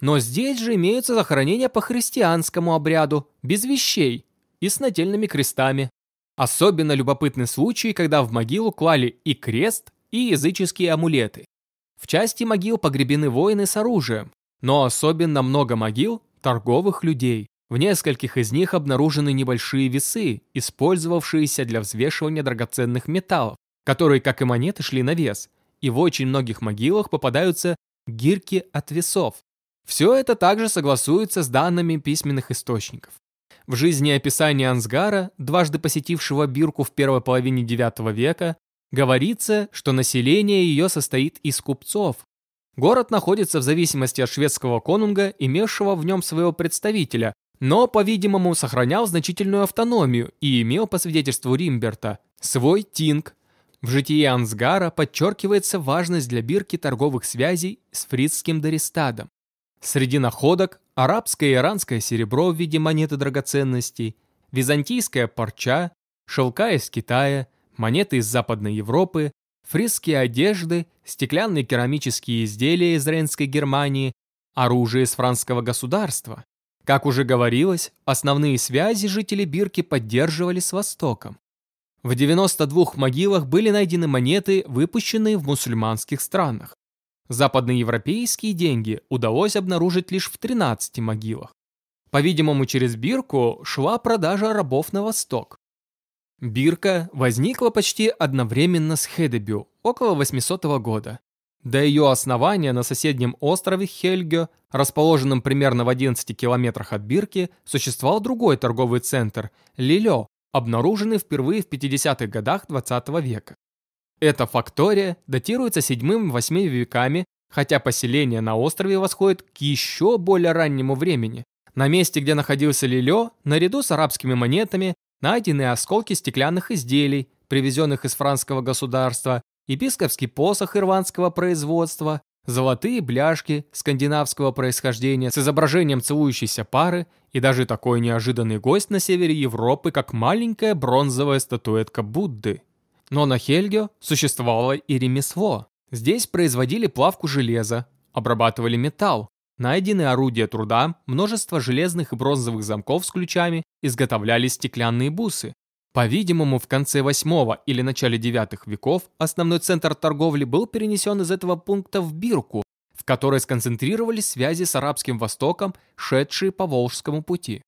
Но здесь же имеются захоронения по христианскому обряду, без вещей и с нательными крестами. Особенно любопытный случай, когда в могилу клали и крест, и языческие амулеты. В части могил погребены воины с оружием, но особенно много могил торговых людей. В нескольких из них обнаружены небольшие весы, использовавшиеся для взвешивания драгоценных металлов, которые, как и монеты, шли на вес. И в очень многих могилах попадаются гирки от весов. Все это также согласуется с данными письменных источников. В жизнеописании Ансгара, дважды посетившего Бирку в первой половине IX века, говорится, что население ее состоит из купцов. Город находится в зависимости от шведского конунга, имевшего в нем своего представителя, но, по-видимому, сохранял значительную автономию и имел, по свидетельству Римберта, свой тинг. В житии Ансгара подчеркивается важность для Бирки торговых связей с фридским Дористадом. Среди находок арабское и иранское серебро в виде монеты драгоценностей, византийская парча, шелка из Китая, монеты из Западной Европы, фрисские одежды, стеклянные керамические изделия из Рейнской Германии, оружие из франского государства. Как уже говорилось, основные связи жители Бирки поддерживали с Востоком. В 92 могилах были найдены монеты, выпущенные в мусульманских странах. Западноевропейские деньги удалось обнаружить лишь в 13 могилах. По-видимому, через Бирку шла продажа рабов на восток. Бирка возникла почти одновременно с Хедебю, около 800 года. До ее основания на соседнем острове Хельгё, расположенном примерно в 11 километрах от Бирки, существовал другой торговый центр – Лилё, обнаруженный впервые в 50-х годах 20 века. Эта фактория датируется 7-8 веками, хотя поселение на острове восходит к еще более раннему времени. На месте, где находился Лилё, наряду с арабскими монетами, найдены осколки стеклянных изделий, привезенных из франского государства, епископский посох ирландского производства, золотые бляшки скандинавского происхождения с изображением целующейся пары и даже такой неожиданный гость на севере Европы, как маленькая бронзовая статуэтка Будды. Но на Хельге существовало и ремесло. Здесь производили плавку железа, обрабатывали металл, найдены орудия труда, множество железных и бронзовых замков с ключами, изготовляли стеклянные бусы. По-видимому, в конце 8 или начале 9 веков основной центр торговли был перенесен из этого пункта в Бирку, в которой сконцентрировались связи с Арабским Востоком, шедшие по Волжскому пути.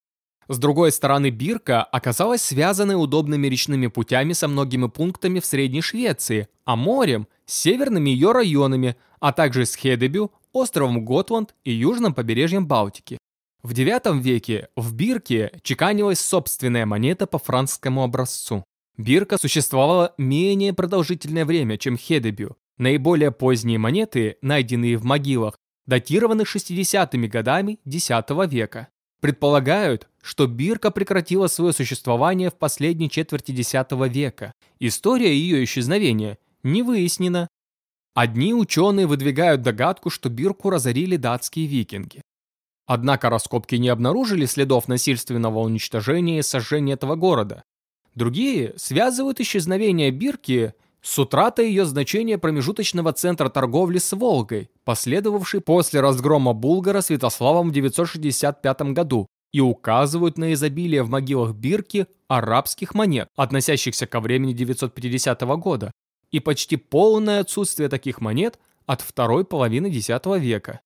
С другой стороны, Бирка оказалась связанной удобными речными путями со многими пунктами в Средней Швеции, а морем – с северными ее районами, а также с Хедебю, островом Готланд и южным побережьем Балтики. В IX веке в Бирке чеканилась собственная монета по французскому образцу. Бирка существовала менее продолжительное время, чем Хедебю. Наиболее поздние монеты, найденные в могилах, датированы 60-ми годами X века. Предполагают, что бирка прекратила свое существование в последней четверти X века. История ее исчезновения не выяснена. Одни ученые выдвигают догадку, что бирку разорили датские викинги. Однако раскопки не обнаружили следов насильственного уничтожения и сожжения этого города. Другие связывают исчезновение бирки с утратой ее значения промежуточного центра торговли с Волгой, последовавшей после разгрома Булгара Святославом в 965 году, и указывают на изобилие в могилах Бирки арабских монет, относящихся ко времени 950 года. И почти полное отсутствие таких монет от второй половины X века.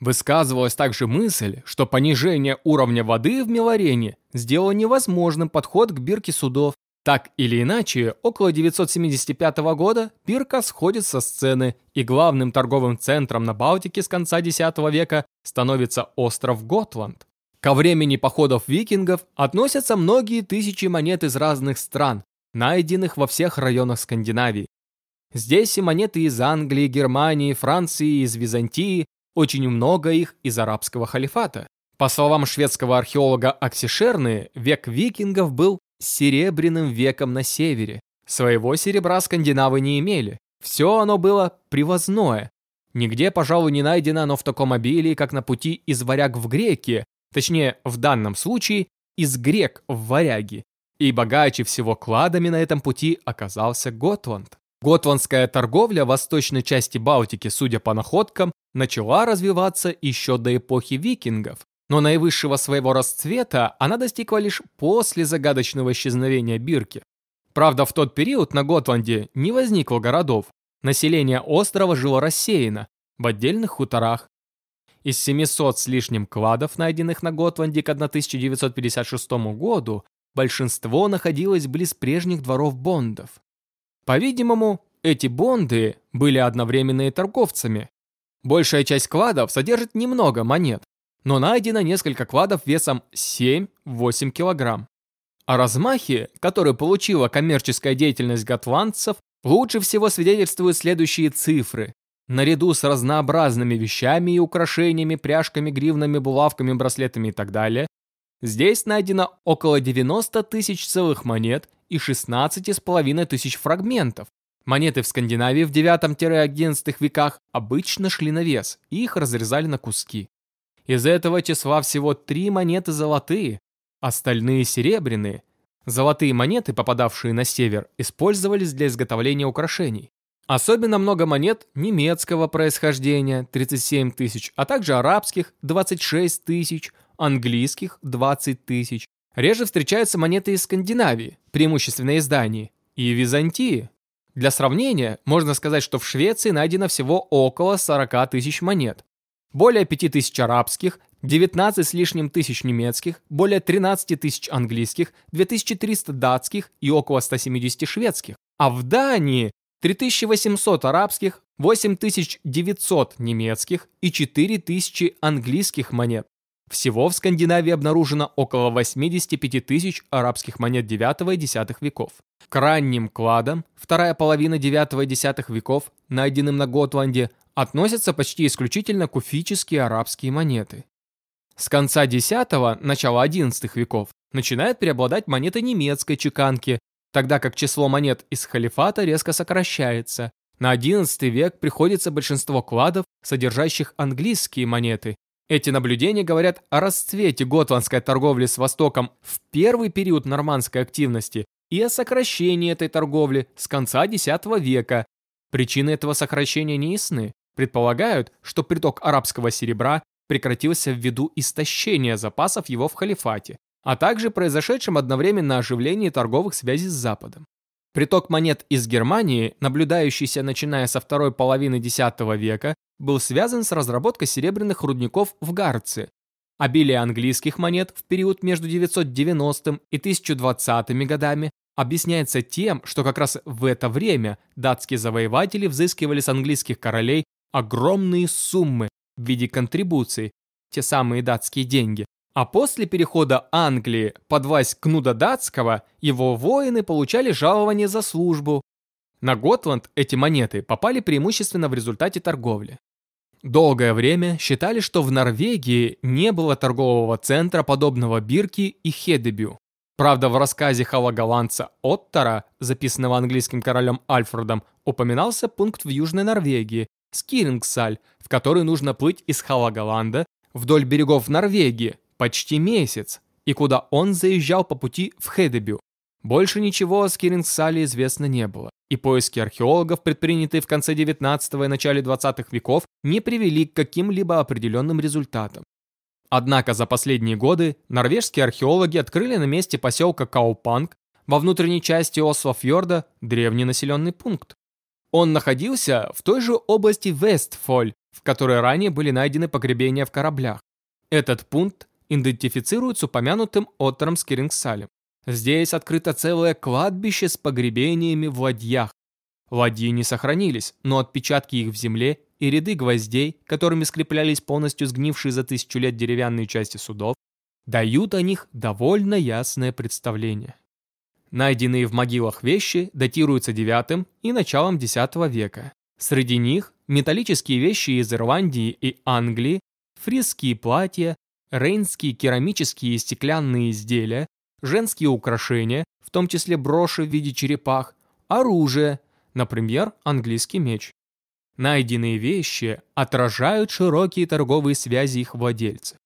Высказывалась также мысль, что понижение уровня воды в Миларене сделало невозможным подход к бирке судов. Так или иначе, около 975 года бирка сходит со сцены, и главным торговым центром на Балтике с конца X века становится остров Готланд. Ко времени походов викингов относятся многие тысячи монет из разных стран, найденных во всех районах Скандинавии. Здесь и монеты из Англии, Германии, Франции, из Византии, очень много их из арабского халифата. По словам шведского археолога Аксишерны, век викингов был серебряным веком на севере. Своего серебра скандинавы не имели. Все оно было привозное. Нигде, пожалуй, не найдено оно в таком обилии, как на пути из варяг в греки, точнее, в данном случае, из грек в варяги. И богаче всего кладами на этом пути оказался Готланд. Готландская торговля в восточной части Балтики, судя по находкам, начала развиваться еще до эпохи викингов, но наивысшего своего расцвета она достигла лишь после загадочного исчезновения Бирки. Правда, в тот период на Готланде не возникло городов, население острова жило рассеяно, в отдельных хуторах. Из 700 с лишним кладов, найденных на Готланде к 1956 году, большинство находилось близ прежних дворов бондов. По-видимому, эти бонды были одновременные торговцами. Большая часть кладов содержит немного монет, но найдено несколько кладов весом 7-8 килограмм. О размахе, который получила коммерческая деятельность готландцев, лучше всего свидетельствуют следующие цифры. Наряду с разнообразными вещами и украшениями, пряжками, гривнами, булавками, браслетами и так далее, здесь найдено около 90 тысяч целых монет и 16,5 тысяч фрагментов. Монеты в Скандинавии в 9-11 веках обычно шли на вес, и их разрезали на куски. Из этого числа всего три монеты золотые, остальные серебряные. Золотые монеты, попадавшие на север, использовались для изготовления украшений. Особенно много монет немецкого происхождения – 37 тысяч, а также арабских – 26 тысяч, английских – 20 тысяч, Реже встречаются монеты из Скандинавии, преимущественно из Дании, и Византии. Для сравнения, можно сказать, что в Швеции найдено всего около 40 тысяч монет. Более 5 тысяч арабских, 19 с лишним тысяч немецких, более 13 тысяч английских, 2300 датских и около 170 шведских. А в Дании 3800 арабских, 8900 немецких и 4000 английских монет. Всего в Скандинавии обнаружено около 85 тысяч арабских монет 9 и 10 веков. К ранним кладам, вторая половина 9 и 10 веков, найденным на Готланде, относятся почти исключительно куфические арабские монеты. С конца 10 начала 11 веков начинают преобладать монеты немецкой чеканки, тогда как число монет из халифата резко сокращается. На 11 век приходится большинство кладов, содержащих английские монеты, эти наблюдения говорят о расцвете готландской торговли с Востоком в первый период нормандской активности и о сокращении этой торговли с конца X века. Причины этого сокращения не ясны. Предполагают, что приток арабского серебра прекратился ввиду истощения запасов его в халифате, а также произошедшем одновременно оживлении торговых связей с Западом. Приток монет из Германии, наблюдающийся начиная со второй половины X века, был связан с разработкой серебряных рудников в Гарце. Обилие английских монет в период между 990 и 1020 годами объясняется тем, что как раз в это время датские завоеватели взыскивали с английских королей огромные суммы в виде контрибуций, те самые датские деньги. А после перехода Англии под власть Кнуда Датского его воины получали жалование за службу. На Готланд эти монеты попали преимущественно в результате торговли. Долгое время считали, что в Норвегии не было торгового центра, подобного Бирки и Хедебю. Правда, в рассказе халагаландца Оттара, записанного английским королем Альфредом, упоминался пункт в Южной Норвегии, Скирингсаль, в который нужно плыть из Халагаланда вдоль берегов Норвегии почти месяц, и куда он заезжал по пути в Хедебю. Больше ничего о Скирингсале известно не было, и поиски археологов, предпринятые в конце 19 и начале 20 веков, не привели к каким-либо определенным результатам. Однако за последние годы норвежские археологи открыли на месте поселка Каупанг во внутренней части Ослофьорда древний населенный пункт. Он находился в той же области Вестфоль, в которой ранее были найдены погребения в кораблях. Этот пункт идентифицируют с упомянутым Оттером Скирингсалем. Здесь открыто целое кладбище с погребениями в ладьях. Ладьи не сохранились, но отпечатки их в земле и ряды гвоздей, которыми скреплялись полностью сгнившие за тысячу лет деревянные части судов, дают о них довольно ясное представление. Найденные в могилах вещи датируются IX и началом X века. Среди них металлические вещи из Ирландии и Англии, фрисские платья, рейнские керамические и стеклянные изделия, женские украшения, в том числе броши в виде черепах, оружие, например, английский меч. Найденные вещи отражают широкие торговые связи их владельцев.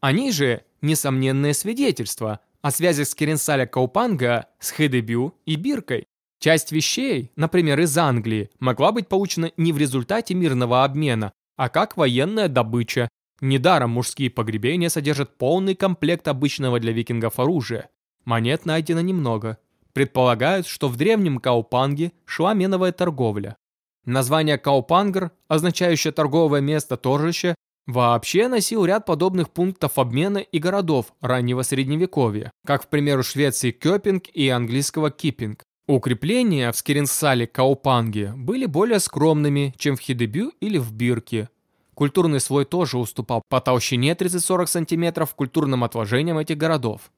Они же – несомненное свидетельство о связях Скеренсаля Каупанга с Хедебю и Биркой. Часть вещей, например, из Англии, могла быть получена не в результате мирного обмена, а как военная добыча, Недаром мужские погребения содержат полный комплект обычного для викингов оружия. Монет найдено немного. Предполагают, что в древнем Каупанге шла меновая торговля. Название Каупангр, означающее торговое место торжище, вообще носил ряд подобных пунктов обмена и городов раннего средневековья, как, к примеру, Швеции Кёпинг и английского Киппинг. Укрепления в Скирингссале-Каупанге были более скромными, чем в Хедебю или в Бирке, Культурный слой тоже уступал по толщине 30-40 см культурным отложениям этих городов.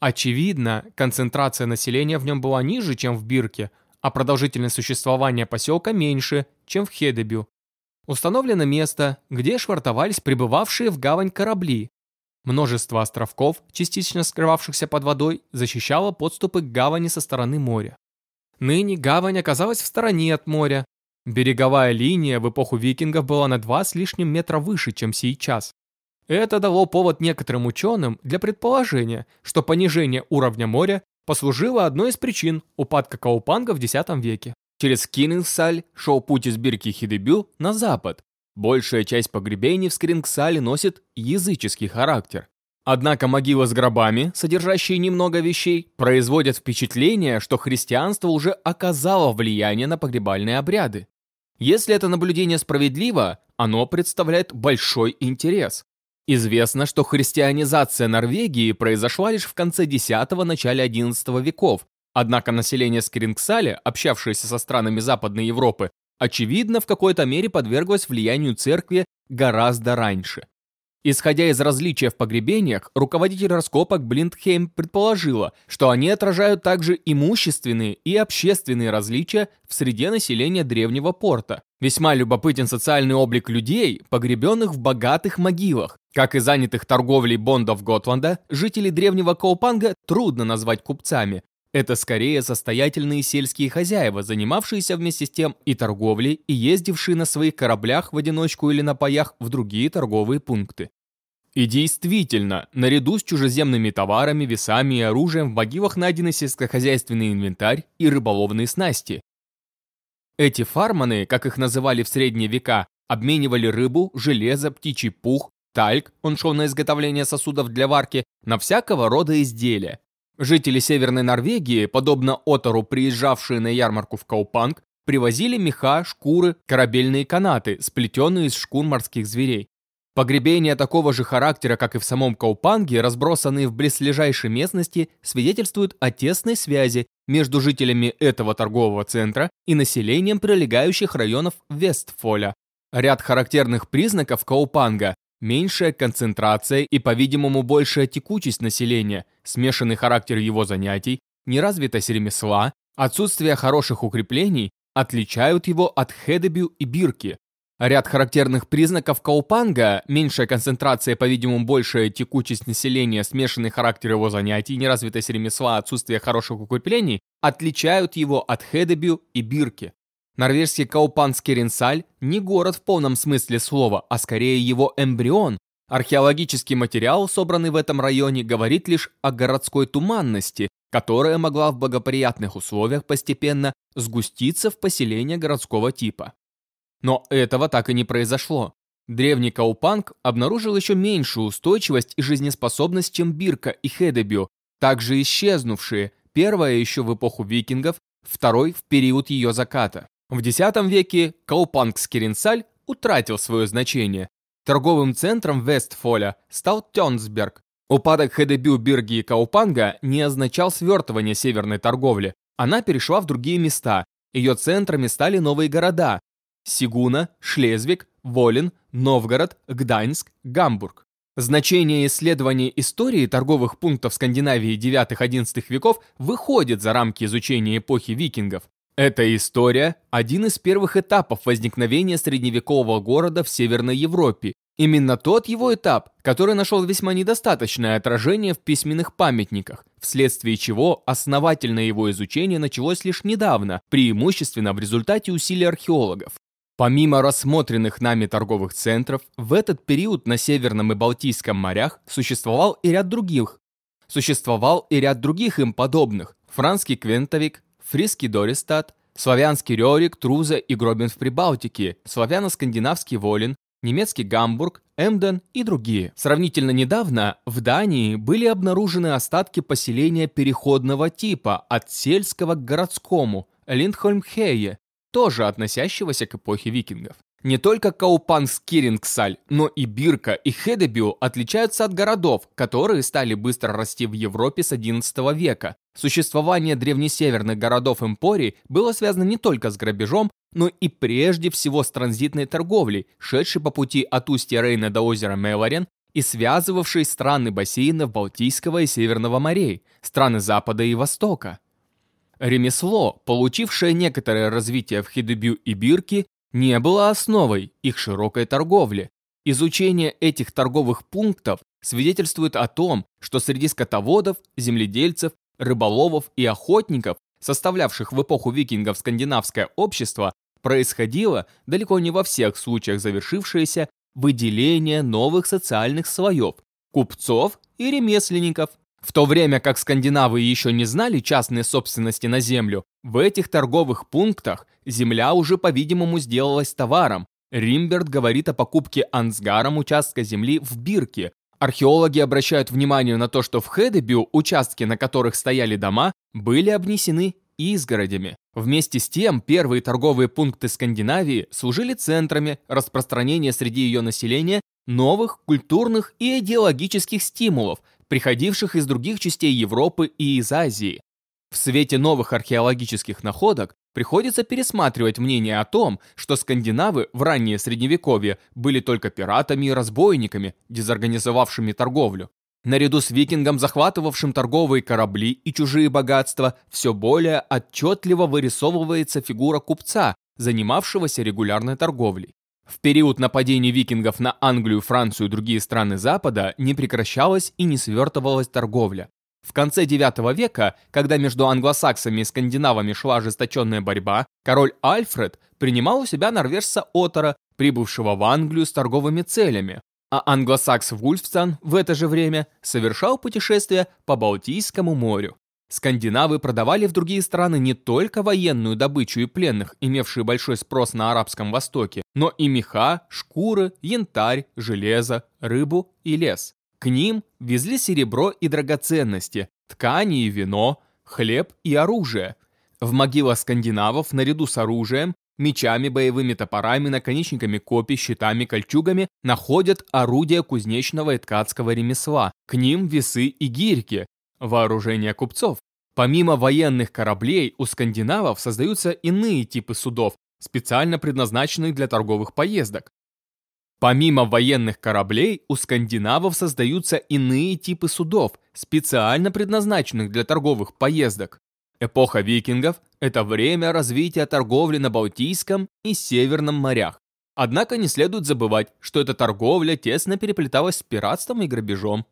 Очевидно, концентрация населения в нем была ниже, чем в Бирке, а продолжительность существования поселка меньше, чем в Хедебю. Установлено место, где швартовались прибывавшие в гавань корабли. Множество островков, частично скрывавшихся под водой, защищало подступы к гавани со стороны моря. Ныне гавань оказалась в стороне от моря, Береговая линия в эпоху викингов была на два с лишним метра выше, чем сейчас. Это дало повод некоторым ученым для предположения, что понижение уровня моря послужило одной из причин упадка Каупанга в X веке. Через Кингсаль шел путь из Бирки Хидебю на запад. Большая часть погребений в Скрингсале носит языческий характер. Однако могилы с гробами, содержащие немного вещей, производят впечатление, что христианство уже оказало влияние на погребальные обряды. Если это наблюдение справедливо, оно представляет большой интерес. Известно, что христианизация Норвегии произошла лишь в конце X-начале XI веков, однако население Скрингсаля, общавшееся со странами Западной Европы, очевидно, в какой-то мере подверглось влиянию церкви гораздо раньше. Исходя из различия в погребениях, руководитель раскопок Блиндхейм предположила, что они отражают также имущественные и общественные различия в среде населения древнего порта. Весьма любопытен социальный облик людей, погребенных в богатых могилах. Как и занятых торговлей бондов Готланда, жители древнего Каупанга трудно назвать купцами. Это скорее состоятельные сельские хозяева, занимавшиеся вместе с тем и торговлей, и ездившие на своих кораблях в одиночку или на паях в другие торговые пункты. И действительно, наряду с чужеземными товарами, весами и оружием в могилах найдены сельскохозяйственный инвентарь и рыболовные снасти. Эти фарманы, как их называли в средние века, обменивали рыбу, железо, птичий пух, тальк, он шел на изготовление сосудов для варки, на всякого рода изделия. Жители Северной Норвегии, подобно Отору, приезжавшие на ярмарку в Каупанг, привозили меха, шкуры, корабельные канаты, сплетенные из шкур морских зверей. Погребения такого же характера, как и в самом Каупанге, разбросанные в близлежащей местности, свидетельствуют о тесной связи между жителями этого торгового центра и населением прилегающих районов Вестфоля. Ряд характерных признаков Каупанга меньшая концентрация и, по-видимому, большая текучесть населения, смешанный характер его занятий, неразвитость ремесла, отсутствие хороших укреплений отличают его от Хедебю и Бирки. Ряд характерных признаков Каупанга, меньшая концентрация, по-видимому, большая текучесть населения, смешанный характер его занятий, неразвитость ремесла, отсутствие хороших укреплений, отличают его от Хедебю и Бирки. Норвежский Каупанский Ренсаль не город в полном смысле слова, а скорее его эмбрион. Археологический материал, собранный в этом районе, говорит лишь о городской туманности, которая могла в благоприятных условиях постепенно сгуститься в поселение городского типа. Но этого так и не произошло. Древний Каупанг обнаружил еще меньшую устойчивость и жизнеспособность, чем Бирка и Хедебю, также исчезнувшие, первая еще в эпоху викингов, второй в период ее заката. В X веке Каупанг-Скирингссаль утратил свое значение. Торговым центром Вестфоля стал Тёнсберг. Упадок Хедебю, Бирги и Каупанга не означал свертывание северной торговли. Она перешла в другие места. Ее центрами стали новые города – Сигуна, Шлезвиг, Волин, Новгород, Гданьск, Гамбург. Значение исследования истории торговых пунктов Скандинавии IX-XI веков выходит за рамки изучения эпохи викингов. Эта история – один из первых этапов возникновения средневекового города в Северной Европе. Именно тот его этап, который нашел весьма недостаточное отражение в письменных памятниках, вследствие чего основательное его изучение началось лишь недавно, преимущественно в результате усилий археологов. Помимо рассмотренных нами торговых центров, в этот период на Северном и Балтийском морях существовал и ряд других. Существовал и ряд других им подобных. Франский Квентовик, Фриский Дористат, славянский Рёрик, Труза и Гробин в Прибалтике, славяно-скандинавский Волин, немецкий Гамбург, Эмден и другие. Сравнительно недавно в Дании были обнаружены остатки поселения переходного типа от сельского к городскому, Линдхольмхее, тоже относящегося к эпохе викингов. Не только Каупанскирингсаль, но и Бирка и Хедебю отличаются от городов, которые стали быстро расти в Европе с XI века. Существование древнесеверных городов Эмпории было связано не только с грабежом, но и прежде всего с транзитной торговлей, шедшей по пути от устья Рейна до озера Меларен и связывавшей страны бассейнов Балтийского и Северного морей, страны Запада и Востока. Ремесло, получившее некоторое развитие в Хидебю и Бирке, не было основой их широкой торговли. Изучение этих торговых пунктов свидетельствует о том, что среди скотоводов, земледельцев, рыболовов и охотников, составлявших в эпоху викингов скандинавское общество, происходило, далеко не во всех случаях завершившееся, выделение новых социальных слоев – купцов и ремесленников – в то время как скандинавы еще не знали частной собственности на землю, в этих торговых пунктах земля уже, по-видимому, сделалась товаром. Римберт говорит о покупке Ансгаром участка земли в Бирке. Археологи обращают внимание на то, что в Хедебю участки, на которых стояли дома, были обнесены изгородями. Вместе с тем, первые торговые пункты Скандинавии служили центрами распространения среди ее населения новых культурных и идеологических стимулов – приходивших из других частей Европы и из Азии. В свете новых археологических находок приходится пересматривать мнение о том, что скандинавы в раннее средневековье были только пиратами и разбойниками, дезорганизовавшими торговлю. Наряду с викингом, захватывавшим торговые корабли и чужие богатства, все более отчетливо вырисовывается фигура купца, занимавшегося регулярной торговлей. В период нападений викингов на Англию, Францию и другие страны Запада не прекращалась и не свертывалась торговля. В конце IX века, когда между англосаксами и скандинавами шла ожесточенная борьба, король Альфред принимал у себя норвежца Отора, прибывшего в Англию с торговыми целями, а англосакс Вульфстон в это же время совершал путешествие по Балтийскому морю. Скандинавы продавали в другие страны не только военную добычу и пленных, имевшие большой спрос на Арабском Востоке, но и меха, шкуры, янтарь, железо, рыбу и лес. К ним везли серебро и драгоценности, ткани и вино, хлеб и оружие. В могилах скандинавов наряду с оружием, мечами, боевыми топорами, наконечниками копий, щитами, кольчугами находят орудия кузнечного и ткацкого ремесла. К ним весы и гирьки, вооружение купцов. Помимо военных кораблей, у скандинавов создаются иные типы судов, специально предназначенных для торговых поездок. Помимо военных кораблей, у скандинавов создаются иные типы судов, специально предназначенных для торговых поездок. Эпоха викингов – это время развития торговли на Балтийском и Северном морях. Однако не следует забывать, что эта торговля тесно переплеталась с пиратством и грабежом.